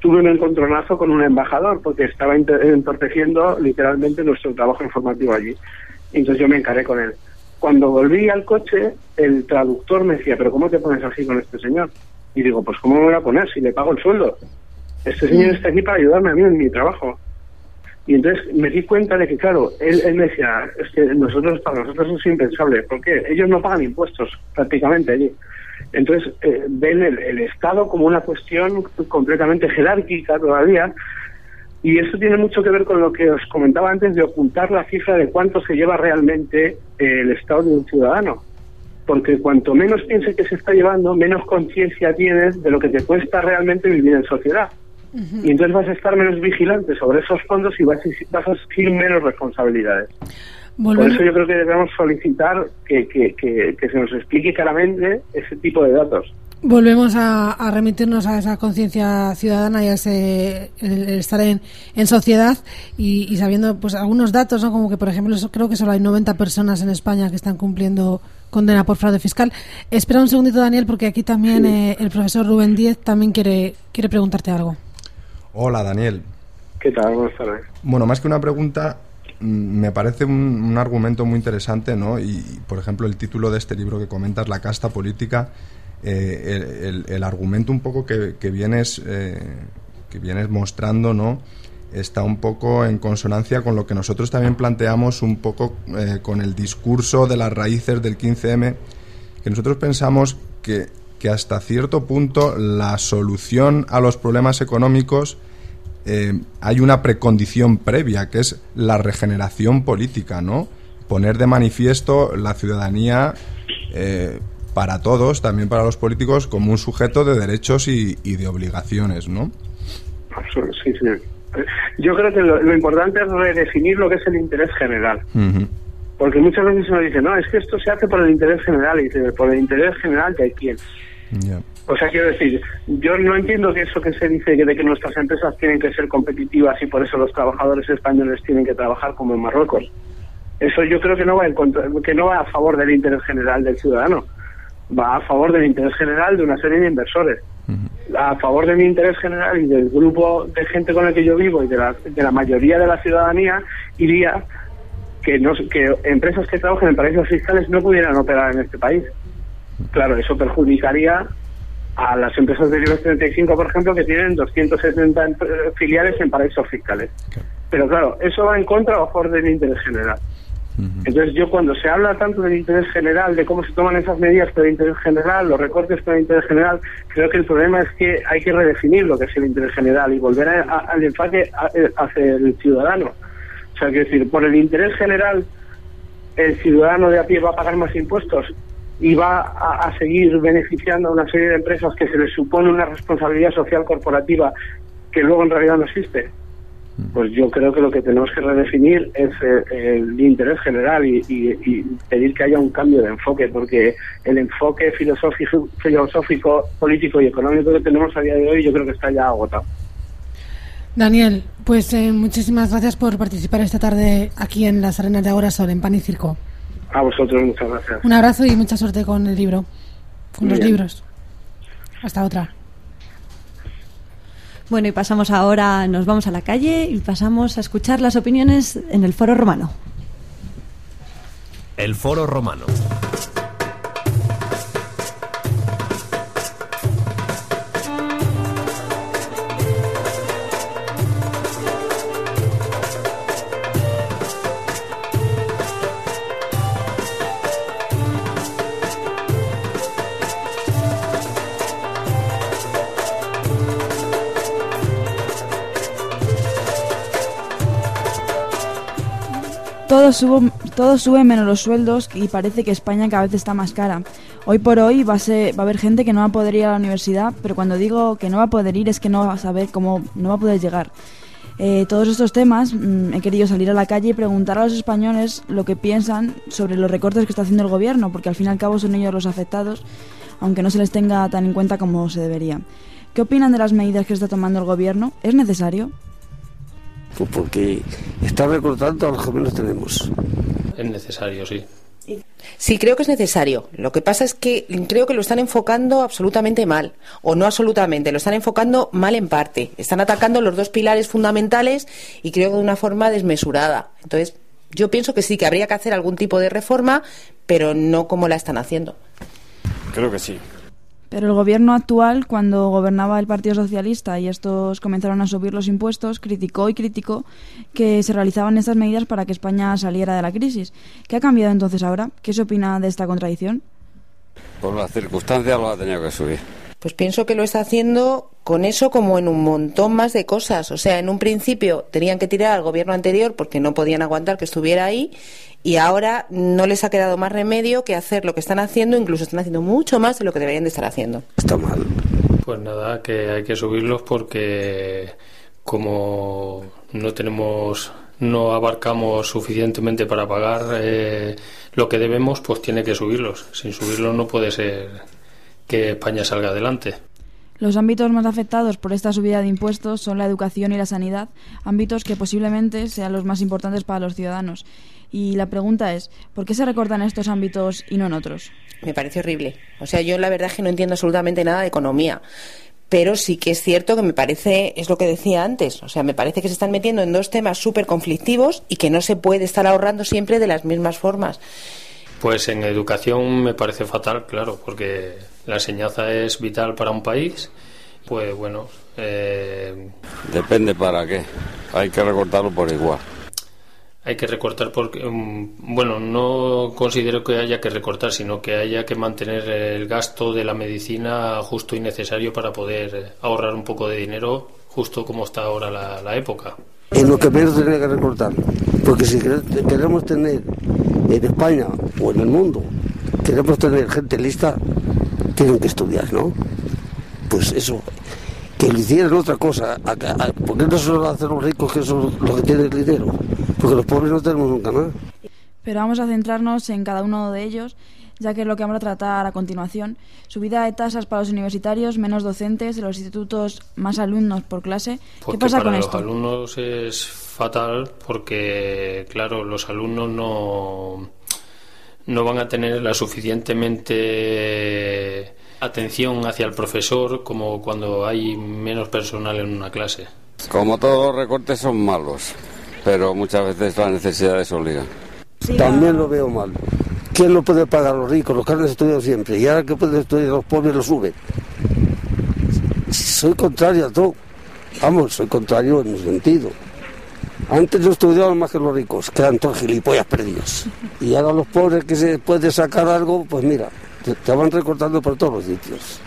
tuve un encontronazo con un embajador porque estaba entorpeciendo literalmente nuestro trabajo informativo allí. Entonces yo me encaré con él. Cuando volví al coche, el traductor me decía, pero ¿cómo te pones así con este señor? Y digo, pues ¿cómo me voy a poner si le pago el sueldo? Este señor está aquí para ayudarme a mí en mi trabajo. Y entonces me di cuenta de que, claro, él, me decía, es que nosotros, para nosotros es impensable, porque ellos no pagan impuestos prácticamente allí. Entonces eh, ven el, el, Estado como una cuestión completamente jerárquica todavía, y eso tiene mucho que ver con lo que os comentaba antes de ocultar la cifra de cuánto se lleva realmente el Estado de un ciudadano. Porque cuanto menos piense que se está llevando, menos conciencia tienes de lo que te cuesta realmente vivir en sociedad. Y entonces vas a estar menos vigilante sobre esos fondos y vas a, vas a exigir menos responsabilidades. Por eso yo creo que debemos solicitar que, que, que, se nos explique claramente ese tipo de datos. volvemos a, a remitirnos a esa conciencia ciudadana y a ese el, el estar en, en sociedad y, y sabiendo pues algunos datos, ¿no? como que por ejemplo creo que solo hay 90 personas en España que están cumpliendo condena por fraude fiscal. Espera un segundito Daniel porque aquí también eh, el profesor Rubén Díez también quiere quiere preguntarte algo. Hola, Daniel. ¿Qué tal? Buenas tardes. Bueno, más que una pregunta, mm, me parece un, un argumento muy interesante, ¿no? Y, y, por ejemplo, el título de este libro que comentas, La casta política, eh, el, el- el argumento un poco que, que vienes, eh, que vienes mostrando, ¿no? Está un poco en consonancia con lo que nosotros también planteamos un poco eh, con el discurso de las raíces del 15M, que nosotros pensamos que, que hasta cierto punto la solución a los problemas económicos eh, hay una precondición previa, que es la regeneración política, ¿no? Poner de manifiesto la ciudadanía eh, para todos, también para los políticos, como un sujeto de derechos y, y de obligaciones, ¿no? Sí, sí. Yo creo que lo, lo importante es redefinir lo que es el interés general. Porque muchas veces uno dice, no, es que esto se hace por el interés general. Y dice, por el interés general de quién. O sea, quiero decir, yo no entiendo que eso que se dice que de que nuestras empresas tienen que ser competitivas y por eso los trabajadores españoles tienen que trabajar como en Marruecos. Eso yo creo que no va en contra, que no va a favor del interés general del ciudadano. Va a favor del interés general de una serie de inversores. A favor de mi interés general y del grupo de gente con el que yo vivo y de la, de la mayoría de la ciudadanía iría que, no, que empresas que trabajan en paraísos fiscales no pudieran operar en este país. Claro, eso perjudicaría a las empresas del IBEX 35, por ejemplo, que tienen 270 em- eh, filiales en paraísos fiscales. Pero claro, eso va en contra o a favor del interés general. Entonces yo cuando se habla tanto del interés general, de cómo se toman esas medidas por el interés general, los recortes por el interés general, creo que el problema es que hay que redefinir lo que es el interés general y volver a- a- al enfoque a- eh, hacia el ciudadano. O sea, quiero decir, por el interés general, el ciudadano de a pie va a pagar más impuestos y va a, a seguir beneficiando a una serie de empresas que se les supone una responsabilidad social corporativa que luego en realidad no existe. Pues yo creo que lo que tenemos que redefinir es eh, el interés general y, y- y pedir que haya un cambio de enfoque, porque el enfoque filosófico, filosófico, político y económico que tenemos a día de hoy yo creo que está ya agotado. Daniel, pues eh, muchísimas gracias por participar esta tarde aquí en las arenas de Agora Sol, en Pan y Circo. A vosotros muchas gracias. Un abrazo y mucha suerte con el libro, con Muy los bien. libros. Hasta otra. Bueno, y pasamos ahora, nos vamos a la calle y pasamos a escuchar las opiniones en el foro romano. El Foro Romano. Todo, subo- todo sube menos los sueldos y parece que España cada vez está más cara. Hoy por hoy va a, va a haber gente que no va a poder ir a la universidad, pero cuando digo que no va a poder ir es que no va a saber cómo, no va a poder llegar. Eh, todos estos temas mm, he querido salir a la calle y preguntar a los españoles lo que piensan sobre los recortes que está haciendo el gobierno, porque al fin y al cabo son ellos los afectados, aunque no se les tenga tan en cuenta como se debería. ¿Qué opinan de las medidas que está tomando el gobierno? ¿Es necesario? Pues porque está recortando a los que menos tenemos. Es necesario, sí. Sí, creo que es necesario. Lo que pasa es que creo que lo están enfocando absolutamente mal. O no absolutamente, lo están enfocando mal en parte. Están atacando los dos pilares fundamentales y creo que de una forma desmesurada. Entonces, yo pienso que sí, que habría que hacer algún tipo de reforma, pero no como la están haciendo. Creo que sí. Pero el gobierno actual, cuando gobernaba el Partido Socialista y estos comenzaron a subir los impuestos, criticó y criticó que se realizaban estas medidas para que España saliera de la crisis. ¿Qué ha cambiado entonces ahora? ¿Qué se opina de esta contradicción? Por las circunstancias lo ha tenido que subir. Pues pienso que lo está haciendo con eso como en un montón más de cosas. O sea, en un principio tenían que tirar al gobierno anterior porque no podían aguantar que estuviera ahí y ahora no les ha quedado más remedio que hacer lo que están haciendo, incluso están haciendo mucho más de lo que deberían de estar haciendo. Está mal. Pues nada, que hay que subirlos porque como no tenemos, no abarcamos suficientemente para pagar eh, lo que debemos, pues tiene que subirlos. Sin subirlos no puede ser que España salga adelante. Los ámbitos más afectados por esta subida de impuestos son la educación y la sanidad, ámbitos que posiblemente sean los más importantes para los ciudadanos. Y la pregunta es, ¿por qué se recortan estos ámbitos y no en otros? Me parece horrible. O sea, yo la verdad es que no entiendo absolutamente nada de economía. Pero sí que es cierto que me parece, es lo que decía antes, o sea, me parece que se están metiendo en dos temas súper conflictivos y que no se puede estar ahorrando siempre de las mismas formas. Pues en educación me parece fatal, claro, porque la enseñanza es vital para un país. Pues bueno. Eh, Depende para qué. Hay que recortarlo por igual. Hay que recortar porque, mm, bueno, no considero que haya que recortar, sino que haya que mantener el gasto de la medicina justo y necesario para poder ahorrar un poco de dinero, justo como está ahora la, la época. En lo que menos tendría que recortar. Porque si queremos tener en España o en el mundo, queremos tener gente lista, tienen que estudiar, ¿no? Pues eso, que lo hicieran otra cosa. ¿Por qué no se lo hacen los ricos que son los que tienen dinero? Porque los pobres no tenemos nunca nada. Pero vamos a centrarnos en cada uno de ellos, ya que es lo que vamos a tratar a continuación. Subida de tasas para los universitarios, menos docentes, en los institutos más alumnos por clase. ¿Qué pasa con esto? Para los alumnos es fatal porque, claro, los alumnos no, no van a tener la suficientemente atención hacia el profesor como cuando hay menos personal en una clase. Como todos los recortes son malos pero muchas veces las necesidades obligan. También lo veo mal. ¿Quién lo puede pagar? Los ricos, los que han estudiado siempre. Y ahora que pueden estudiar los pobres lo suben. Soy contrario a todo. Vamos, soy contrario en un sentido. Antes no estudiaban más que los ricos, que eran todos gilipollas perdidos. Y ahora los pobres que se puede sacar algo, pues mira, te van recortando por todos los sitios.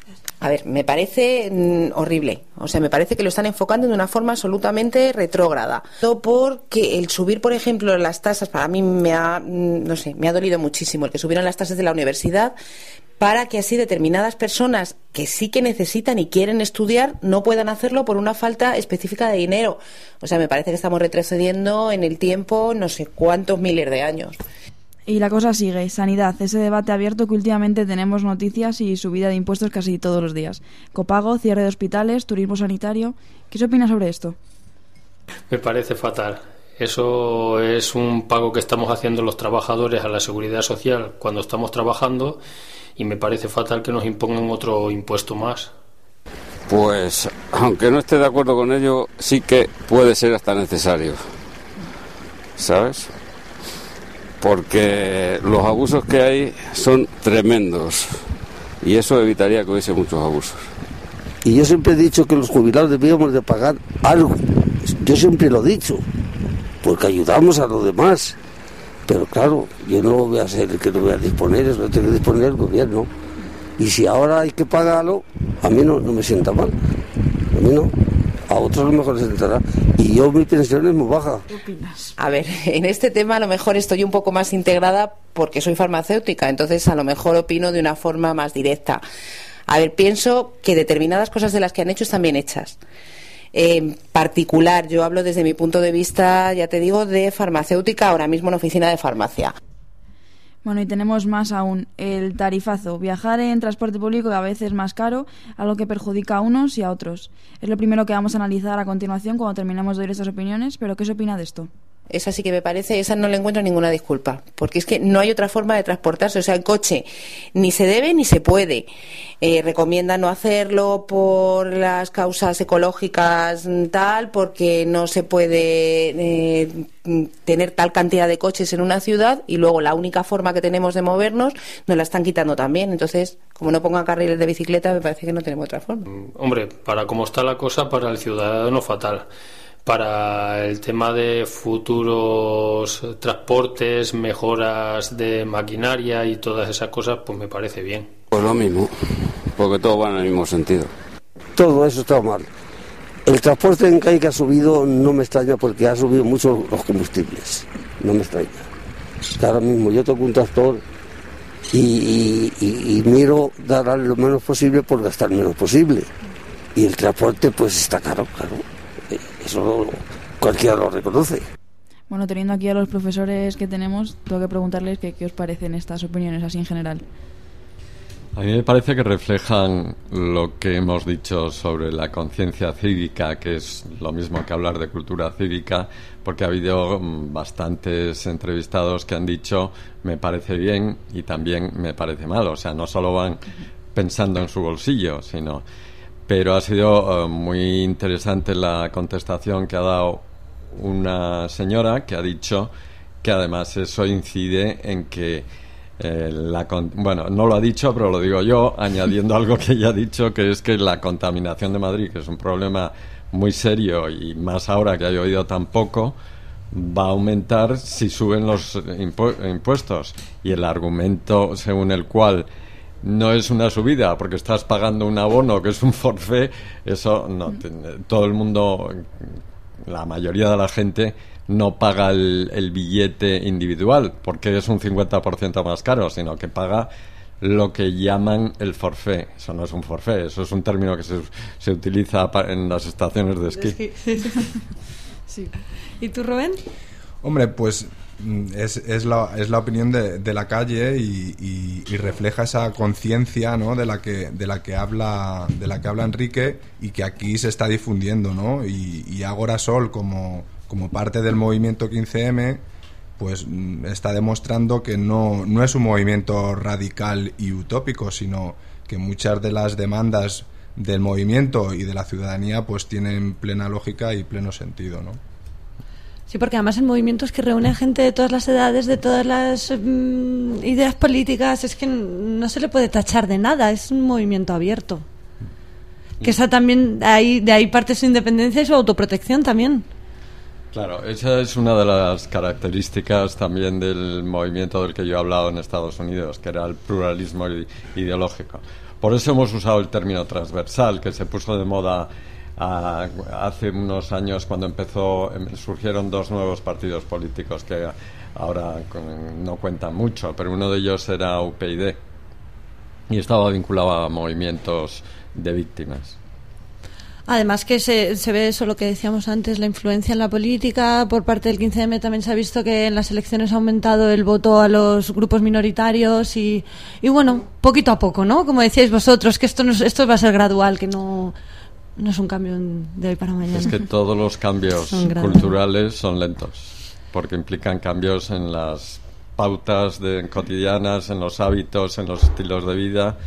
A ver, me parece mm, horrible. O sea, me parece que lo están enfocando de una forma absolutamente retrógrada. Todo porque el subir, por ejemplo, las tasas, para mí me ha, mm, no sé, me ha dolido muchísimo el que subieron las tasas de la universidad para que así determinadas personas que sí que necesitan y quieren estudiar no puedan hacerlo por una falta específica de dinero. O sea, me parece que estamos retrocediendo en el tiempo no sé cuántos miles de años. Y la cosa sigue, sanidad, ese debate abierto que últimamente tenemos noticias y subida de impuestos casi todos los días. Copago, cierre de hospitales, turismo sanitario. ¿Qué se opina sobre esto? Me parece fatal. Eso es un pago que estamos haciendo los trabajadores a la seguridad social cuando estamos trabajando y me parece fatal que nos impongan otro impuesto más. Pues, aunque no esté de acuerdo con ello, sí que puede ser hasta necesario. ¿Sabes? porque los abusos que hay son tremendos y eso evitaría que hubiese muchos abusos. Y yo siempre he dicho que los jubilados debíamos de pagar algo. Yo siempre lo he dicho, porque ayudamos a los demás. Pero claro, yo no voy a ser el que lo voy a disponer, eso lo tiene que disponer el gobierno. Y si ahora hay que pagarlo, a mí no, no me sienta mal. A mí no a otros a lo mejor les entrará. Y yo mi pensión es muy baja. ¿Qué opinas? A ver, en este tema a lo mejor estoy un poco más integrada porque soy farmacéutica, entonces a lo mejor opino de una forma más directa. A ver, pienso que determinadas cosas de las que han hecho están bien hechas. En particular, yo hablo desde mi punto de vista, ya te digo, de farmacéutica, ahora mismo en oficina de farmacia. Bueno, y tenemos más aún, el tarifazo. Viajar en transporte público a veces es más caro, algo que perjudica a unos y a otros. Es lo primero que vamos a analizar a continuación cuando terminemos de oír estas opiniones, pero ¿qué se opina de esto? Esa sí que me parece, esa no le encuentro ninguna disculpa, porque es que no hay otra forma de transportarse. O sea, el coche ni se debe ni se puede. Eh, recomienda no hacerlo por las causas ecológicas tal, porque no se puede eh, tener tal cantidad de coches en una ciudad y luego la única forma que tenemos de movernos nos la están quitando también. Entonces, como no pongan carriles de bicicleta, me parece que no tenemos otra forma. Hombre, para cómo está la cosa, para el ciudadano fatal para el tema de futuros transportes, mejoras de maquinaria y todas esas cosas, pues me parece bien. Pues lo mismo, porque todo va en el mismo sentido. Todo eso está mal. El transporte en calle que ha subido no me extraña porque ha subido mucho los combustibles. No me extraña. Ahora mismo yo tengo un tractor y, y miro dar lo menos posible por gastar menos posible. Y el transporte pues está caro, claro. Eso cualquiera lo reconoce. Bueno, teniendo aquí a los profesores que tenemos, tengo que preguntarles qué, qué os parecen estas opiniones así en general. A mí me parece que reflejan lo que hemos dicho sobre la conciencia cívica, que es lo mismo que hablar de cultura cívica, porque ha habido mm, bastantes entrevistados que han dicho me parece bien y también me parece mal. O sea, no solo van pensando en su bolsillo, sino. Pero ha sido eh, muy interesante la contestación que ha dado una señora que ha dicho que además eso incide en que eh, la bueno, no lo ha dicho, pero lo digo yo, añadiendo algo que ella ha dicho, que es que la contaminación de Madrid, que es un problema muy serio y más ahora que ha llovido tan poco, va a aumentar si suben los impuestos. Y el argumento según el cual no es una subida porque estás pagando un abono que es un forfait, eso no, todo el mundo, la mayoría de la gente no paga el, billete individual porque es un 50% más caro, sino que paga lo que llaman el forfait. Eso no es un forfait, eso es un término que se, se utiliza en las estaciones de esquí. Sí. ¿Y tú, Rubén? Hombre, pues es, es, la, es la opinión de, de la calle y, y, refleja esa conciencia ¿no? de la que de la que habla de la que habla Enrique y que aquí se está difundiendo ¿no? y, y Agora Sol como como parte del movimiento 15M, pues mm, está demostrando que no, no es un movimiento radical y utópico, sino que muchas de las demandas del movimiento y de la ciudadanía pues tienen plena lógica y pleno sentido, ¿no? Sí, porque además el movimiento es que reúne gente de todas las edades, de todas las mm, ideas políticas, es que no se le puede tachar de nada, es un movimiento abierto. Que está también, ahí, de ahí parte su independencia y su autoprotección también. Claro, esa es una de las características también del movimiento del que yo he hablado en Estados Unidos, que era el pluralismo ideológico. Por eso hemos usado el término transversal, que se puso de moda ah, hace unos años cuando empezó, em, surgieron dos nuevos partidos políticos que ahora no cuentan mucho, pero uno de ellos era UPyD y estaba vinculado a movimientos de víctimas. Además que se, se ve eso lo que decíamos antes, la influencia en la política por parte del 15M. También se ha visto que en las elecciones ha aumentado el voto a los grupos minoritarios y, y bueno, poquito a poco, ¿no? Como decíais vosotros, que esto, no, esto va a ser gradual, que no, no es un cambio de hoy para mañana. Es que todos los cambios culturales son lentos, porque implican cambios en las pautas de, cotidianas, en los hábitos, en los estilos de vida.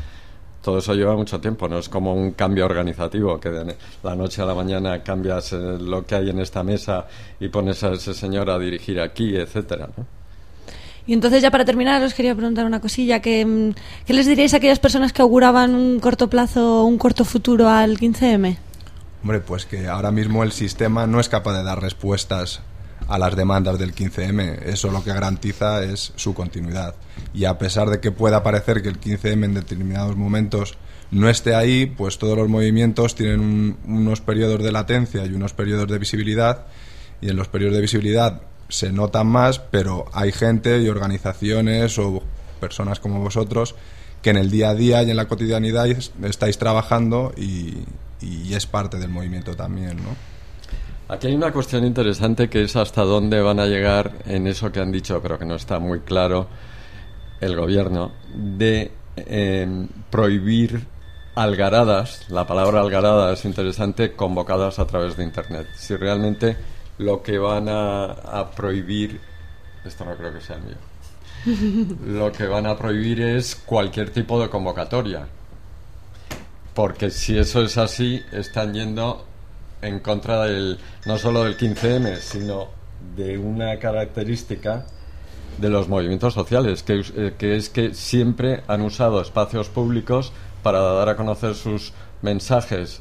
Todo eso lleva mucho tiempo, no es como un cambio organizativo, que de la noche a la mañana cambias eh, lo que hay en esta mesa y pones a ese señor a dirigir aquí, etcétera, Y entonces ya para terminar os quería preguntar una cosilla, que, mm, ¿qué les diríais a aquellas personas que auguraban un corto plazo, un corto futuro al 15M? Hombre, pues que ahora mismo el sistema no es capaz de dar respuestas a las demandas del 15M. Eso lo que garantiza es su continuidad. Y a pesar de que pueda parecer que el 15M en determinados momentos no esté ahí, pues todos los movimientos tienen unos periodos de latencia y unos periodos de visibilidad. Y en los periodos de visibilidad se notan más, pero hay gente y organizaciones o personas como vosotros que en el día a día y en la cotidianidad estáis trabajando y, es parte del movimiento también, ¿no? Aquí hay una cuestión interesante que es hasta dónde van a llegar en eso que han dicho, pero que no está muy claro el gobierno, de em, prohibir algaradas, la palabra algarada es interesante, convocadas a través de Internet. Si realmente lo que van a, a prohibir, esto no creo que sea mío, lo que van a prohibir es cualquier tipo de convocatoria. Porque si eso es así, están yendo en contra del, no solo del 15M, sino de una característica de los movimientos sociales, que, eh, que, es que siempre han usado espacios públicos para dar a conocer sus mensajes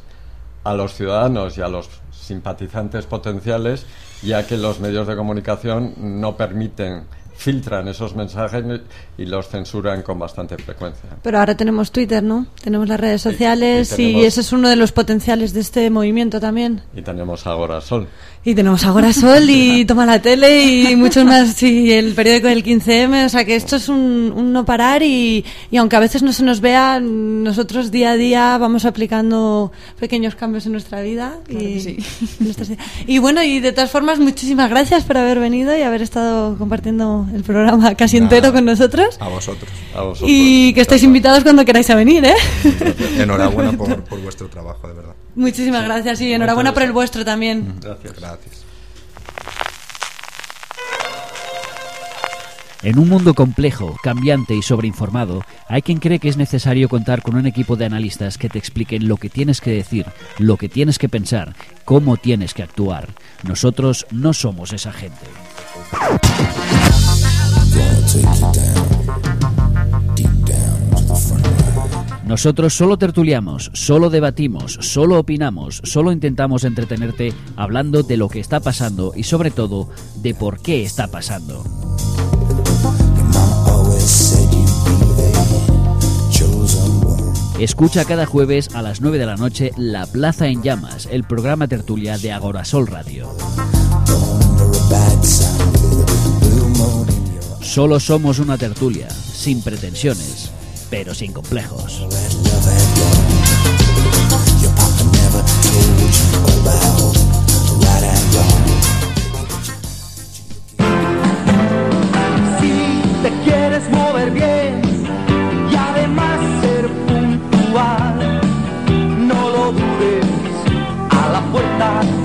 a los ciudadanos y a los simpatizantes potenciales, ya que los medios de comunicación no permiten filtran esos mensajes y los censuran con bastante frecuencia. Pero ahora tenemos Twitter, ¿no? Tenemos las redes sociales y, ese es uno de los potenciales de este movimiento también. Y tenemos Agora Sol. Y tenemos Agora Sol y Toma la Tele y muchos más, y el periódico del 15M. O sea que esto es un, un no parar y, y aunque a veces no se nos vea, nosotros día a día vamos aplicando pequeños cambios en nuestra vida. y, y bueno, y de todas formas, muchísimas gracias por haber venido y haber estado compartiendo el programa casi entero con nosotros. A vosotros. A vosotros. Y que estáis invitados cuando queráis a venir, ¿eh? Enhorabuena por, por vuestro trabajo, de verdad. Muchísimas gracias y enhorabuena por el vuestro también. Gracias. Gracias. En un mundo complejo, cambiante y sobreinformado, hay quien cree que es necesario contar con un equipo de analistas que te expliquen lo que tienes que decir, lo que tienes que pensar, cómo tienes que actuar. Nosotros no somos esa gente. Nosotros solo tertuliamos, solo debatimos, solo opinamos, solo intentamos entretenerte hablando de lo que está pasando y sobre todo de por qué está pasando. Escucha cada jueves a las 9 de la noche La Plaza en Llamas, el programa tertulia de Agorasol Radio. Solo somos una tertulia, sin pretensiones, pero sin complejos. Si te quieres mover bien y además ser puntual, no lo dudes, a la puerta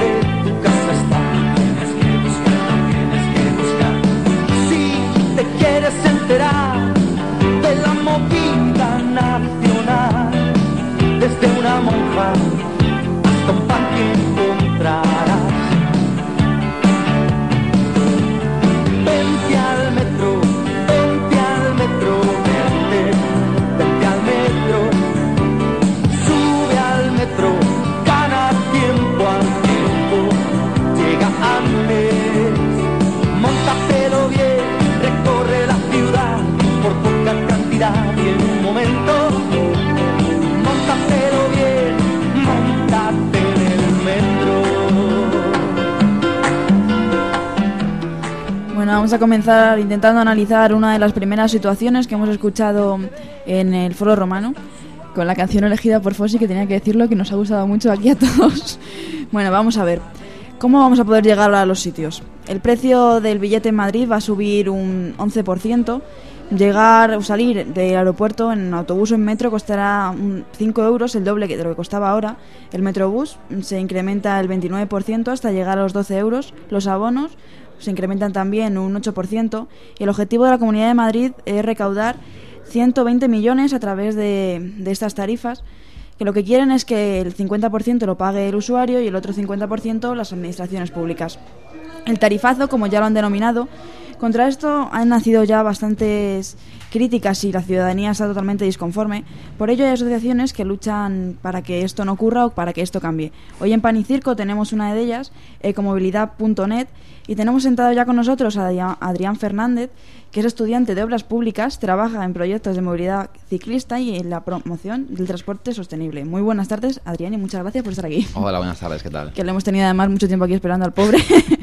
Bueno, vamos a comenzar intentando analizar una de las primeras situaciones que hemos escuchado en el Foro Romano, con la canción elegida por Fossi, que tenía que decirlo, que nos ha gustado mucho aquí a todos. bueno, vamos a ver. ¿Cómo vamos a poder llegar a los sitios? El precio del billete en Madrid va a subir un 11%. Llegar o salir del aeropuerto en autobús o en metro costará un 5 euros, el doble de lo que costaba ahora. El metrobús se incrementa el 29% hasta llegar a los 12 euros. Los abonos se incrementan también un 8%. Y el objetivo de la Comunidad de Madrid es recaudar 120 millones a través de, de estas tarifas que lo que quieren es que el 50% lo pague el usuario y el otro 50% las administraciones públicas. El tarifazo, como ya lo han denominado, contra esto han nacido ya bastantes críticas y la ciudadanía está totalmente disconforme. Por ello hay asociaciones que luchan para que esto no ocurra o para que esto cambie. Hoy en Pan y Circo tenemos una de ellas, ecomovilidad.net, y tenemos sentado ya con nosotros a Adrián- Fernández, que es estudiante de obras públicas, trabaja en proyectos de movilidad ciclista y en la promoción del transporte sostenible. Muy buenas tardes, Adrián, y muchas gracias por estar aquí. Hola, buenas tardes, ¿qué tal? Que le hemos tenido además mucho tiempo aquí esperando al pobre.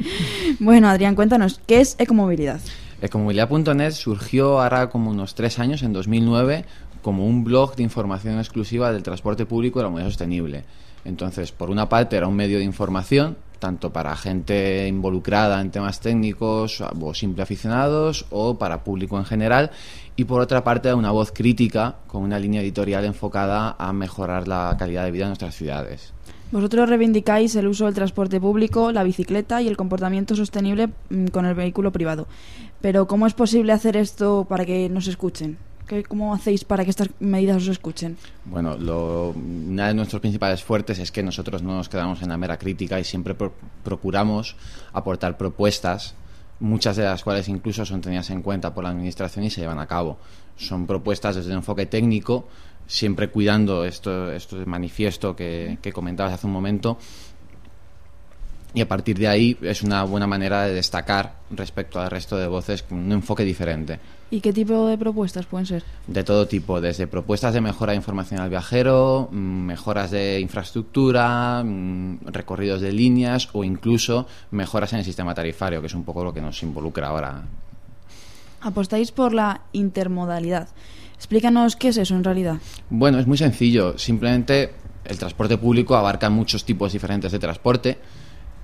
bueno, Adrián, cuéntanos, ¿qué es ecomovilidad? Ecomovilidad.net surgió ahora como unos tres años, en 2009, como un blog de información exclusiva del transporte público y la movilidad sostenible. Entonces, por una parte era un medio de información, tanto para gente involucrada en temas técnicos o simple aficionados, o para público en general, y por otra parte era una voz crítica con una línea editorial enfocada a mejorar la calidad de vida en nuestras ciudades. Vosotros reivindicáis el uso del transporte público, la bicicleta y el comportamiento sostenible mm, con el vehículo privado. Pero ¿cómo es posible hacer esto para que nos escuchen? ¿Qué- ¿Cómo hacéis para que estas medidas os escuchen? Bueno, lo, una de nuestros principales fuertes es que nosotros no nos quedamos en la mera crítica y siempre pro- procuramos aportar propuestas, muchas de las cuales incluso son tenidas en cuenta por la Administración y se llevan a cabo. Son propuestas desde un enfoque técnico, siempre cuidando esto, esto manifiesto que, que comentabas hace un momento, y a partir de ahí es una buena manera de destacar respecto al resto de voces con un enfoque diferente. ¿Y qué tipo de propuestas pueden ser? De todo tipo, desde propuestas de mejora de información al viajero, mm, mejoras de infraestructura, mm, recorridos de líneas o incluso mejoras en el sistema tarifario, que es un poco lo que nos involucra ahora. Apostáis por la intermodalidad. Explícanos qué es eso en realidad. Bueno, es muy sencillo. Simplemente el transporte público abarca muchos tipos diferentes de transporte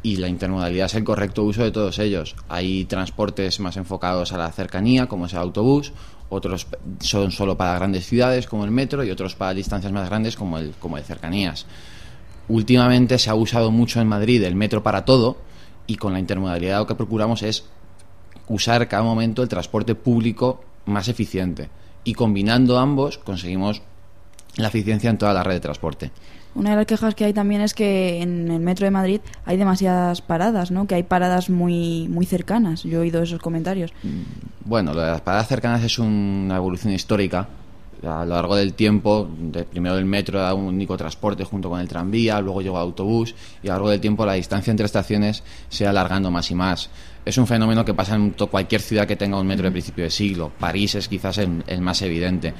y la intermodalidad es el correcto uso de todos ellos. Hay transportes más enfocados a la cercanía, como es el autobús, otros son solo para grandes ciudades, como el metro, y otros para distancias más grandes, como el, como el cercanías. Últimamente se ha usado mucho en Madrid el metro para todo, y con la intermodalidad lo que procuramos es usar cada momento el transporte público más eficiente. Y combinando ambos conseguimos la eficiencia en toda la red de transporte. Una de las quejas que hay también es que en el metro de Madrid hay demasiadas paradas, ¿no? Que hay paradas muy muy cercanas. Yo he oído esos comentarios. Bueno, lo de las paradas cercanas es una evolución histórica. A lo largo del tiempo, de, primero el metro era un único transporte junto con el tranvía, luego llegó el autobús y a lo largo del tiempo la distancia entre estaciones se va alargando más y más. Es un fenómeno que pasa en cualquier ciudad que tenga un metro de principio de siglo. París es quizás el, el más evidente.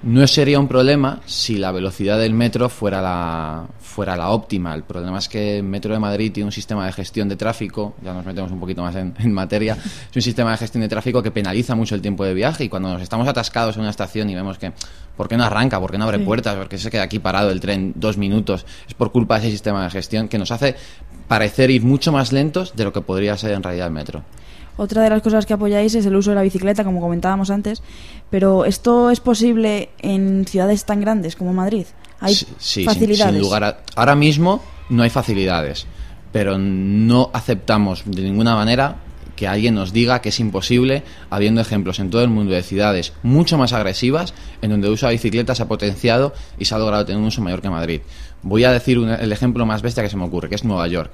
No sería un problema si la velocidad del metro fuera la, fuera la óptima. El problema es que el Metro de Madrid tiene un sistema de gestión de tráfico, ya nos metemos un poquito más en, en materia, es un sistema de gestión de tráfico que penaliza mucho el tiempo de viaje y cuando nos estamos atascados en una estación y vemos que, ¿por qué no arranca? ¿Por qué no abre Sí. puertas? ¿Por qué se queda aquí parado el tren dos minutos? Es por culpa de ese sistema de gestión que nos hace parecer ir mucho más lentos de lo que podría ser en realidad el metro. Otra de las cosas que apoyáis es el uso de la bicicleta, como comentábamos antes. Pero ¿esto es posible en ciudades tan grandes como Madrid? ¿Hay Sí, sí, sin- facilidades? Sin, lugar a- ahora mismo no hay facilidades, pero no aceptamos de ninguna manera que alguien nos diga que es imposible, habiendo ejemplos en todo el mundo de ciudades mucho más agresivas, en donde el uso de la bicicleta se ha potenciado y se ha logrado tener un uso mayor que Madrid. Voy a decir un- el ejemplo más bestia que se me ocurre, que es Nueva York.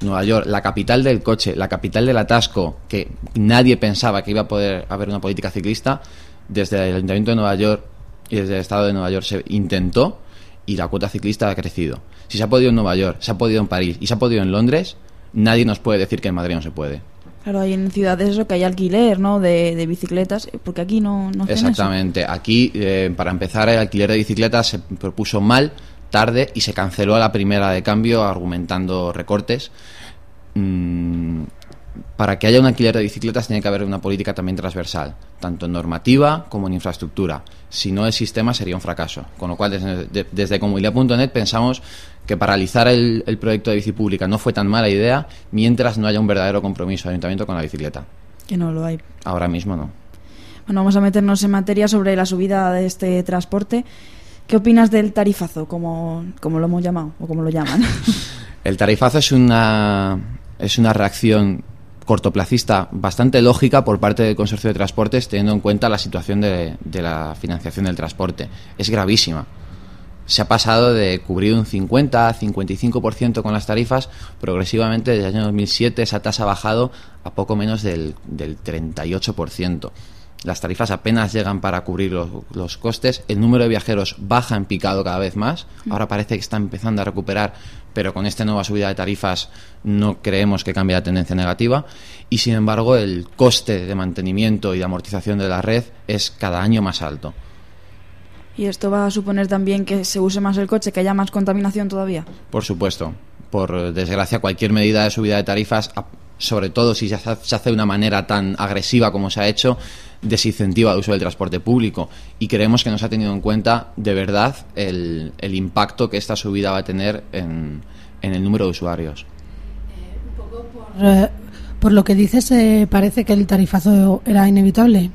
Nueva York, la capital del coche, la capital del atasco, que nadie pensaba que iba a poder haber una política ciclista, desde el Ayuntamiento de Nueva York y desde el Estado de Nueva York se intentó y la cuota ciclista ha crecido. Si se ha podido en Nueva York, se ha podido en París y se ha podido en Londres, nadie nos puede decir que en Madrid no se puede. Claro, hay en ciudades eso que hay alquiler, ¿no? De, de bicicletas, porque aquí no, no hacen eso. Exactamente. Aquí, eh, para empezar, el alquiler de bicicletas se propuso mal, tarde, y se canceló a la primera de cambio argumentando recortes. Mm, para que haya un alquiler de bicicletas tiene que haber una política también transversal, tanto en normativa como en infraestructura. Si no, el sistema sería un fracaso. Con lo cual, desde, de- desde comunidad.net pensamos que paralizar el, el proyecto de bici pública no fue tan mala idea mientras no haya un verdadero compromiso del ayuntamiento con la bicicleta. Que no lo hay. Ahora mismo no. Bueno, vamos a meternos en materia sobre la subida de este transporte. ¿Qué opinas del tarifazo, como, como lo hemos llamado, o como lo llaman? El tarifazo es una, es una reacción cortoplacista bastante lógica por parte del Consorcio de Transportes teniendo en cuenta la situación de, de la financiación del transporte. Es gravísima. Se ha pasado de cubrir un 50 a 55% con las tarifas, progresivamente desde el año 2007 esa tasa ha bajado a poco menos del, del 38%. Las tarifas apenas llegan para cubrir los, los costes, el número de viajeros baja en picado cada vez más, ahora parece que está empezando a recuperar, pero con esta nueva subida de tarifas no creemos que cambie la tendencia negativa y sin embargo el coste de mantenimiento y de amortización de la red es cada año más alto. y esto va a suponer también que se use más el coche, que haya más contaminación todavía. Por supuesto. Por desgracia, cualquier medida de subida de tarifas, sobre todo si se hace de una manera tan agresiva como se ha hecho, desincentiva el uso del transporte público. Y creemos que no se ha tenido en cuenta de verdad el, el impacto que esta subida va a tener en, en el número de usuarios. Eh, por lo que dices, eh, parece que el tarifazo era inevitable.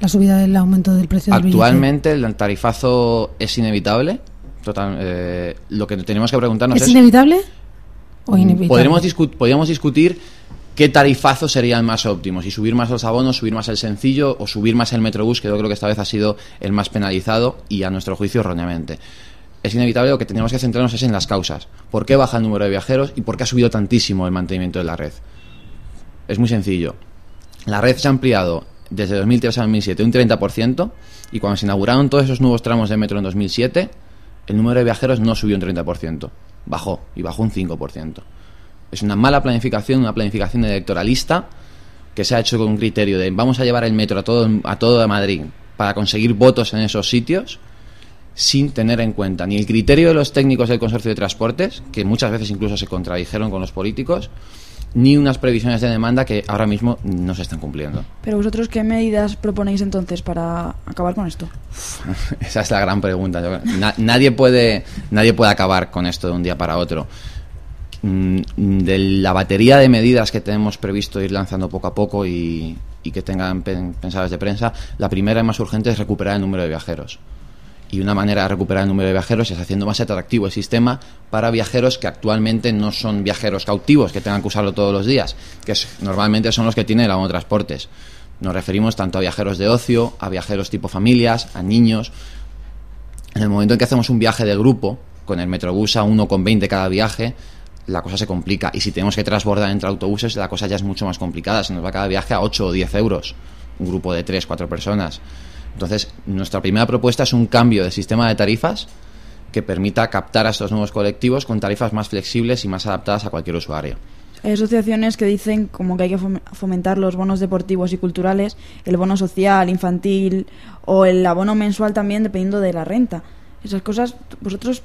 La subida del aumento del precio del. Actualmente el tarifazo es inevitable. Total, eh, lo que tenemos que preguntarnos ¿Es es... inevitable o inevitable? Discu- podríamos discutir qué tarifazo sería el más óptimo, si subir más los abonos, subir más el sencillo o subir más el Metrobús, que yo creo que esta vez ha sido el más penalizado y a nuestro juicio erróneamente. Es inevitable, lo que tenemos que centrarnos es en las causas. ¿Por qué baja el número de viajeros y por qué ha subido tantísimo el mantenimiento de la red? Es muy sencillo. La red se ha ampliado desde 2003 a 2007 un 30% y cuando se inauguraron todos esos nuevos tramos de metro en 2007, el número de viajeros no subió un 30%, bajó y bajó un 5%. Es una mala planificación, una planificación electoralista que se ha hecho con un criterio de vamos a llevar el metro a todo, a todo de Madrid para conseguir votos en esos sitios sin tener en cuenta ni el criterio de los técnicos del consorcio de transportes, que muchas veces incluso se contradijeron con los políticos, ni unas previsiones de demanda que ahora mismo no se están cumpliendo. Pero vosotros, ¿qué medidas proponéis entonces para acabar con esto? Esa es la gran pregunta. Nadie, puede, nadie puede acabar con esto de un día para otro. Mm, De la batería de medidas que tenemos previsto ir lanzando poco a poco y, que tengan pen- pensadas de prensa, la primera y más urgente es recuperar el número de viajeros. Y una manera de recuperar el número de viajeros es haciendo más atractivo el sistema para viajeros que actualmente no son viajeros cautivos, que tengan que usarlo todos los días, que normalmente son los que tienen el transportes. Nos referimos tanto a viajeros de ocio, a viajeros tipo familias, a niños. En el momento en que hacemos un viaje de grupo, con el Metrobús a 1,20 cada viaje, la cosa se complica. Y si tenemos que transbordar entre autobuses, la cosa ya es mucho más complicada. Se nos va cada viaje a 8 o 10 euros. Un grupo de 3, 4 personas. Entonces, nuestra primera propuesta es un cambio de sistema de tarifas que permita captar a estos nuevos colectivos con tarifas más flexibles y más adaptadas a cualquier usuario. Hay asociaciones que dicen como que hay que fom- fomentar los bonos deportivos y culturales, el bono social, infantil o el abono mensual también dependiendo de la renta. Esas cosas, vosotros...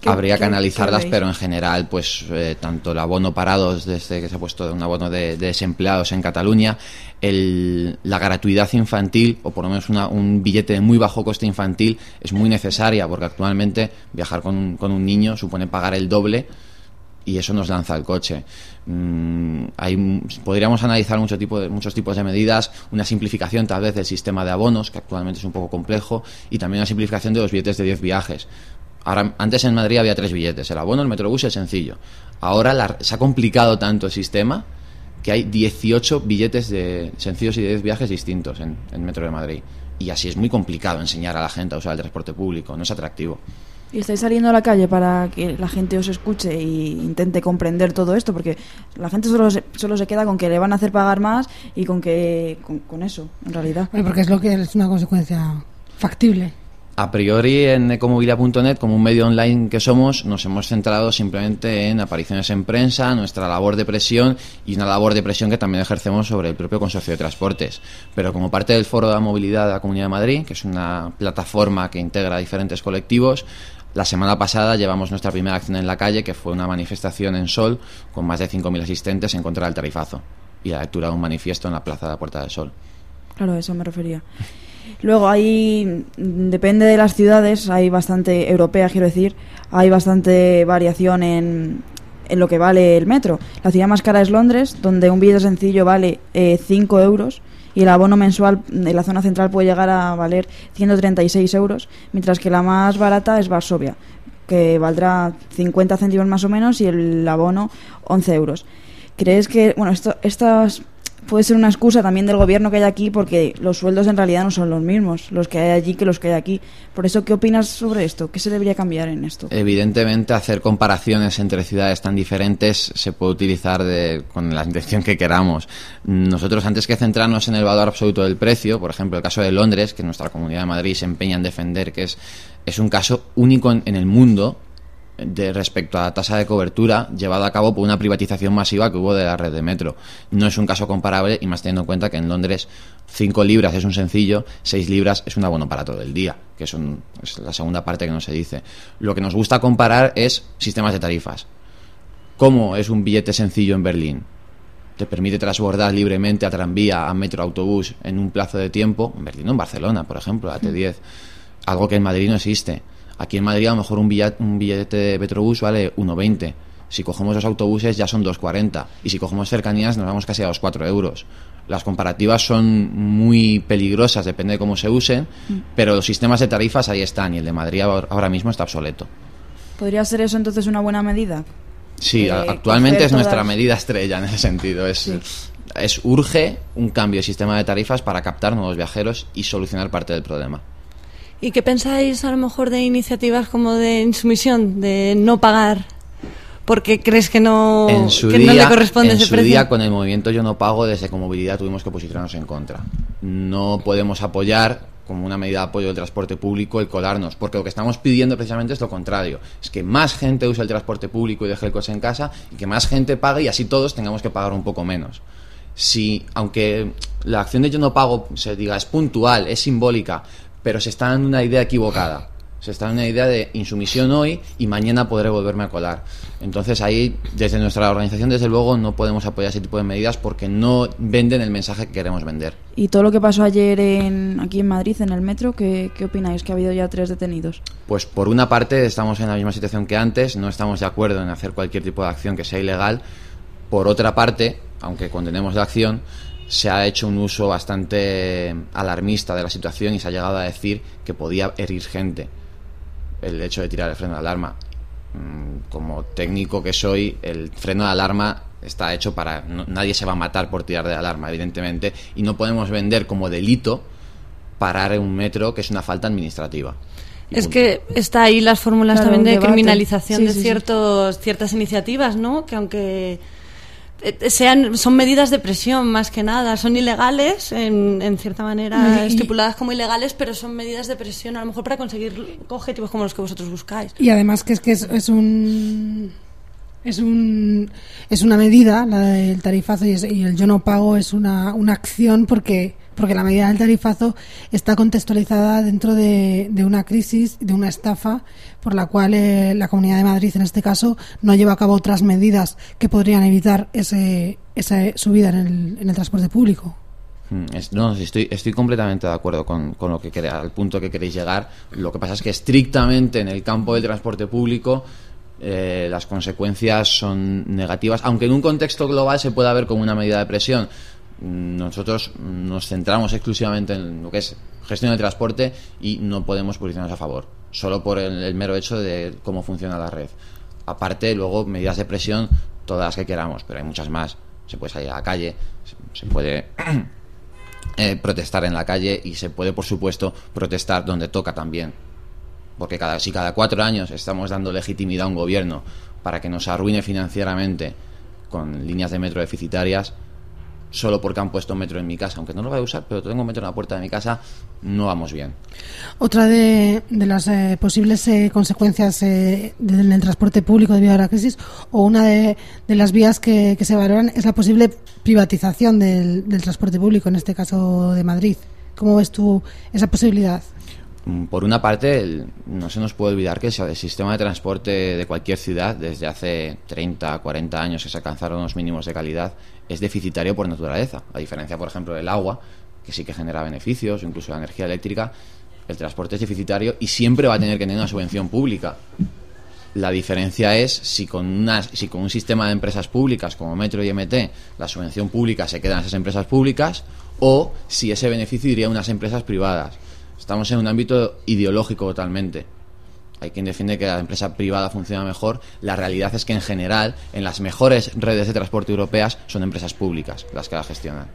¿qué- Habría que analizarlas, pero en general, pues eh, tanto el abono parados desde que se ha puesto un abono de, de desempleados en Cataluña, el- la gratuidad infantil, o por lo menos una- un billete de muy bajo coste infantil, es muy necesaria, porque actualmente viajar con, un- con un niño supone pagar el doble y eso nos lanza el coche. Mm, hay, podríamos analizar mucho tipo de, muchos tipos de medidas, una simplificación tal vez del sistema de abonos, que actualmente es un poco complejo, y también una simplificación de los billetes de 10 viajes. Ahora, antes en Madrid había tres billetes, el abono, el metrobús y el sencillo. Ahora la- se ha complicado tanto el sistema que hay 18 billetes de sencillos y de 10 viajes distintos en, en Metro de Madrid. Y así es muy complicado enseñar a la gente a usar el transporte público, no es atractivo. ¿Y estáis saliendo a la calle para que la gente os escuche e intente comprender todo esto? Porque la gente solo se, solo se queda con que le van a hacer pagar más y con que con, con eso, en realidad. Bueno, porque es lo que es una consecuencia factible. A priori en ecomovilidad.net, como un medio online que somos, nos hemos centrado simplemente en apariciones en prensa, nuestra labor de presión y una labor de presión que también ejercemos sobre el propio Consorcio de Transportes. Pero como parte del Foro de la Movilidad de la Comunidad de Madrid, que es una plataforma que integra diferentes colectivos, la semana pasada llevamos nuestra primera acción en la calle, que fue una manifestación en Sol con más de 5.000 asistentes en contra del tarifazo y la lectura de un manifiesto en la Plaza de la Puerta del Sol. Claro, a eso me refería. Luego hay, mm, depende de las ciudades, hay bastante, europea quiero decir, hay bastante variación en, en lo que vale el metro. La ciudad más cara es Londres, donde un billete sencillo vale 5 euros y el abono mensual en la zona central puede llegar a valer 136 euros, mientras que la más barata es Varsovia, que valdrá 50 céntimos más o menos y el abono 11 euros. ¿Crees que, bueno, esto, estas puede ser una excusa también del gobierno que hay aquí porque los sueldos en realidad no son los mismos, los que hay allí que los que hay aquí. Por eso, ¿qué opinas sobre esto? ¿Qué se debería cambiar en esto? Evidentemente, hacer comparaciones entre ciudades tan diferentes se puede utilizar de- con la intención que queramos. Nosotros, antes que centrarnos en el valor absoluto del precio, por ejemplo, el caso de Londres, que nuestra comunidad de Madrid se empeña en defender, que es, es un caso único en, en el mundo de respecto a la tasa de cobertura llevada a cabo por una privatización masiva que hubo de la red de metro. No es un caso comparable y más teniendo en cuenta que en Londres 5 libras es un sencillo, 6 libras es un abono para todo el día, que es, un- es la segunda parte que no se dice. Lo que nos gusta comparar es sistemas de tarifas. ¿Cómo es un billete sencillo en Berlín? Te permite transbordar libremente a tranvía, a metro, autobús en un plazo de tiempo, en Berlín o en Barcelona, por ejemplo, a T10. Algo que en Madrid no existe. Aquí en Madrid a lo mejor un billete, un billete de Metrobús vale 1,20. Si cogemos los autobuses ya son 2,40. Y si cogemos cercanías nos vamos casi a los 4 euros. Las comparativas son muy peligrosas, depende de cómo se usen, pero los sistemas de tarifas ahí están y el de Madrid ahora mismo está obsoleto. ¿Podría ser eso entonces una buena medida? Sí, Eh, actualmente es nuestra medida estrella en ese sentido. Es, es urge un cambio de sistema de tarifas para captar nuevos viajeros y solucionar parte del problema. ¿Y qué pensáis a lo mejor de iniciativas como de insumisión, de no pagar? Porque crees que no, en su que día, no le corresponde en ese su precio. día con el movimiento Yo no pago desde Comovilidad tuvimos que posicionarnos en contra. No podemos apoyar como una medida de apoyo del transporte público el colarnos, porque lo que estamos pidiendo precisamente es lo contrario, es que más gente use el transporte público y deje el coche en casa y que más gente pague y así todos tengamos que pagar un poco menos. Si, aunque la acción de yo no pago se diga es puntual, es simbólica, pero se está dando una idea equivocada. Se está dando una idea de insumisión hoy y mañana podré volverme a colar. Entonces ahí, desde nuestra organización, desde luego, no podemos apoyar ese tipo de medidas porque no venden el mensaje que queremos vender. Y todo lo que pasó ayer en, aquí en Madrid, en el metro, ¿qué, ¿qué opináis? Que ha habido ya tres detenidos. Pues por una parte estamos en la misma situación que antes, no estamos de acuerdo en hacer cualquier tipo de acción que sea ilegal. Por otra parte, aunque condenemos la acción, se ha hecho un uso bastante alarmista de la situación y se ha llegado a decir que podía herir gente el hecho de tirar el freno de alarma. Mm, Como técnico que soy, el freno de alarma está hecho para... no- nadie se va a matar por tirar de alarma, evidentemente, y no podemos vender como delito parar un metro, que es una falta administrativa. Es que está ahí las fórmulas Claro, también de debate. criminalización Sí, de sí, sí. ciertos ciertas iniciativas, ¿no? Que aunque sean son medidas de presión más que nada, son ilegales en, en cierta manera Y- estipuladas como ilegales, pero son medidas de presión a lo mejor para conseguir objetivos como los que vosotros buscáis. Y además que es que es, es un es un es una medida la del tarifazo y, es- y el yo no pago es una, una acción porque porque la medida del tarifazo está contextualizada dentro de, una crisis de una estafa por la cual eh, la Comunidad de Madrid en este caso no lleva a cabo otras medidas que podrían evitar ese, esa subida en el, en el transporte público Mm, es- no, estoy, estoy completamente de acuerdo con, con lo que al punto que queréis llegar. Lo que pasa es que estrictamente en el campo del transporte público eh, las consecuencias son negativas, aunque en un contexto global se pueda ver como una medida de presión. Nosotros nos centramos exclusivamente en lo que es gestión del transporte y no podemos posicionarnos a favor, solo por el, mero hecho de cómo funciona la red. Aparte, luego, medidas de presión, todas las que queramos, pero hay muchas más. Se puede salir a la calle, se puede eh, protestar en la calle y se puede, por supuesto, protestar donde toca también. Porque cada, si cada cuatro años estamos dando legitimidad a un gobierno para que nos arruine financieramente con líneas de metro deficitarias, solo porque han puesto metro en mi casa, aunque no lo voy a usar, pero tengo metro en la puerta de mi casa, no vamos bien. Otra de, las eh, posibles eh, consecuencias eh, del transporte público debido a la crisis, o una de, las vías que, que se valoran, es la posible privatización del, del transporte público, en este caso de Madrid. ¿Cómo ves tú esa posibilidad? Mm, Por una parte, el- no se nos puede olvidar que el sistema de transporte de cualquier ciudad, desde hace 30, 40 años que se alcanzaron los mínimos de calidad, es deficitario por naturaleza. A diferencia, por ejemplo, del agua, que sí que genera beneficios, incluso la energía eléctrica, el transporte es deficitario y siempre va a tener que tener una subvención pública. La diferencia es si con, una, si con un sistema de empresas públicas como Metro y MT la subvención pública se queda en esas empresas públicas o si ese beneficio iría a unas empresas privadas. Estamos en un ámbito ideológico totalmente. Hay quien defiende que la empresa privada funciona mejor. La realidad es que en general, en las mejores redes de transporte europeas, son empresas públicas las que la gestionan.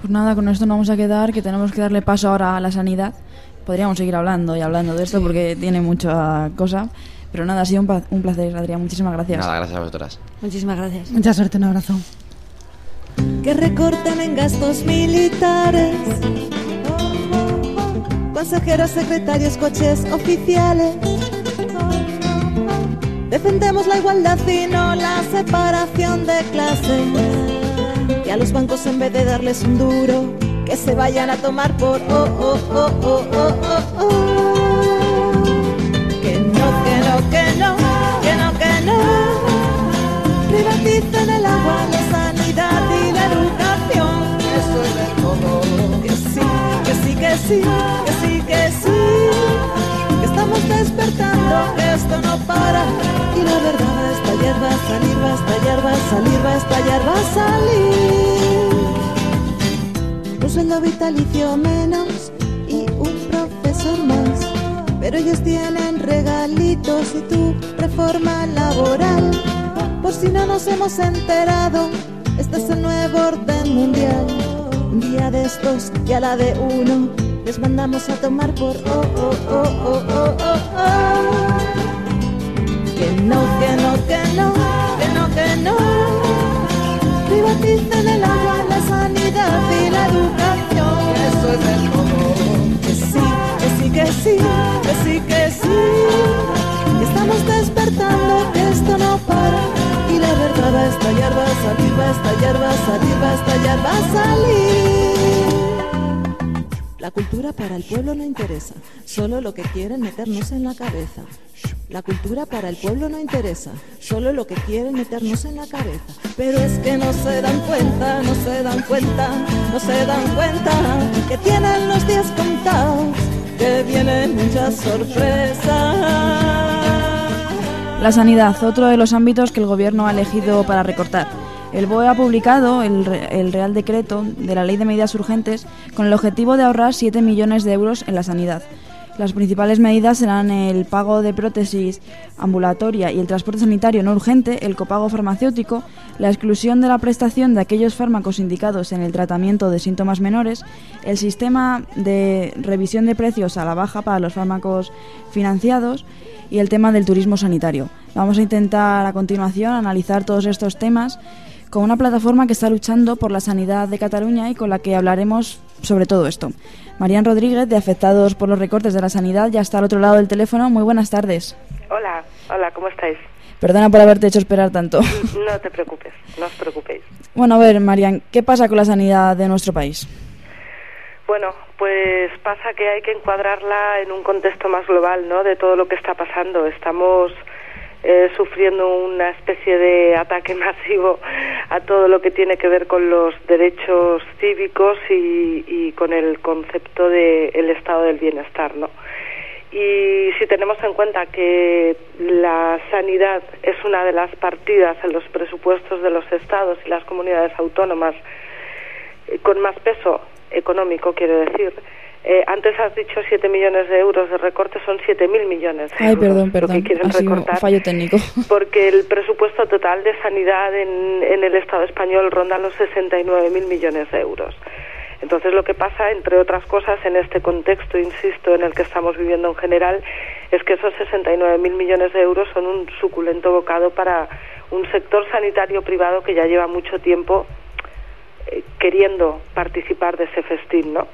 Pues nada, con esto nos vamos a quedar, que tenemos que darle paso ahora a la sanidad. Podríamos seguir hablando y hablando de esto porque tiene mucha cosa. Pero nada, ha sido un, placer, Adrián. Muchísimas gracias. Nada, gracias a vosotras. Muchísimas gracias. Mucha suerte, un abrazo. que recorten en gastos militares. Consejeros, secretarios, coches oficiales. Defendemos la igualdad y no la separación de clases. Y a los bancos en vez de darles un duro, que se vayan a tomar por oh, oh, oh, oh, oh, oh, oh. Que no, que no, que no, que no, que no. Privaticen el agua, la sanidad y la educación. Eso es de que sí, que sí, que sí. Despertando, esto no para. Y la verdad va a estallar, va a salir, va a estallar, va a salir, va a estallar, va a salir. Un sueldo vitalicio menos y un profesor más. Pero ellos tienen regalitos y tu reforma laboral. Por si no nos hemos enterado, este es el nuevo orden mundial. Un día de estos y a la de uno les mandamos a tomar por oh, oh, oh, oh, oh, oh, oh. Que no, que no, que no, que no, que no. Privaticen el agua, la sanidad y la educación. Eso es el todo. sí, que sí, que sí. Estamos despertando, que esto no para. Y la verdad va a estallar, va a salir, va a estallar, va a salir, va a estallar, va a salir. La cultura para el pueblo no interesa, solo lo que quieren meternos en la cabeza. La cultura para el pueblo no interesa, solo lo que quieren meternos en la cabeza. Pero es que no se dan cuenta, no se dan cuenta, no se dan cuenta que tienen los días contados, que vienen muchas sorpresas. La sanidad, otro de los ámbitos que el gobierno ha elegido para recortar. El BOE ha publicado el, re- el Real Decreto de la Ley de Medidas Urgentes con el objetivo de ahorrar 7 millones de euros en la sanidad. Las principales medidas serán el pago de prótesis ambulatoria y el transporte sanitario no urgente, el copago farmacéutico, la exclusión de la prestación de aquellos fármacos indicados en el tratamiento de síntomas menores, el sistema de revisión de precios a la baja para los fármacos financiados y el tema del turismo sanitario. Vamos a intentar a continuación analizar todos estos temas con una plataforma que está luchando por la sanidad de Cataluña y con la que hablaremos sobre todo esto. Marian Rodríguez, de Afectados por los Recortes de la Sanidad, ya está al otro lado del teléfono. Muy buenas tardes. Hola, hola, ¿cómo estáis? Perdona por haberte hecho esperar tanto. No te preocupes, no os preocupéis. Bueno, a ver, Marian, ¿qué pasa con la sanidad de nuestro país? Bueno, pues pasa que hay que encuadrarla en un contexto más global, ¿no? De todo lo que está pasando. Estamos eh, sufriendo una especie de ataque masivo a todo lo que tiene que ver con los derechos cívicos y, con el concepto del estado del bienestar, ¿no? Y si tenemos en cuenta que la sanidad es una de las partidas en los presupuestos de los estados y las comunidades autónomas eh, con más peso económico, quiero decir, eh, antes has dicho 7 millones de euros de recorte, son 7.000 millones de Ay, euros perdón, lo que perdón. quieren Ha sido un recortar fallo técnico. porque el presupuesto total de sanidad en, en el Estado español ronda los 69.000 millones de euros. Entonces lo que pasa, entre otras cosas, en este contexto, insisto, en el que estamos viviendo en general, es que esos 69.000 millones de euros son un suculento bocado para un sector sanitario privado que ya lleva mucho tiempo eh, queriendo participar de ese festín, ¿no?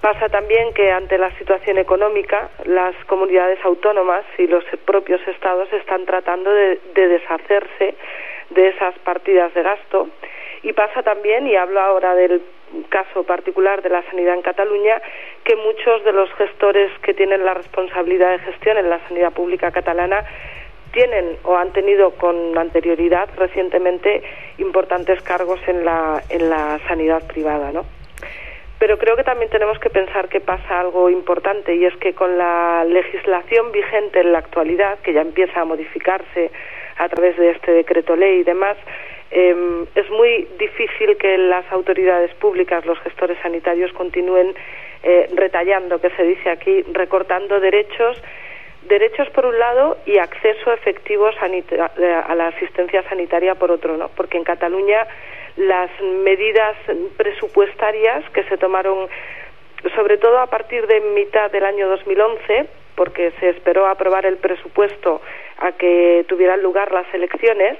Pasa también que ante la situación económica, las comunidades autónomas y los propios estados están tratando de, de deshacerse de esas partidas de gasto. Y pasa también, y hablo ahora del caso particular de la sanidad en Cataluña, que muchos de los gestores que tienen la responsabilidad de gestión en la sanidad pública catalana tienen o han tenido con anterioridad recientemente importantes cargos en la, en la sanidad privada, ¿no? Pero creo que también tenemos que pensar que pasa algo importante y es que con la legislación vigente en la actualidad, que ya empieza a modificarse a través de este decreto ley y demás, eh, es muy difícil que las autoridades públicas, los gestores sanitarios, continúen eh, retallando, que se dice aquí, recortando derechos derechos por un lado y acceso efectivo sanita- a la asistencia sanitaria por otro, ¿no? Porque en Cataluña las medidas presupuestarias que se tomaron sobre todo a partir de mitad del año 2011, porque se esperó aprobar el presupuesto a que tuvieran lugar las elecciones,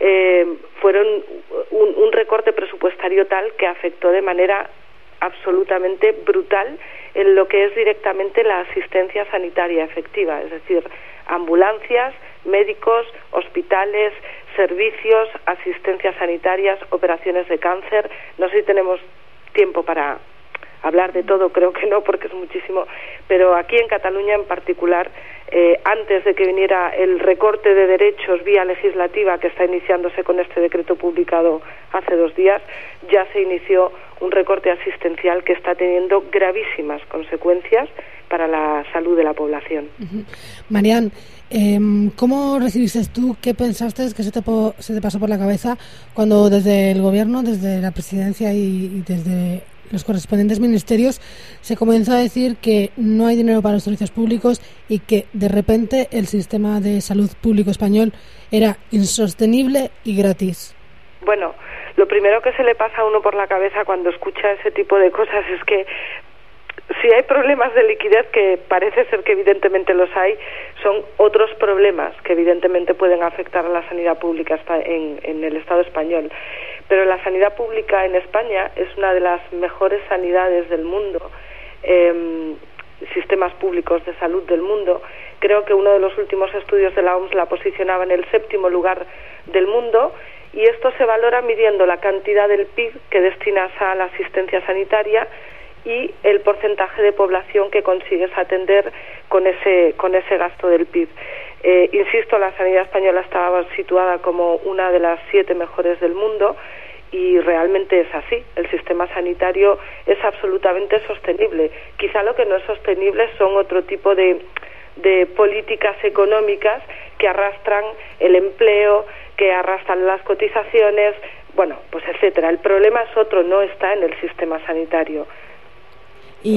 eh, fueron un, un recorte presupuestario tal que afectó de manera absolutamente brutal en lo que es directamente la asistencia sanitaria efectiva, es decir, ambulancias, médicos, hospitales, servicios, asistencias sanitarias, operaciones de cáncer. No sé si tenemos tiempo para hablar de todo, creo que no, porque es muchísimo, pero aquí en Cataluña en particular, eh, antes de que viniera el recorte de derechos vía legislativa que está iniciándose con este decreto publicado hace dos días, ya se inició un recorte asistencial que está teniendo gravísimas consecuencias para la salud de la población. Em, ¿cómo recibiste tú, qué pensaste, que se te, se te pasó por la cabeza cuando desde el gobierno, desde la presidencia y desde los correspondientes ministerios se comenzó a decir que no hay dinero para los servicios públicos y que de repente el sistema de salud público español era insostenible y gratis? Bueno, lo primero que se le pasa a uno por la cabeza cuando escucha ese tipo de cosas es que si hay problemas de liquidez, que parece ser que evidentemente los hay, son otros problemas que evidentemente pueden afectar a la sanidad pública en el Estado español. Pero la sanidad pública en España es una de las mejores sanidades del mundo. Eh, sistemas públicos de salud del mundo. Creo que uno de los últimos estudios de la OMS la posicionaba en el séptimo lugar del mundo y esto se valora midiendo la cantidad del PIB que destinas a la asistencia sanitaria y el porcentaje de población que consigues atender con ese, con ese gasto del PIB. Eh, insisto, la sanidad española estaba situada como una de las siete mejores del mundo y realmente es así. El sistema sanitario es absolutamente sostenible. Quizá lo que no es sostenible son otro tipo de, de políticas económicas que arrastran el empleo, que arrastran las cotizaciones, bueno, pues etcétera. El problema es otro, no está en el sistema sanitario.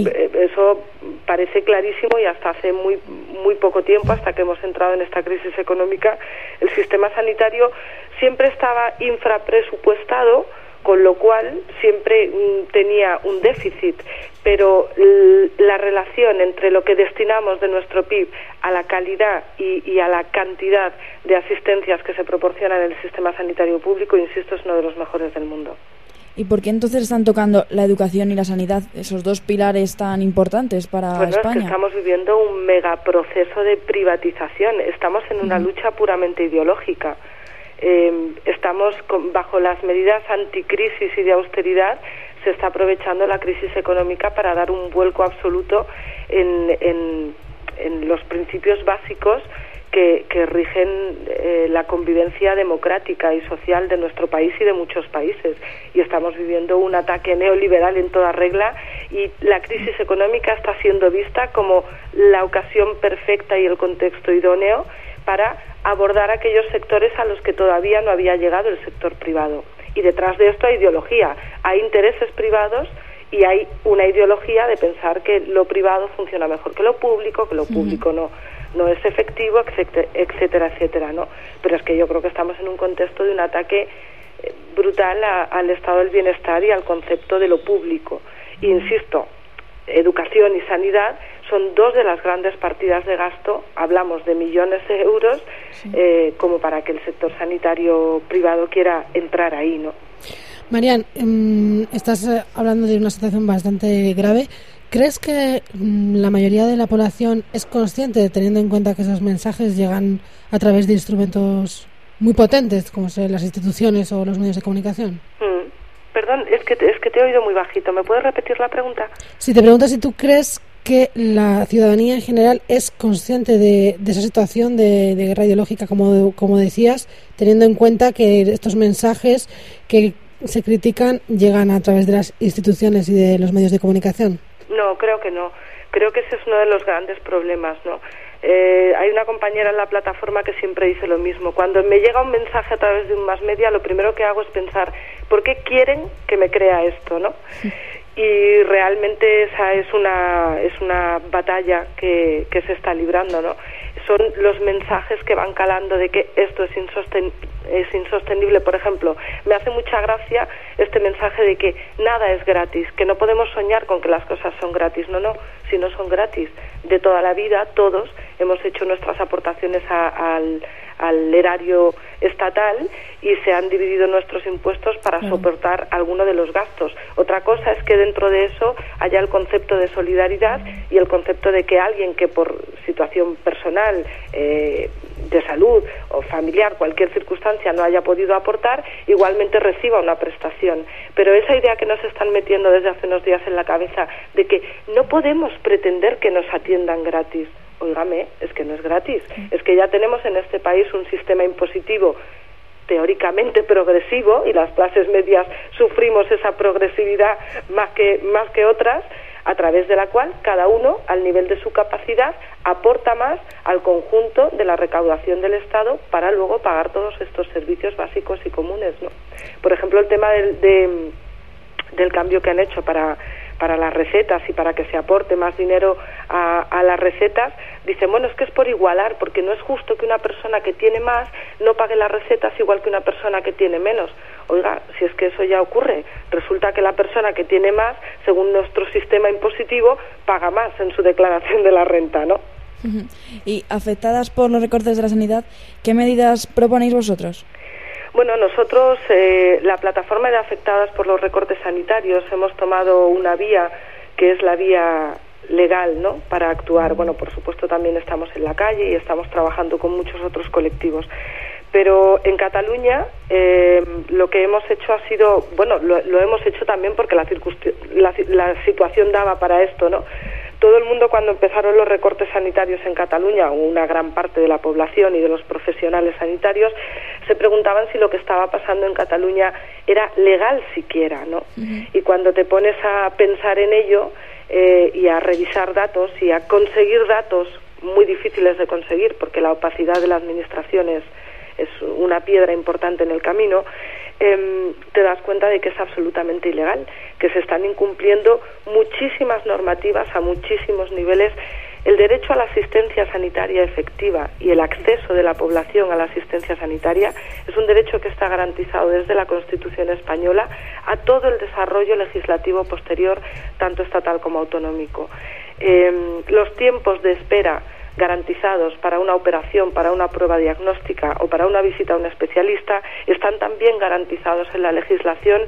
Eh, Eso parece clarísimo y hasta hace muy muy poco tiempo, hasta que hemos entrado en esta crisis económica, el sistema sanitario siempre estaba infrapresupuestado, con lo cual siempre mm, tenía un déficit. Pero la relación entre lo que destinamos de nuestro PIB a la calidad y, y a la cantidad de asistencias que se proporcionan en el sistema sanitario público, insisto, es uno de los mejores del mundo. ¿Y por qué entonces están tocando la educación y la sanidad, esos dos pilares tan importantes para Bueno, es que España? estamos viviendo un megaproceso de privatización. Estamos en una lucha puramente ideológica. Eh, estamos con- bajo las medidas anticrisis y de austeridad. Se está aprovechando la crisis económica para dar un vuelco absoluto en, en- en los principios básicos que, que rigen eh, la convivencia democrática y social de nuestro país y de muchos países. Y estamos viviendo un ataque neoliberal en toda regla y la crisis económica está siendo vista como la ocasión perfecta y el contexto idóneo para abordar aquellos sectores a los que todavía no había llegado el sector privado. Y detrás de esto hay ideología, hay intereses privados y hay una ideología de pensar que lo privado funciona mejor que lo público, que lo público no no es efectivo, etcétera, etcétera, ¿no? Pero es que yo creo que estamos en un contexto de un ataque eh, brutal a- al estado del bienestar y al concepto de lo público. Insisto, educación y sanidad son dos de las grandes partidas de gasto, hablamos de millones de euros, eh, como para que el sector sanitario privado quiera entrar ahí, ¿no? Marian, mm, estás eh, hablando de una situación bastante grave. ¿Crees que mm, la mayoría de la población es consciente, teniendo en cuenta que esos mensajes llegan a través de instrumentos muy potentes, como son las instituciones o los medios de comunicación? Mm. Perdón, es que, es que te he oído muy bajito. ¿Me puedes repetir la pregunta? Si te preguntas si tú crees que la ciudadanía en general es consciente de, de esa situación de, de guerra ideológica, como, como decías, teniendo en cuenta que estos mensajes que se critican llegan a través de las instituciones y de los medios de comunicación. No, creo que no. Creo que ese es uno de los grandes problemas, ¿no? Eh, hay una compañera en la plataforma que siempre dice lo mismo. Cuando me llega un mensaje a través de un más media, lo primero que hago es pensar, ¿por qué quieren que me crea esto, no? Y realmente esa es una es una batalla que, que se está librando, ¿no? Son los mensajes que van calando de que esto es, insosten- es insostenible. Por ejemplo, me hace mucha gracia este mensaje de que nada es gratis, que no podemos soñar con que las cosas son gratis. No, no, si no son gratis. De toda la vida, todos hemos hecho nuestras aportaciones al, al erario estatal y se han dividido nuestros impuestos para soportar alguno de los gastos. Otra cosa es que dentro de eso haya el concepto de solidaridad y el concepto de que alguien que por situación personal, eh, de salud o familiar, cualquier circunstancia no haya podido aportar, igualmente reciba una prestación. Pero esa idea que nos están metiendo desde hace unos días en la cabeza de que no podemos pretender que nos atiendan gratis. Óigame, es que no es gratis. Es que ya tenemos en este país un sistema impositivo teóricamente progresivo y las clases medias sufrimos esa progresividad más que más que otras a través de la cual cada uno al nivel de su capacidad aporta más al conjunto de la recaudación del Estado para luego pagar todos estos servicios básicos y comunes ¿no? por ejemplo el tema del, de- del cambio que han hecho para para las recetas y para que se aporte más dinero a, a las recetas, dicen, bueno, es que es por igualar, porque no es justo que una persona que tiene más no pague las recetas igual que una persona que tiene menos. Oiga, si es que eso ya ocurre, resulta que la persona que tiene más, según nuestro sistema impositivo, paga más en su declaración de la renta, ¿no? Y afectadas por los recortes de la sanidad, ¿qué medidas proponéis vosotros? Bueno, nosotros, eh, la plataforma de afectadas por los recortes sanitarios, hemos tomado una vía que es la vía legal ¿no? para actuar. Bueno, por supuesto también estamos en la calle y estamos trabajando con muchos otros colectivos. Pero en Cataluña eh, lo que hemos hecho ha sido, bueno, lo, lo hemos hecho también porque la, la, la situación daba para esto, ¿no? Todo el mundo cuando empezaron los recortes sanitarios en Cataluña, una gran parte de la población y de los profesionales sanitarios, se preguntaban si lo que estaba pasando en Cataluña era legal siquiera, ¿no? Y cuando te pones a pensar en ello eh, y a revisar datos y a conseguir datos muy difíciles de conseguir, porque la opacidad de la administración es, es una piedra importante en el camino, em, te das cuenta de que es absolutamente ilegal, que se están incumpliendo muchísimas normativas a muchísimos niveles. El derecho a la asistencia sanitaria efectiva y el acceso de la población a la asistencia sanitaria es un derecho que está garantizado desde la Constitución española a todo el desarrollo legislativo posterior, tanto estatal como autonómico. Em, los tiempos de espera garantizados para una operación, para una prueba diagnóstica o para una visita a un especialista están también garantizados en la legislación.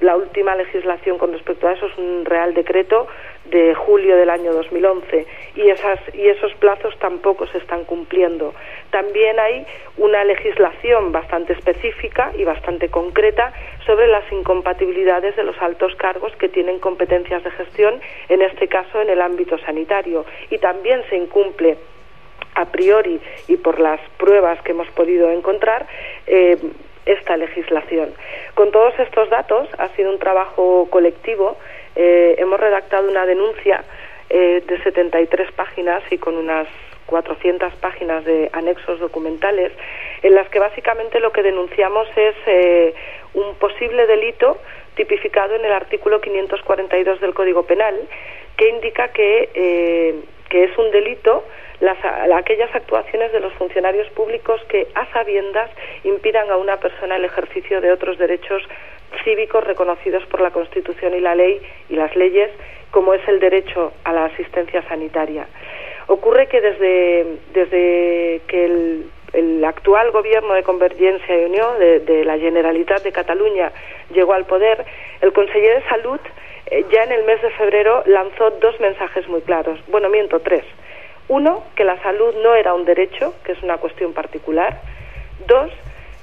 La última legislación con respecto a eso es un Real Decreto de julio del año 2011 y, esas, y esos plazos tampoco se están cumpliendo. También hay una legislación bastante específica y bastante concreta sobre las incompatibilidades de los altos cargos que tienen competencias de gestión, en este caso en el ámbito sanitario. Y también se incumple a priori y por las pruebas que hemos podido encontrar eh, esta legislación. Con todos estos datos ha sido un trabajo colectivo. Eh, hemos redactado una denuncia eh, de 73 páginas y con unas 400 páginas de anexos documentales en las que básicamente lo que denunciamos es eh, un posible delito tipificado en el artículo 542 del Código Penal que indica que, eh, que es un delito las, aquellas actuaciones de los funcionarios públicos que a sabiendas impidan a una persona el ejercicio de otros derechos cívicos reconocidos por la Constitución y la ley y las leyes, como es el derecho a la asistencia sanitaria. Ocurre que desde, desde que el, actual gobierno de Convergencia y Unión, de, de, la Generalitat de Cataluña, llegó al poder, el conseller de Salud eh, ya en el mes de febrero lanzó dos mensajes muy claros. Bueno, miento, tres. Uno, que la salud no era un derecho, que es una cuestión particular. Dos,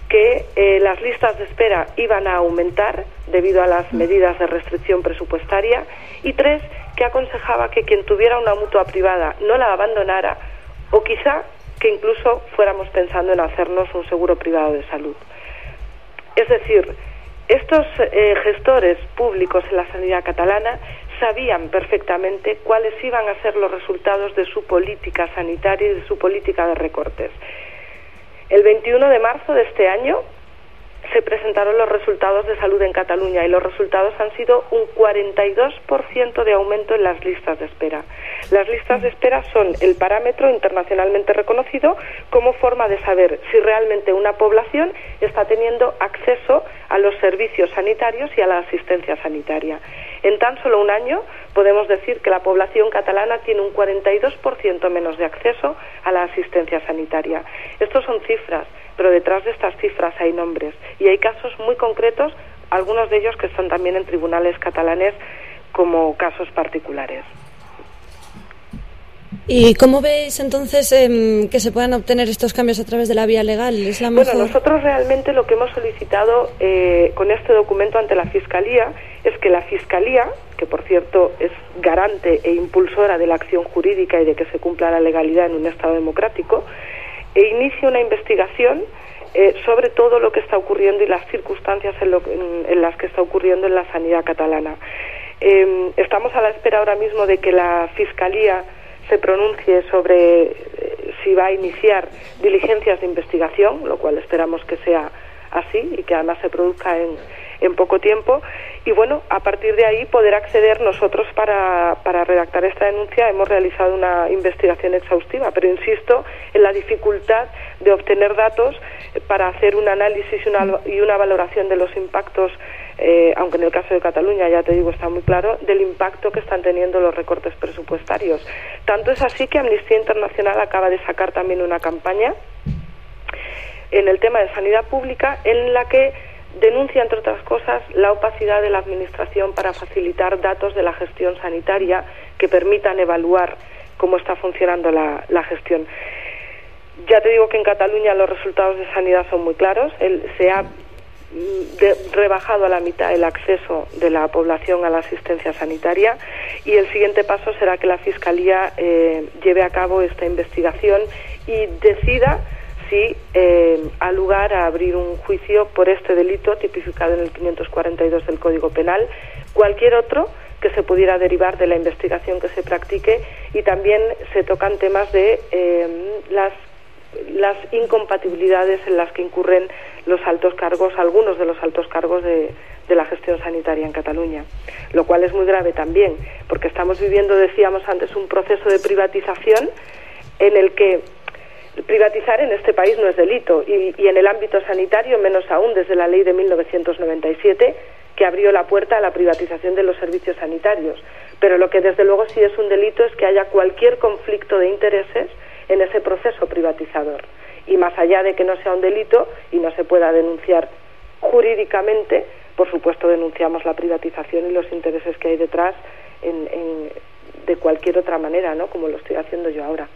que eh, las listas de espera iban a aumentar debido a las medidas de restricción presupuestaria. Y tres, que aconsejaba que quien tuviera una mutua privada no la abandonara o quizá que incluso fuéramos pensando en hacernos un seguro privado de salud. Es decir, estos eh, gestores públicos en la sanidad catalana sabían perfectamente cuáles iban a ser los resultados de su política sanitaria y de su política de recortes. El 21 de marzo de este año se presentaron los resultados de salud en Cataluña y los resultados han sido un 42% de aumento en las listas de espera. Las listas de espera son el parámetro internacionalmente reconocido como forma de saber si realmente una población está teniendo acceso a los servicios sanitarios y a la asistencia sanitaria. En tan solo un año podemos decir que la población catalana tiene un 42% menos de acceso a la asistencia sanitaria. Estos son cifras, pero detrás de estas cifras hay nombres y hay casos muy concretos, algunos de ellos que están también en tribunales catalanes como casos particulares. ¿Y cómo veis entonces eh, que se puedan obtener estos cambios a través de la vía legal? ¿Es la mejor? Bueno, nosotros realmente lo que hemos solicitado eh, con este documento ante la Fiscalía es que la Fiscalía, que por cierto es garante e impulsora de la acción jurídica y de que se cumpla la legalidad en un Estado democrático, e inicie una investigación eh, sobre todo lo que está ocurriendo y las circunstancias en, lo, en, en las que está ocurriendo en la sanidad catalana. Eh, estamos a la espera ahora mismo de que la Fiscalía se pronuncie sobre eh, si va a iniciar diligencias de investigación, lo cual esperamos que sea así y que además se produzca en, en poco tiempo. Y bueno, a partir de ahí poder acceder nosotros para, para redactar esta denuncia. Hemos realizado una investigación exhaustiva, pero insisto en la dificultad de obtener datos para hacer un análisis y una, y una valoración de los impactos, eh, aunque en el caso de Cataluña, ya te digo, está muy claro, del impacto que están teniendo los recortes presupuestarios. Tanto es así que Amnistía Internacional acaba de sacar también una campaña en el tema de sanidad pública en la que denuncia, entre otras cosas, la opacidad de la Administración para facilitar datos de la gestión sanitaria que permitan evaluar cómo está funcionando la, gestión. Ya te digo que en Cataluña los resultados de sanidad son muy claros. Se ha de- rebajado a la mitad el acceso de la población a la asistencia sanitaria y el siguiente paso será que la Fiscalía eh, lleve a cabo esta investigación y decida si eh, ha lugar a abrir un juicio por este delito tipificado en el 542 del Código Penal, cualquier otro que se pudiera derivar de la investigación que se practique y también se tocan temas de eh, las las incompatibilidades en las que incurren los altos cargos, algunos de los altos cargos de, de la gestión sanitaria en Cataluña, lo cual es muy grave también, porque estamos viviendo, decíamos antes, un proceso de privatización en el que privatizar en este país no es delito y, y en el ámbito sanitario menos aún desde la ley de 1997 que abrió la puerta a la privatización de los servicios sanitarios. Pero lo que desde luego sí es un delito es que haya cualquier conflicto de intereses en ese proceso privatizador. Y más allá de que no sea un delito y no se pueda denunciar jurídicamente, por supuesto denunciamos la privatización y los intereses que hay detrás en- de cualquier otra manera, ¿no? Como lo estoy haciendo yo ahora.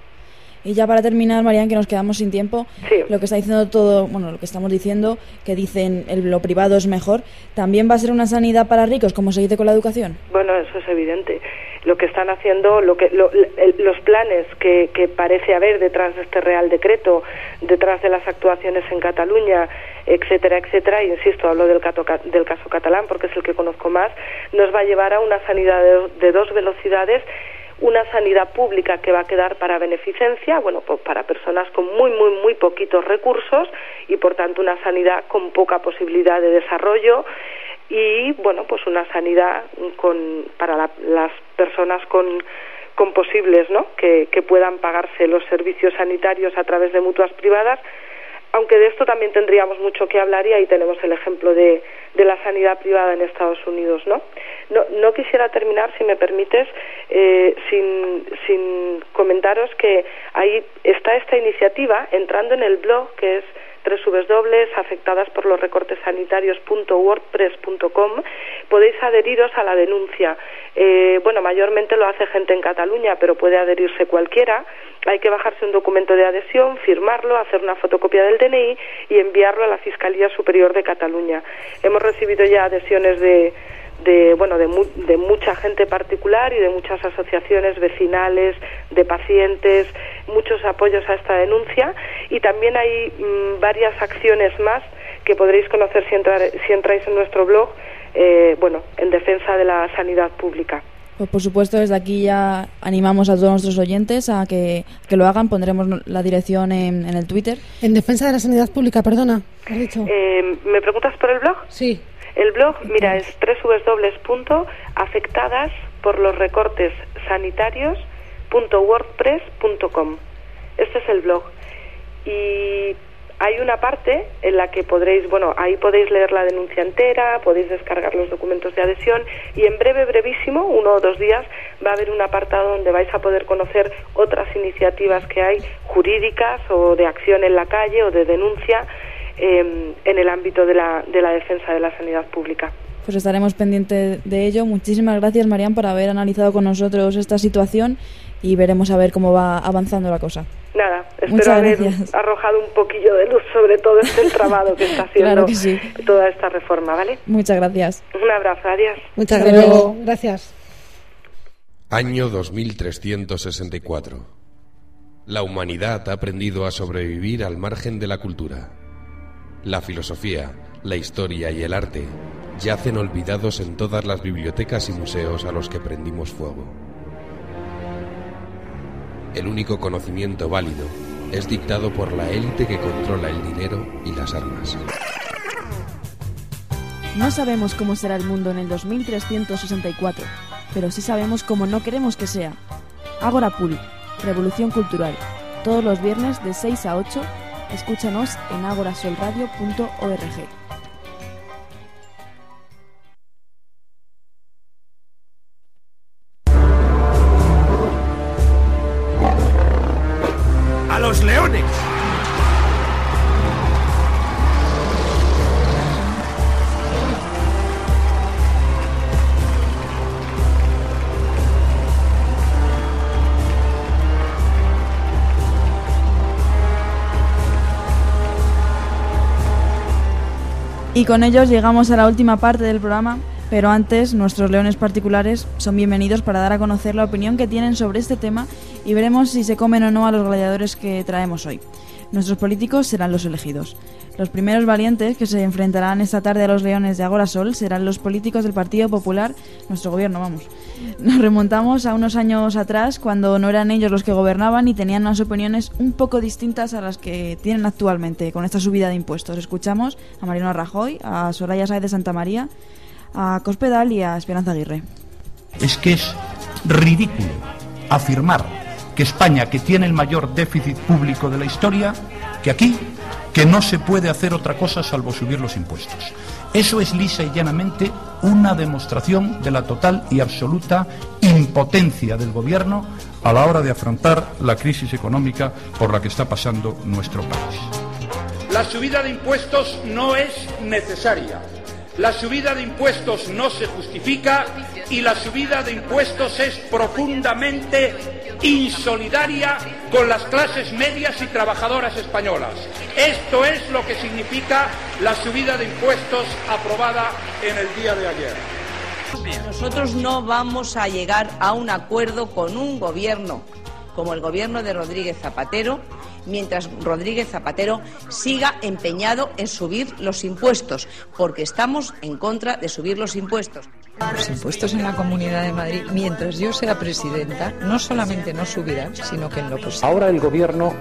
Y ya para terminar, Marian, que nos quedamos sin tiempo, lo que está diciendo todo, bueno, lo que estamos diciendo, que dicen el, lo privado es mejor, ¿también va a ser una sanidad para ricos, como se dice con la educación? Bueno, eso es evidente. Lo que están haciendo, lo que, lo- los planes que, que parece haber detrás de este Real Decreto, detrás de las actuaciones en Cataluña, etcétera, etcétera, y insisto, hablo del, cato- del caso catalán porque es el que conozco más, nos va a llevar a una sanidad de, de dos velocidades una sanidad pública que va a quedar para beneficencia, bueno, pues para personas con muy, muy, muy poquitos recursos y por tanto una sanidad con poca posibilidad de desarrollo y bueno, pues una sanidad con, para la- las personas con, con posibles, ¿no? Que, que puedan pagarse los servicios sanitarios a través de mutuas privadas aunque de esto también tendríamos mucho que hablar y ahí tenemos el ejemplo de, la sanidad privada en Estados Unidos, ¿no? No, no quisiera terminar, si me permites, eh, sin, sin comentaros que ahí está esta iniciativa entrando en el blog que es afectadas por los recortes sanitarios.wordpress.com podéis adheriros a la denuncia. Eh, bueno, mayormente lo hace gente en Cataluña, pero puede adherirse cualquiera. Hay que bajarse un documento de adhesión, firmarlo, hacer una fotocopia del DNI y enviarlo a la Fiscalía Superior de Cataluña. Hemos recibido ya adhesiones de, de bueno de, mu- de mucha gente particular y de muchas asociaciones vecinales, de pacientes, muchos apoyos a esta denuncia y también hay mm, varias acciones más que podréis conocer si, entrar- si entráis en nuestro blog, eh, bueno, en defensa de la sanidad pública. Pues por supuesto, desde aquí ya animamos a todos nuestros oyentes a que, que lo hagan, pondremos la dirección en, en el Twitter. En defensa de la sanidad pública, perdona, has dicho. Eh, ¿Me preguntas por el blog? Sí. El blog, mira, es www.afectadas sanitarios.wordpress.com. Este es el blog. Y hay una parte en la que podréis, bueno, ahí podéis leer la denuncia entera, podéis descargar los documentos de adhesión y en breve, brevísimo, uno o dos días, va a haber un apartado donde vais a poder conocer otras iniciativas que hay jurídicas o de acción en la calle o de denuncia eh, en el ámbito de la, de la defensa de la sanidad pública. Pues estaremos pendientes de ello. Muchísimas gracias, Marian, por haber analizado con nosotros esta situación y veremos a ver cómo va avanzando la cosa. Nada, espero haber gracias. arrojado un poquillo de luz sobre todo este entramado que está haciendo Claro que sí. toda esta reforma, ¿vale? Muchas gracias. Un abrazo, adiós. Muchas gracias. Gracias. Año 2364. La humanidad ha aprendido a sobrevivir al margen de la cultura. La filosofía, la historia y el arte yacen olvidados en todas las bibliotecas y museos a los que prendimos fuego. El único conocimiento válido es dictado por la élite que controla el dinero y las armas. No sabemos cómo será el mundo en el 2364, pero sí sabemos cómo no queremos que sea. Agora Pool, Revolución Cultural. Todos los viernes de 6 a 8, escúchanos en agorasolradio.org. los leones. Y con ellos llegamos a la última parte del programa, pero antes nuestros leones particulares son bienvenidos para dar a conocer la opinión que tienen sobre este tema y veremos si se comen o no a los gladiadores que traemos hoy. Nuestros políticos serán los elegidos. Los primeros valientes que se enfrentarán esta tarde a los leones de Agora Sol serán los políticos del Partido Popular, nuestro gobierno, vamos. Nos remontamos a unos años atrás cuando no eran ellos los que gobernaban y tenían unas opiniones un poco distintas a las que tienen actualmente con esta subida de impuestos. Escuchamos a Mariano Rajoy, a Soraya Sáez de Santa María, a Cospedal y a Esperanza Aguirre. Es que es ridículo afirmar que España, que tiene el mayor déficit público de la historia, que aquí, que no se puede hacer otra cosa salvo subir los impuestos. Eso es lisa y llanamente una demostración de la total y absoluta impotencia del Gobierno a la hora de afrontar la crisis económica por la que está pasando nuestro país. La subida de impuestos no es necesaria. La subida de impuestos no se justifica y la subida de impuestos es profundamente insolidaria con las clases medias y trabajadoras españolas. Esto es lo que significa la subida de impuestos aprobada en el día de ayer. Nosotros no vamos a llegar a un acuerdo con un gobierno como el gobierno de Rodríguez Zapatero mientras Rodríguez Zapatero siga empeñado en subir los impuestos, porque estamos en contra de subir los impuestos. Los impuestos en la Comunidad de Madrid, mientras yo sea presidenta, no solamente no subirán, sino que en lo posible. Ahora el Gobierno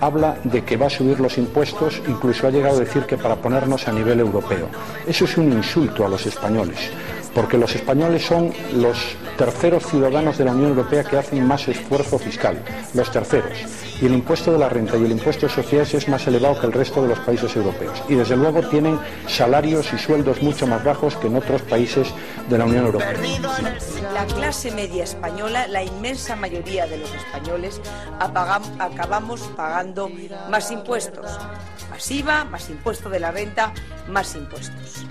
habla de que va a subir los impuestos, incluso ha llegado a decir que para ponernos a nivel europeo. Eso es un insulto a los españoles, porque los españoles son los terceros ciudadanos de la Unión Europea que hacen más esfuerzo fiscal, los terceros. Y el impuesto de la renta y el impuesto de sociedades es más elevado que el resto de los países europeos. Y desde luego tienen salarios y sueldos mucho más bajos que en otros países de la Unión Europea. La clase media española, la inmensa mayoría de los españoles, apagam- acabamos pagando más impuestos. Más IVA, más impuesto de la renta, más impuestos.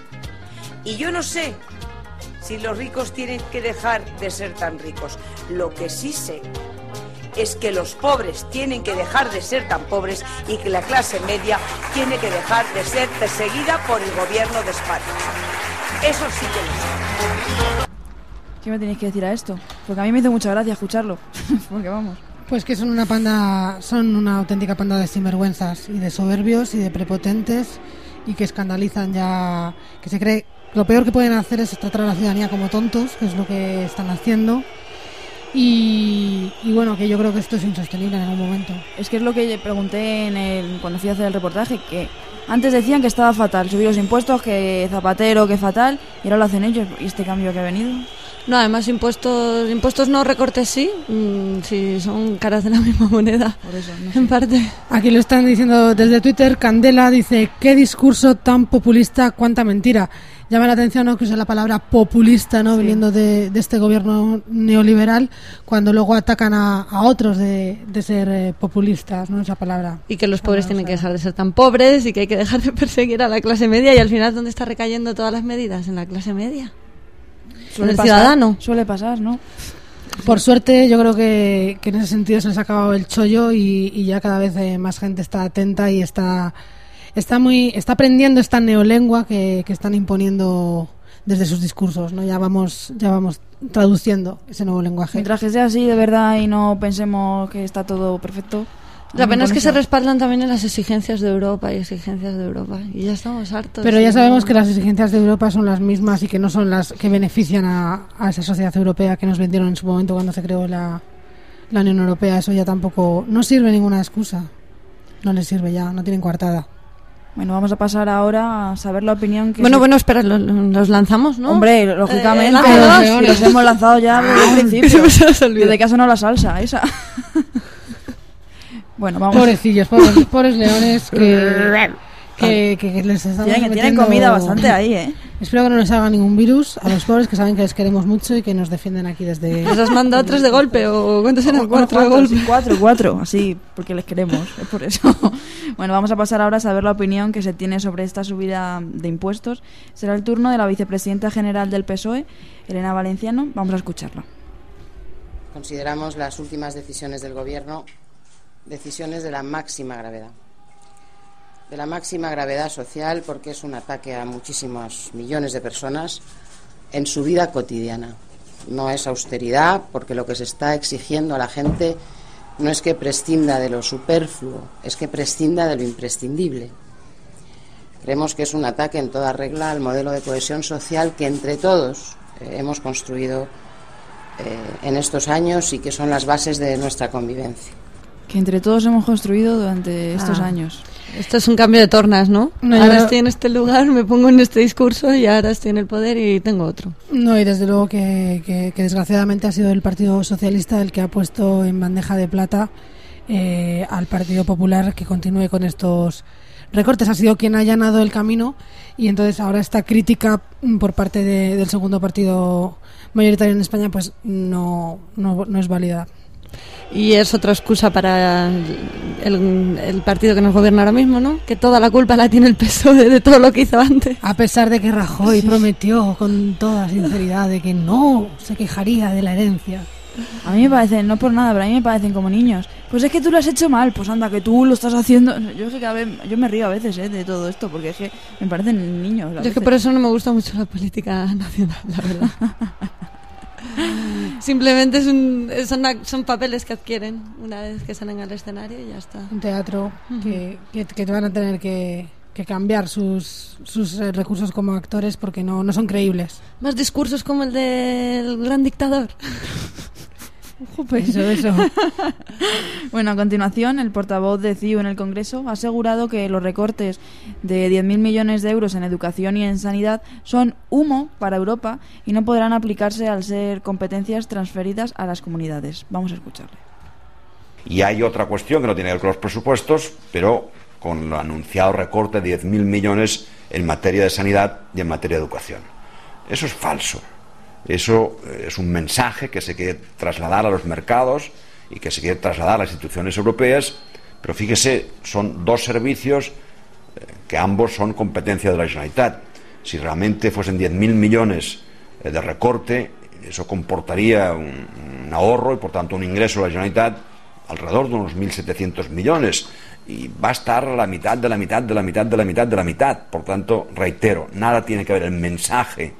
Y yo no sé si los ricos tienen que dejar de ser tan ricos. Lo que sí sé es que los pobres tienen que dejar de ser tan pobres y que la clase media tiene que dejar de ser perseguida por el gobierno de España. Eso sí que lo sé. ¿Qué me tenéis que decir a esto? Porque a mí me hizo mucha gracia escucharlo. Porque vamos. Pues que son una panda, son una auténtica panda de sinvergüenzas y de soberbios y de prepotentes y que escandalizan ya, que se cree, lo peor que pueden hacer es tratar a la ciudadanía como tontos, que es lo que están haciendo. Y, bueno, que yo creo que esto es insostenible en algún momento. Es que es lo que pregunté en el, cuando fui a hacer el reportaje, que antes decían que estaba fatal subir los impuestos, que Zapatero, que fatal, y ahora lo hacen ellos. ¿Y este cambio que ha venido? No, además impuestos, impuestos no, recortes sí, mm, si son caras de la misma moneda. Por eso, En parte. Aquí lo están diciendo desde Twitter, Candela dice, qué discurso tan populista, cuánta mentira. Llama la atención ¿no? que usa la palabra populista, ¿no? viniendo de, de este gobierno neoliberal, cuando luego atacan a, a otros de, de ser eh, populistas, ¿no? Esa palabra. Y que los pobres tienen que dejar de ser tan pobres y que hay que dejar de perseguir a la clase media y al final ¿dónde está recayendo todas las medidas? En la clase media. En el pasar, ciudadano. Suele pasar, ¿no? Por suerte, yo creo que, que en ese sentido se les ha acabado el chollo y, y ya cada vez eh, más gente está atenta y está está muy está aprendiendo esta neolengua que, que están imponiendo desde sus discursos, ¿no? Ya vamos ya vamos traduciendo ese nuevo lenguaje. Mientras que sea así de verdad y no pensemos que está todo perfecto. La pena es que se respeta respaldan también en las exigencias de Europa y exigencias de Europa. Y ya estamos hartos. Pero ya sabemos que las exigencias de Europa son las mismas y que no son las que benefician a, a esa sociedad europea que nos vendieron en su momento cuando se creó la, la Unión Europea. Eso ya tampoco no sirve ninguna excusa. No les sirve ya, no tienen coartada. Bueno, vamos a pasar ahora a saber la opinión que... Bueno, se- bueno, espera, lo- lo- los lanzamos, ¿no? Hombre, lógicamente, Eh, si los hemos lanzado ya desde el principio. Se. Desde que ha sonado la salsa, esa. bueno, vamos. Pobrecillos, pobres, pobres leones que, que, que- que les estamos Tienen- tienen metiendo- comida bastante ahí, ¿eh? Espero que no les haga ningún virus a los pobres que saben que les queremos mucho y que nos defienden aquí desde... ¿Les has mandado tres de golpe o cuántos eran? Cuatro de cuatro, golpe. sí, cuatro, cuatro, así, porque les queremos, es por eso. bueno, vamos a pasar ahora a saber la opinión que se tiene sobre esta subida de impuestos. Será el turno de la vicepresidenta general del PSOE, Elena Valenciano. Vamos a escucharla. Consideramos las últimas decisiones del Gobierno decisiones de la máxima gravedad. de la máxima gravedad social porque es un ataque a muchísimos millones de personas en su vida cotidiana. No es austeridad porque lo que se está exigiendo a la gente no es que prescinda de lo superfluo, es que prescinda de lo imprescindible. Creemos que es un ataque en toda regla al modelo de cohesión social que entre todos eh, hemos construido eh, en estos años y que son las bases de nuestra convivencia. Que entre todos hemos construido durante estos Ah. años. Esto es un cambio de tornas, ¿no? No, ahora yo- estoy en este lugar, me pongo en este discurso y ahora estoy en el poder y tengo otro. No, y desde luego que, que- que desgraciadamente ha sido el Partido Socialista el que ha puesto en bandeja de plata eh, al Partido Popular que continúe con estos recortes. Ha sido quien ha allanado el camino y entonces ahora esta crítica mm, por parte de- del segundo partido mayoritario en España pues no, no, no es válida. Y es otra excusa para el, el partido que nos gobierna ahora mismo, ¿no? Que toda la culpa la tiene el PSOE de todo lo que hizo antes. A pesar de que Rajoy prometió con toda sinceridad de que no se quejaría de la herencia. A mí me parecen, no por nada, pero a mí me parecen como niños. Pues es que tú lo has hecho mal, pues anda, que tú lo estás haciendo. Yo es que cada vez, yo me río a veces ¿eh? de todo esto, porque es que me parecen niños. a Yo es que veces. por eso no me gusta mucho la política nacional, la verdad. Simplemente es un- son, son papeles que adquieren una vez que salen al escenario y ya está. un teatro que, que, que te van a tener que, que cambiar sus, sus eh, recursos como actores porque no, no son creíbles. Más discursos como el del gran dictador. Eso, eso. Bueno, a continuación, el portavoz de CIU en el Congreso ha asegurado que los recortes de 10.000 millones de euros en educación y en sanidad son humo para Europa y no podrán aplicarse al ser competencias transferidas a las comunidades. Vamos a escucharle. Y hay otra cuestión que no tiene que ver con los presupuestos, pero con el anunciado recorte de 10.000 millones en materia de sanidad y en materia de educación. Eso es falso. Eso eh, es un mensaje que se quiere trasladar a los mercados y que se quiere trasladar a las instituciones europeas, pero fíjese, son dos servicios eh, que ambos son competencia de la Generalitat. Si realmente fuesen 10.000 millones eh, de recorte, eso comportaría un, ahorro y por tanto un ingreso a la Generalitat alrededor de unos 1.700 millones y va a estar la mitad de la mitad de la mitad de la mitad de la mitad. Por tanto, reitero, nada tiene que ver el mensaje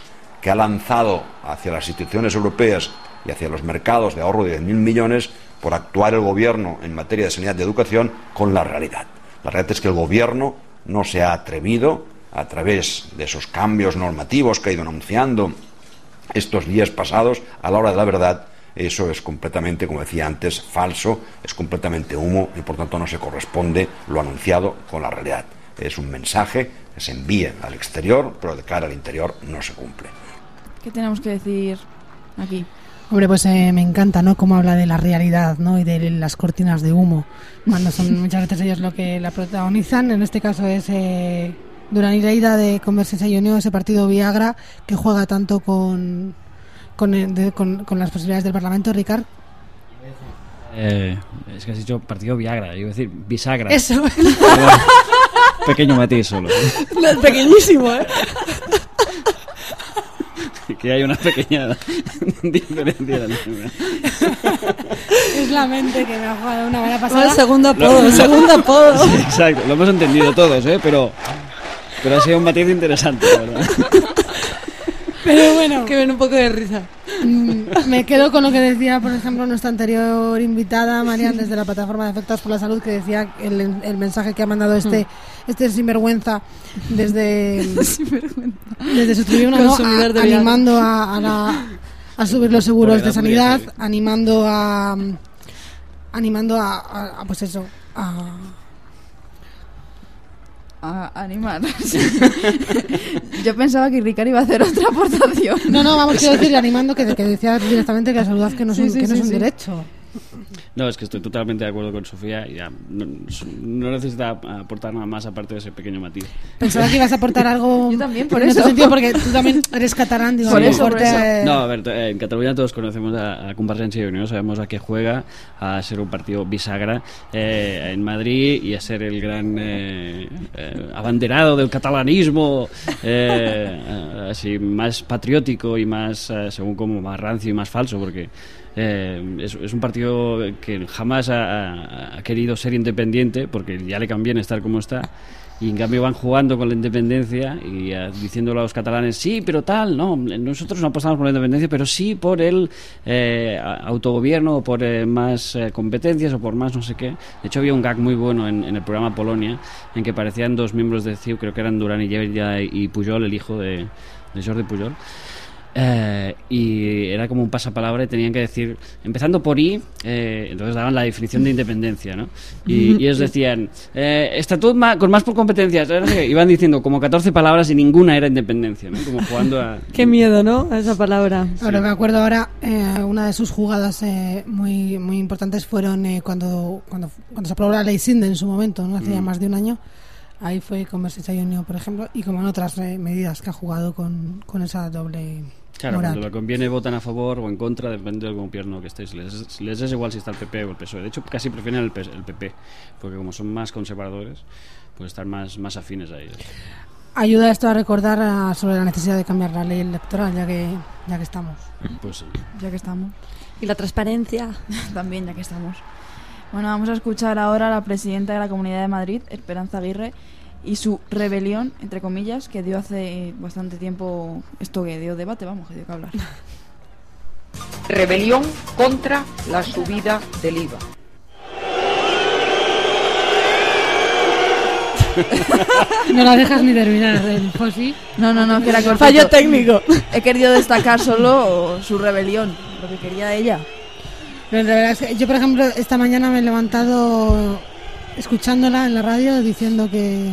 que ha lanzado hacia las instituciones europeas y hacia los mercados de ahorro de 10.000 millones por actuar el gobierno en materia de sanidad y educación con la realidad. La realidad es que el gobierno no se ha atrevido, a través de esos cambios normativos que ha ido anunciando estos días pasados, a la hora de la verdad, eso es completamente, como decía antes, falso, es completamente humo y por tanto no se corresponde lo anunciado con la realidad. Es un mensaje que se envía al exterior, pero de cara al interior no se cumple. ¿Qué tenemos que decir aquí? Hombre, pues eh, me encanta, ¿no? Cómo habla de la realidad, ¿no? Y de las cortinas de humo, cuando son muchas veces ellos lo que la protagonizan. En este caso es eh, Durán y Lleida de Convergencia y Unión, ese partido Viagra que juega tanto con con, el- de- con, con las posibilidades del Parlamento, Ricard. Eh, es que has dicho partido Viagra, iba a decir bisagra. Eso. Bueno, pequeño matiz solo. Es pequeñísimo, ¿eh? Que hay una pequeña diferencia. es la mente que me ha jugado una mala pasada. el segundo apodo, el segundo apodo. Sí, exacto, lo hemos entendido todos, ¿eh? pero, pero ha sido un matiz interesante, la verdad. Pero bueno. Que ven un poco de risa. Mm, Me quedo con lo que decía, por ejemplo, nuestra anterior invitada, Marian, desde la plataforma de Afectados por la Salud, que decía el, el mensaje que ha mandado este, este sinvergüenza desde, desde su tribuna, animando a, a la- a subir los seguros de sanidad, animando a animando a, a- a, pues eso, a A animar. Yo pensaba que Ricardo iba a hacer otra aportación. no, no, vamos, quiero decir, animando que, que decía directamente que la salud que no es Sí, un, sí, que no sí, es un derecho. No, es que estoy totalmente de acuerdo con Sofía y ya, no, no necesita aportar nada más aparte de ese pequeño matiz. Pensaba que ibas a aportar algo Yo también, por en eso. otro sentido, porque tú también eres catalán, digo, Sí. lo mejor te- No, a ver, en Cataluña todos conocemos a, a Convergencia y Unión, sabemos a qué juega, a ser un partido bisagra eh, en Madrid y a ser el gran eh, eh, abanderado del catalanismo, eh, eh, así más patriótico y más, eh, según como, más rancio y más falso, porque eh, es, es un partido que jamás ha, ha- querido ser independiente, porque ya le conviene estar como está. y en cambio van jugando con la independencia y eh, diciéndole a los catalanes, sí, pero tal, no, nosotros no apostamos por la independencia, pero sí por el eh, autogobierno o por eh, más eh, competencias o por más no sé qué. De hecho había un gag muy bueno en, en el programa Polonia en que parecían dos miembros de CIU, creo que eran Durán y Lleida y Pujol, el hijo de, de Jordi Pujol. Eh, y era como un pasapalabra y tenían que decir, empezando por I, eh, entonces daban la definición de independencia, ¿no? Y, y ellos decían, eh, estatut ma- con más por competencias, iban diciendo como 14 palabras y ninguna era independencia, ¿no? Como jugando a... Qué miedo, ¿no? A esa palabra. Ahora me acuerdo ahora, eh, una de sus jugadas eh, muy muy importantes fueron eh, cuando, cuando cuando se aprobó la ley Sinde en su momento, no hace ya Mm. más de un año. Ahí fue con Versailles Unión, por ejemplo, y como en otras eh, medidas que ha jugado con, con esa doble Claro, moral. cuando le conviene votan a favor o en contra, depende del gobierno que estéis. Les, les es igual si está el PP o el PSOE. De hecho, casi prefieren el, PS el PP, porque como son más conservadores, pues están más, más afines a ellos. Ayuda esto a recordar ah, sobre la necesidad de cambiar la ley electoral, ya que ya que estamos. Pues sí. Ya que estamos. Y la transparencia. También, ya que estamos. Bueno, vamos a escuchar ahora a la presidenta de la Comunidad de Madrid, Esperanza Aguirre, y su rebelión, entre comillas, que dio hace bastante tiempo, esto que dio debate, vamos, que dio que hablar. Rebelión contra la subida del IVA. No la dejas ni terminar, el Fossi. No, no, no, que era cortito. Fallo técnico. He querido destacar solo su rebelión, lo que quería ella. Pero la verdad es que yo, por ejemplo, esta mañana me he levantado escuchándola en la radio diciendo que,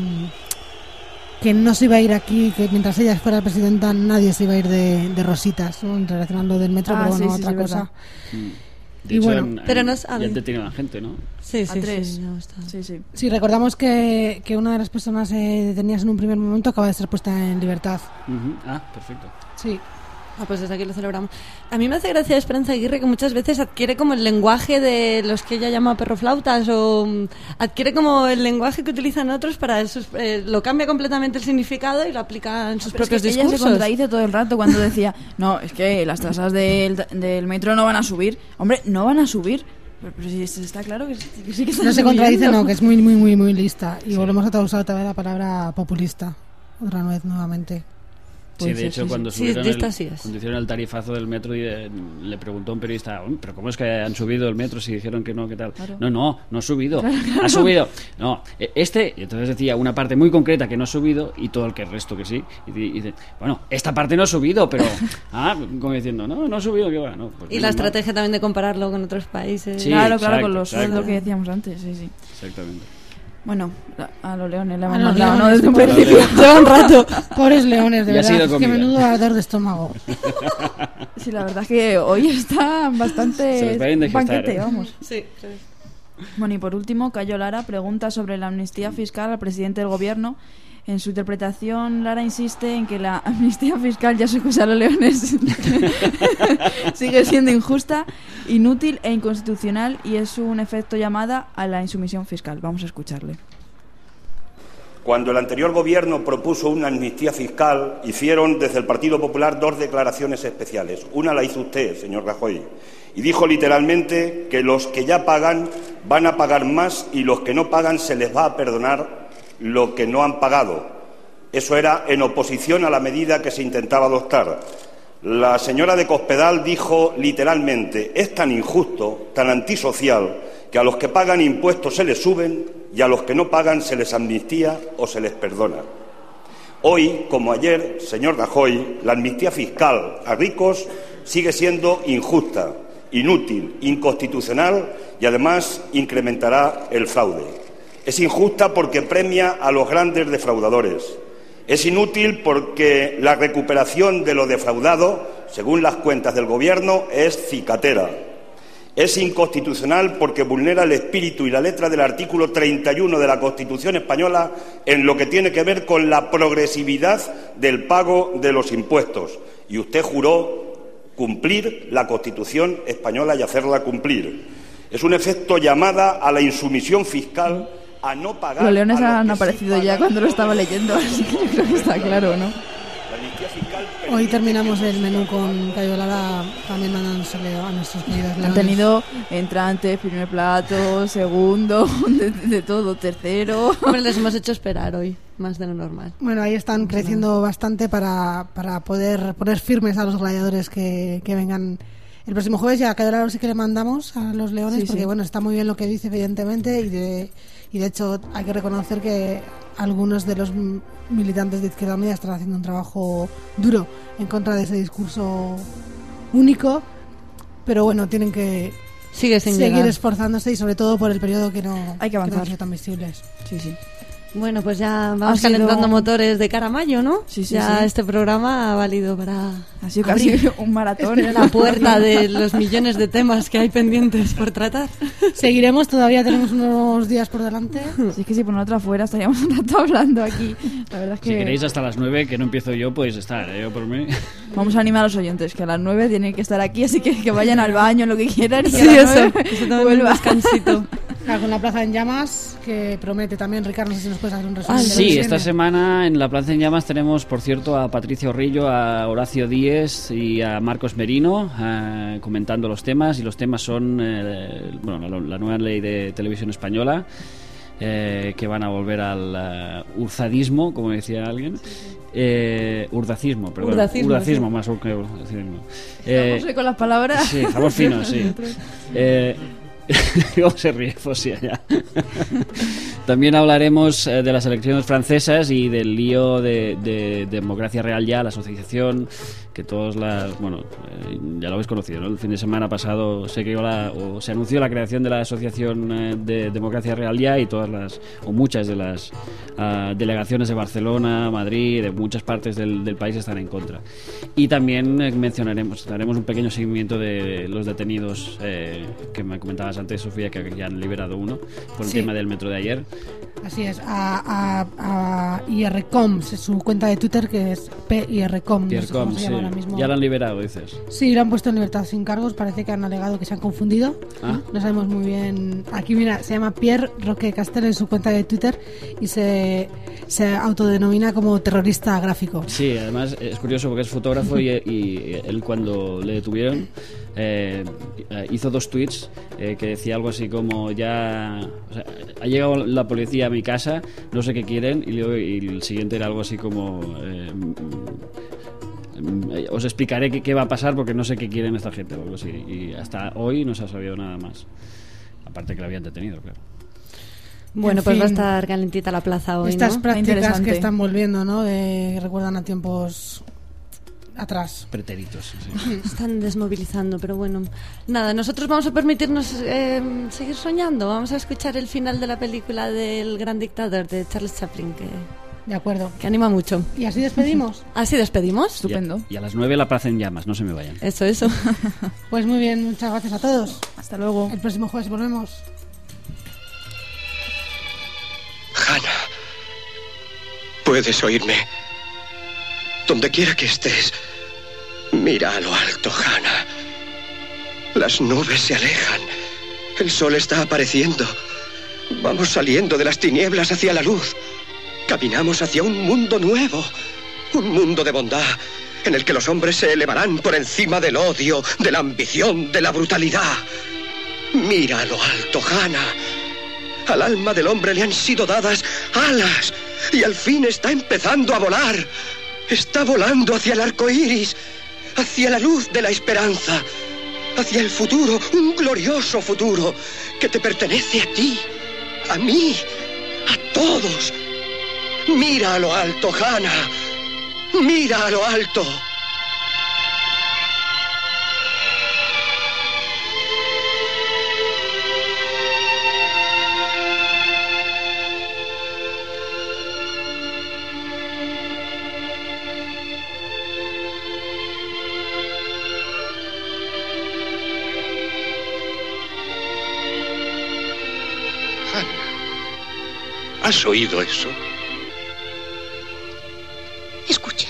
que no se iba a ir aquí, que mientras ella fuera presidenta nadie se iba a ir de, de rositas, ¿no? relacionando del metro, Ah, pero bueno, sí, sí, otra sí, cosa. De Y hecho, bueno, han- pero han- no ya sabe. han detenido a la gente, ¿no? Sí, a sí, tres. sí. Sí, sí. Sí, recordamos que, que una de las personas eh, detenidas en un primer momento acaba de ser puesta en libertad. Ah, perfecto. Sí. Ah, pues desde aquí lo celebramos. A mí me hace gracia Esperanza Aguirre que muchas veces adquiere como el lenguaje de los que ella llama perroflautas o mm, adquiere como el lenguaje que utilizan otros para sus, eh, lo cambia completamente el significado y lo aplica en sus Pero es propios que ella discursos. se contradice todo el rato cuando decía, no, es que las tasas del, del metro no van a subir. Hombre, no van a subir. Pero, pero si está claro que, sí- que sí que están No se contradice, no, que es muy, muy, muy, muy lista. Y volvemos a usar otra vez la palabra populista. Otra vez, nuevamente. Sí, Pues de sí, hecho, cuando subieron el, cuando hicieron el tarifazo del metro, y, eh, le preguntó a un periodista, "Uy, ¿pero cómo es que han subido el metro si dijeron que no, qué tal? Claro. No, no, no ha subido. Claro, claro. Ha subido. No, eh, este, entonces decía una parte muy concreta que no ha subido y todo el que el resto que sí. Y, y dice, bueno, esta parte no ha subido, pero. Ah, como diciendo, no, no ha subido, que va. No, pues Y la mal. estrategia también de compararlo con otros países. Sí, claro, claro, exacto, con los exacto. sueldos que decíamos antes, sí, sí. Exactamente. Bueno, a los leones le A hemos los mandado, ¿no? leones, Desde un principio. Lleva un rato. Pobres leones, de ha verdad. Es que comida. menudo ardor de estómago. Sí, la verdad es que hoy está Se bastante les va a indigestar, banquete, ¿eh? vamos. Sí, Bueno, y por último, Cayo Lara pregunta sobre la amnistía fiscal al presidente del gobierno. En su interpretación, Lara insiste en que la amnistía fiscal, ya se escucha a los leones, sigue siendo injusta, inútil e inconstitucional y es un efecto llamada a la insumisión fiscal. Vamos a escucharle. Cuando el anterior gobierno propuso una amnistía fiscal, hicieron desde el Partido Popular dos declaraciones especiales. Una la hizo usted, señor Rajoy, y dijo literalmente que los que ya pagan van a pagar más y los que no pagan se les va a perdonar lo que no han pagado. Eso era en oposición a la medida que se intentaba adoptar. La señora de Cospedal dijo literalmente es tan injusto, tan antisocial, que a los que pagan impuestos se les suben y a los que no pagan se les amnistía o se les perdona. Hoy, como ayer, señor Rajoy, la amnistía fiscal a ricos sigue siendo injusta, inútil, inconstitucional y además incrementará el fraude. Es injusta porque premia a los grandes defraudadores. Es inútil porque la recuperación de lo defraudado, según las cuentas del Gobierno, es cicatera. Es inconstitucional porque vulnera el espíritu y la letra del artículo 31 de la Constitución española en lo que tiene que ver con la progresividad del pago de los impuestos. Y usted juró cumplir la Constitución española y hacerla cumplir. Es un efecto llamada a la insumisión fiscal a no pagar. Los leones los han que sí aparecido ya cuando lo estaba leyendo, así que yo creo que está claro, ¿no? Hoy terminamos el menú con Cayolada también mandándosele a nuestros queridos Han tenido entrante, primer plato, segundo, de, de todo, tercero. Hombre, les hemos hecho esperar hoy, más de lo normal. Bueno, ahí están creciendo bastante para, para poder poner firmes a los gladiadores que, que vengan el próximo jueves. Y a Cayolada sí que le mandamos a los leones, Sí, porque sí. bueno, está muy bien lo que dice, evidentemente, y de, y de hecho hay que reconocer que algunos de los militantes de Izquierda Unida están haciendo un trabajo duro en contra de ese discurso único, pero bueno, tienen que Sigue sin seguir llegar. esforzándose y sobre todo por el periodo que no, Hay que no han avanzar. sido tan visibles. Sí, sí. Bueno, pues ya vamos sido- calentando motores de cara a mayo, ¿no? Sí, sí, ya sí. este programa ha valido para Ha sido casi abrir un maratón. la puerta de los millones de temas que hay pendientes por tratar. Seguiremos, todavía tenemos unos días por delante. Si es que si por nosotros afuera estaríamos un rato hablando aquí. La verdad es que Si queréis hasta las 9, que no empiezo yo, podéis estar, ¿eh? yo por mí. vamos a animar a los oyentes que a las 9 tienen que estar aquí, así que que vayan al baño, lo que quieran y Sí, a las eso, 9 eso también vuelva. un descansito. Ah, con la plaza en llamas, que promete también, Ricardo, no sé si nos puedes hacer un resumen. que Sí, esta semana en la Plaza en Llamas tenemos, por cierto, a Patricio Rillo, a Horacio Díez y a Marcos Merino eh, comentando los temas. Y los temas son eh, bueno, la, la nueva ley de televisión española, eh, que van a volver al eh, urzadismo, como decía alguien. Eh, urdacismo, perdón. Urdacismo, sí. más que urdacismo. Eh, con las palabras. Sí, estamos finos, sí. Eh, ¿Cómo se ríe Fosia? También hablaremos eh, de las elecciones francesas y del lío de, de Democracia Real Ya, la asociación que todos las... Bueno, eh, ya lo habéis conocido, ¿no? El fin de semana pasado se, creó la, o se anunció la creación de la asociación eh, de Democracia Real Ya y todas las, o muchas de las ah, delegaciones de Barcelona, Madrid, de muchas partes del, del país están en contra. Y también eh, mencionaremos, haremos un pequeño seguimiento de los detenidos eh, que me comentabas antes, Sofía, que ya han liberado uno por el Sí. tema del metro de ayer. Así es, a, a, a IRCOM, su cuenta de Twitter que es PIRCOM. no sé sí. Ahora mismo. Ya lo han liberado, dices. Sí, lo han puesto en libertad sin cargos, parece que han alegado que se han confundido. Ah. No sabemos muy bien. Aquí, mira, se llama Pierre Roque Castel en su cuenta de Twitter y se, se autodenomina como terrorista gráfico. Sí, además es curioso porque es fotógrafo y, y él cuando le detuvieron eh, hizo dos tweets eh, que decía algo así como ya o sea, ha llegado la policía a mi casa, no sé qué quieren y, luego- y el siguiente era algo así como eh, os explicaré qué, qué va a pasar porque no sé qué quieren esta gente o algo así y hasta hoy no se ha sabido nada más aparte que la habían detenido claro Bueno, En pues va a fin. estar calentita la plaza hoy, Estas ¿no? prácticas que están volviendo, ¿no? De, que recuerdan a tiempos atrás. pretéritos sí. Están desmovilizando, pero bueno. Nada, nosotros vamos a permitirnos eh, seguir soñando. Vamos a escuchar el final de la película del gran dictador de Charles Chaplin, que, De acuerdo. que anima mucho. Y así despedimos. Así despedimos. Estupendo. y a las nueve la plaza en llamas no se me vayan Eso, eso. Pues muy bien, muchas gracias a todos. Hasta luego. El próximo jueves volvemos. Hanna, ¿puedes oírme? Donde quiera que estés, mira a lo alto, Hanna. Las nubes se alejan. El sol está apareciendo. Vamos saliendo de las tinieblas hacia la luz. Caminamos hacia un mundo nuevo. Un mundo de bondad en el que los hombres se elevarán por encima del odio, de la ambición, de la brutalidad. Mira lo alto, Hanna. Al alma del hombre le han sido dadas alas y al fin está empezando a volar. Está volando hacia el arco iris, hacia la luz de la esperanza, hacia el futuro, un glorioso futuro que te pertenece a ti, a mí, a todos. Mira lo alto, Hannah. Mira a lo alto. ¿Has oído eso? Escuchen.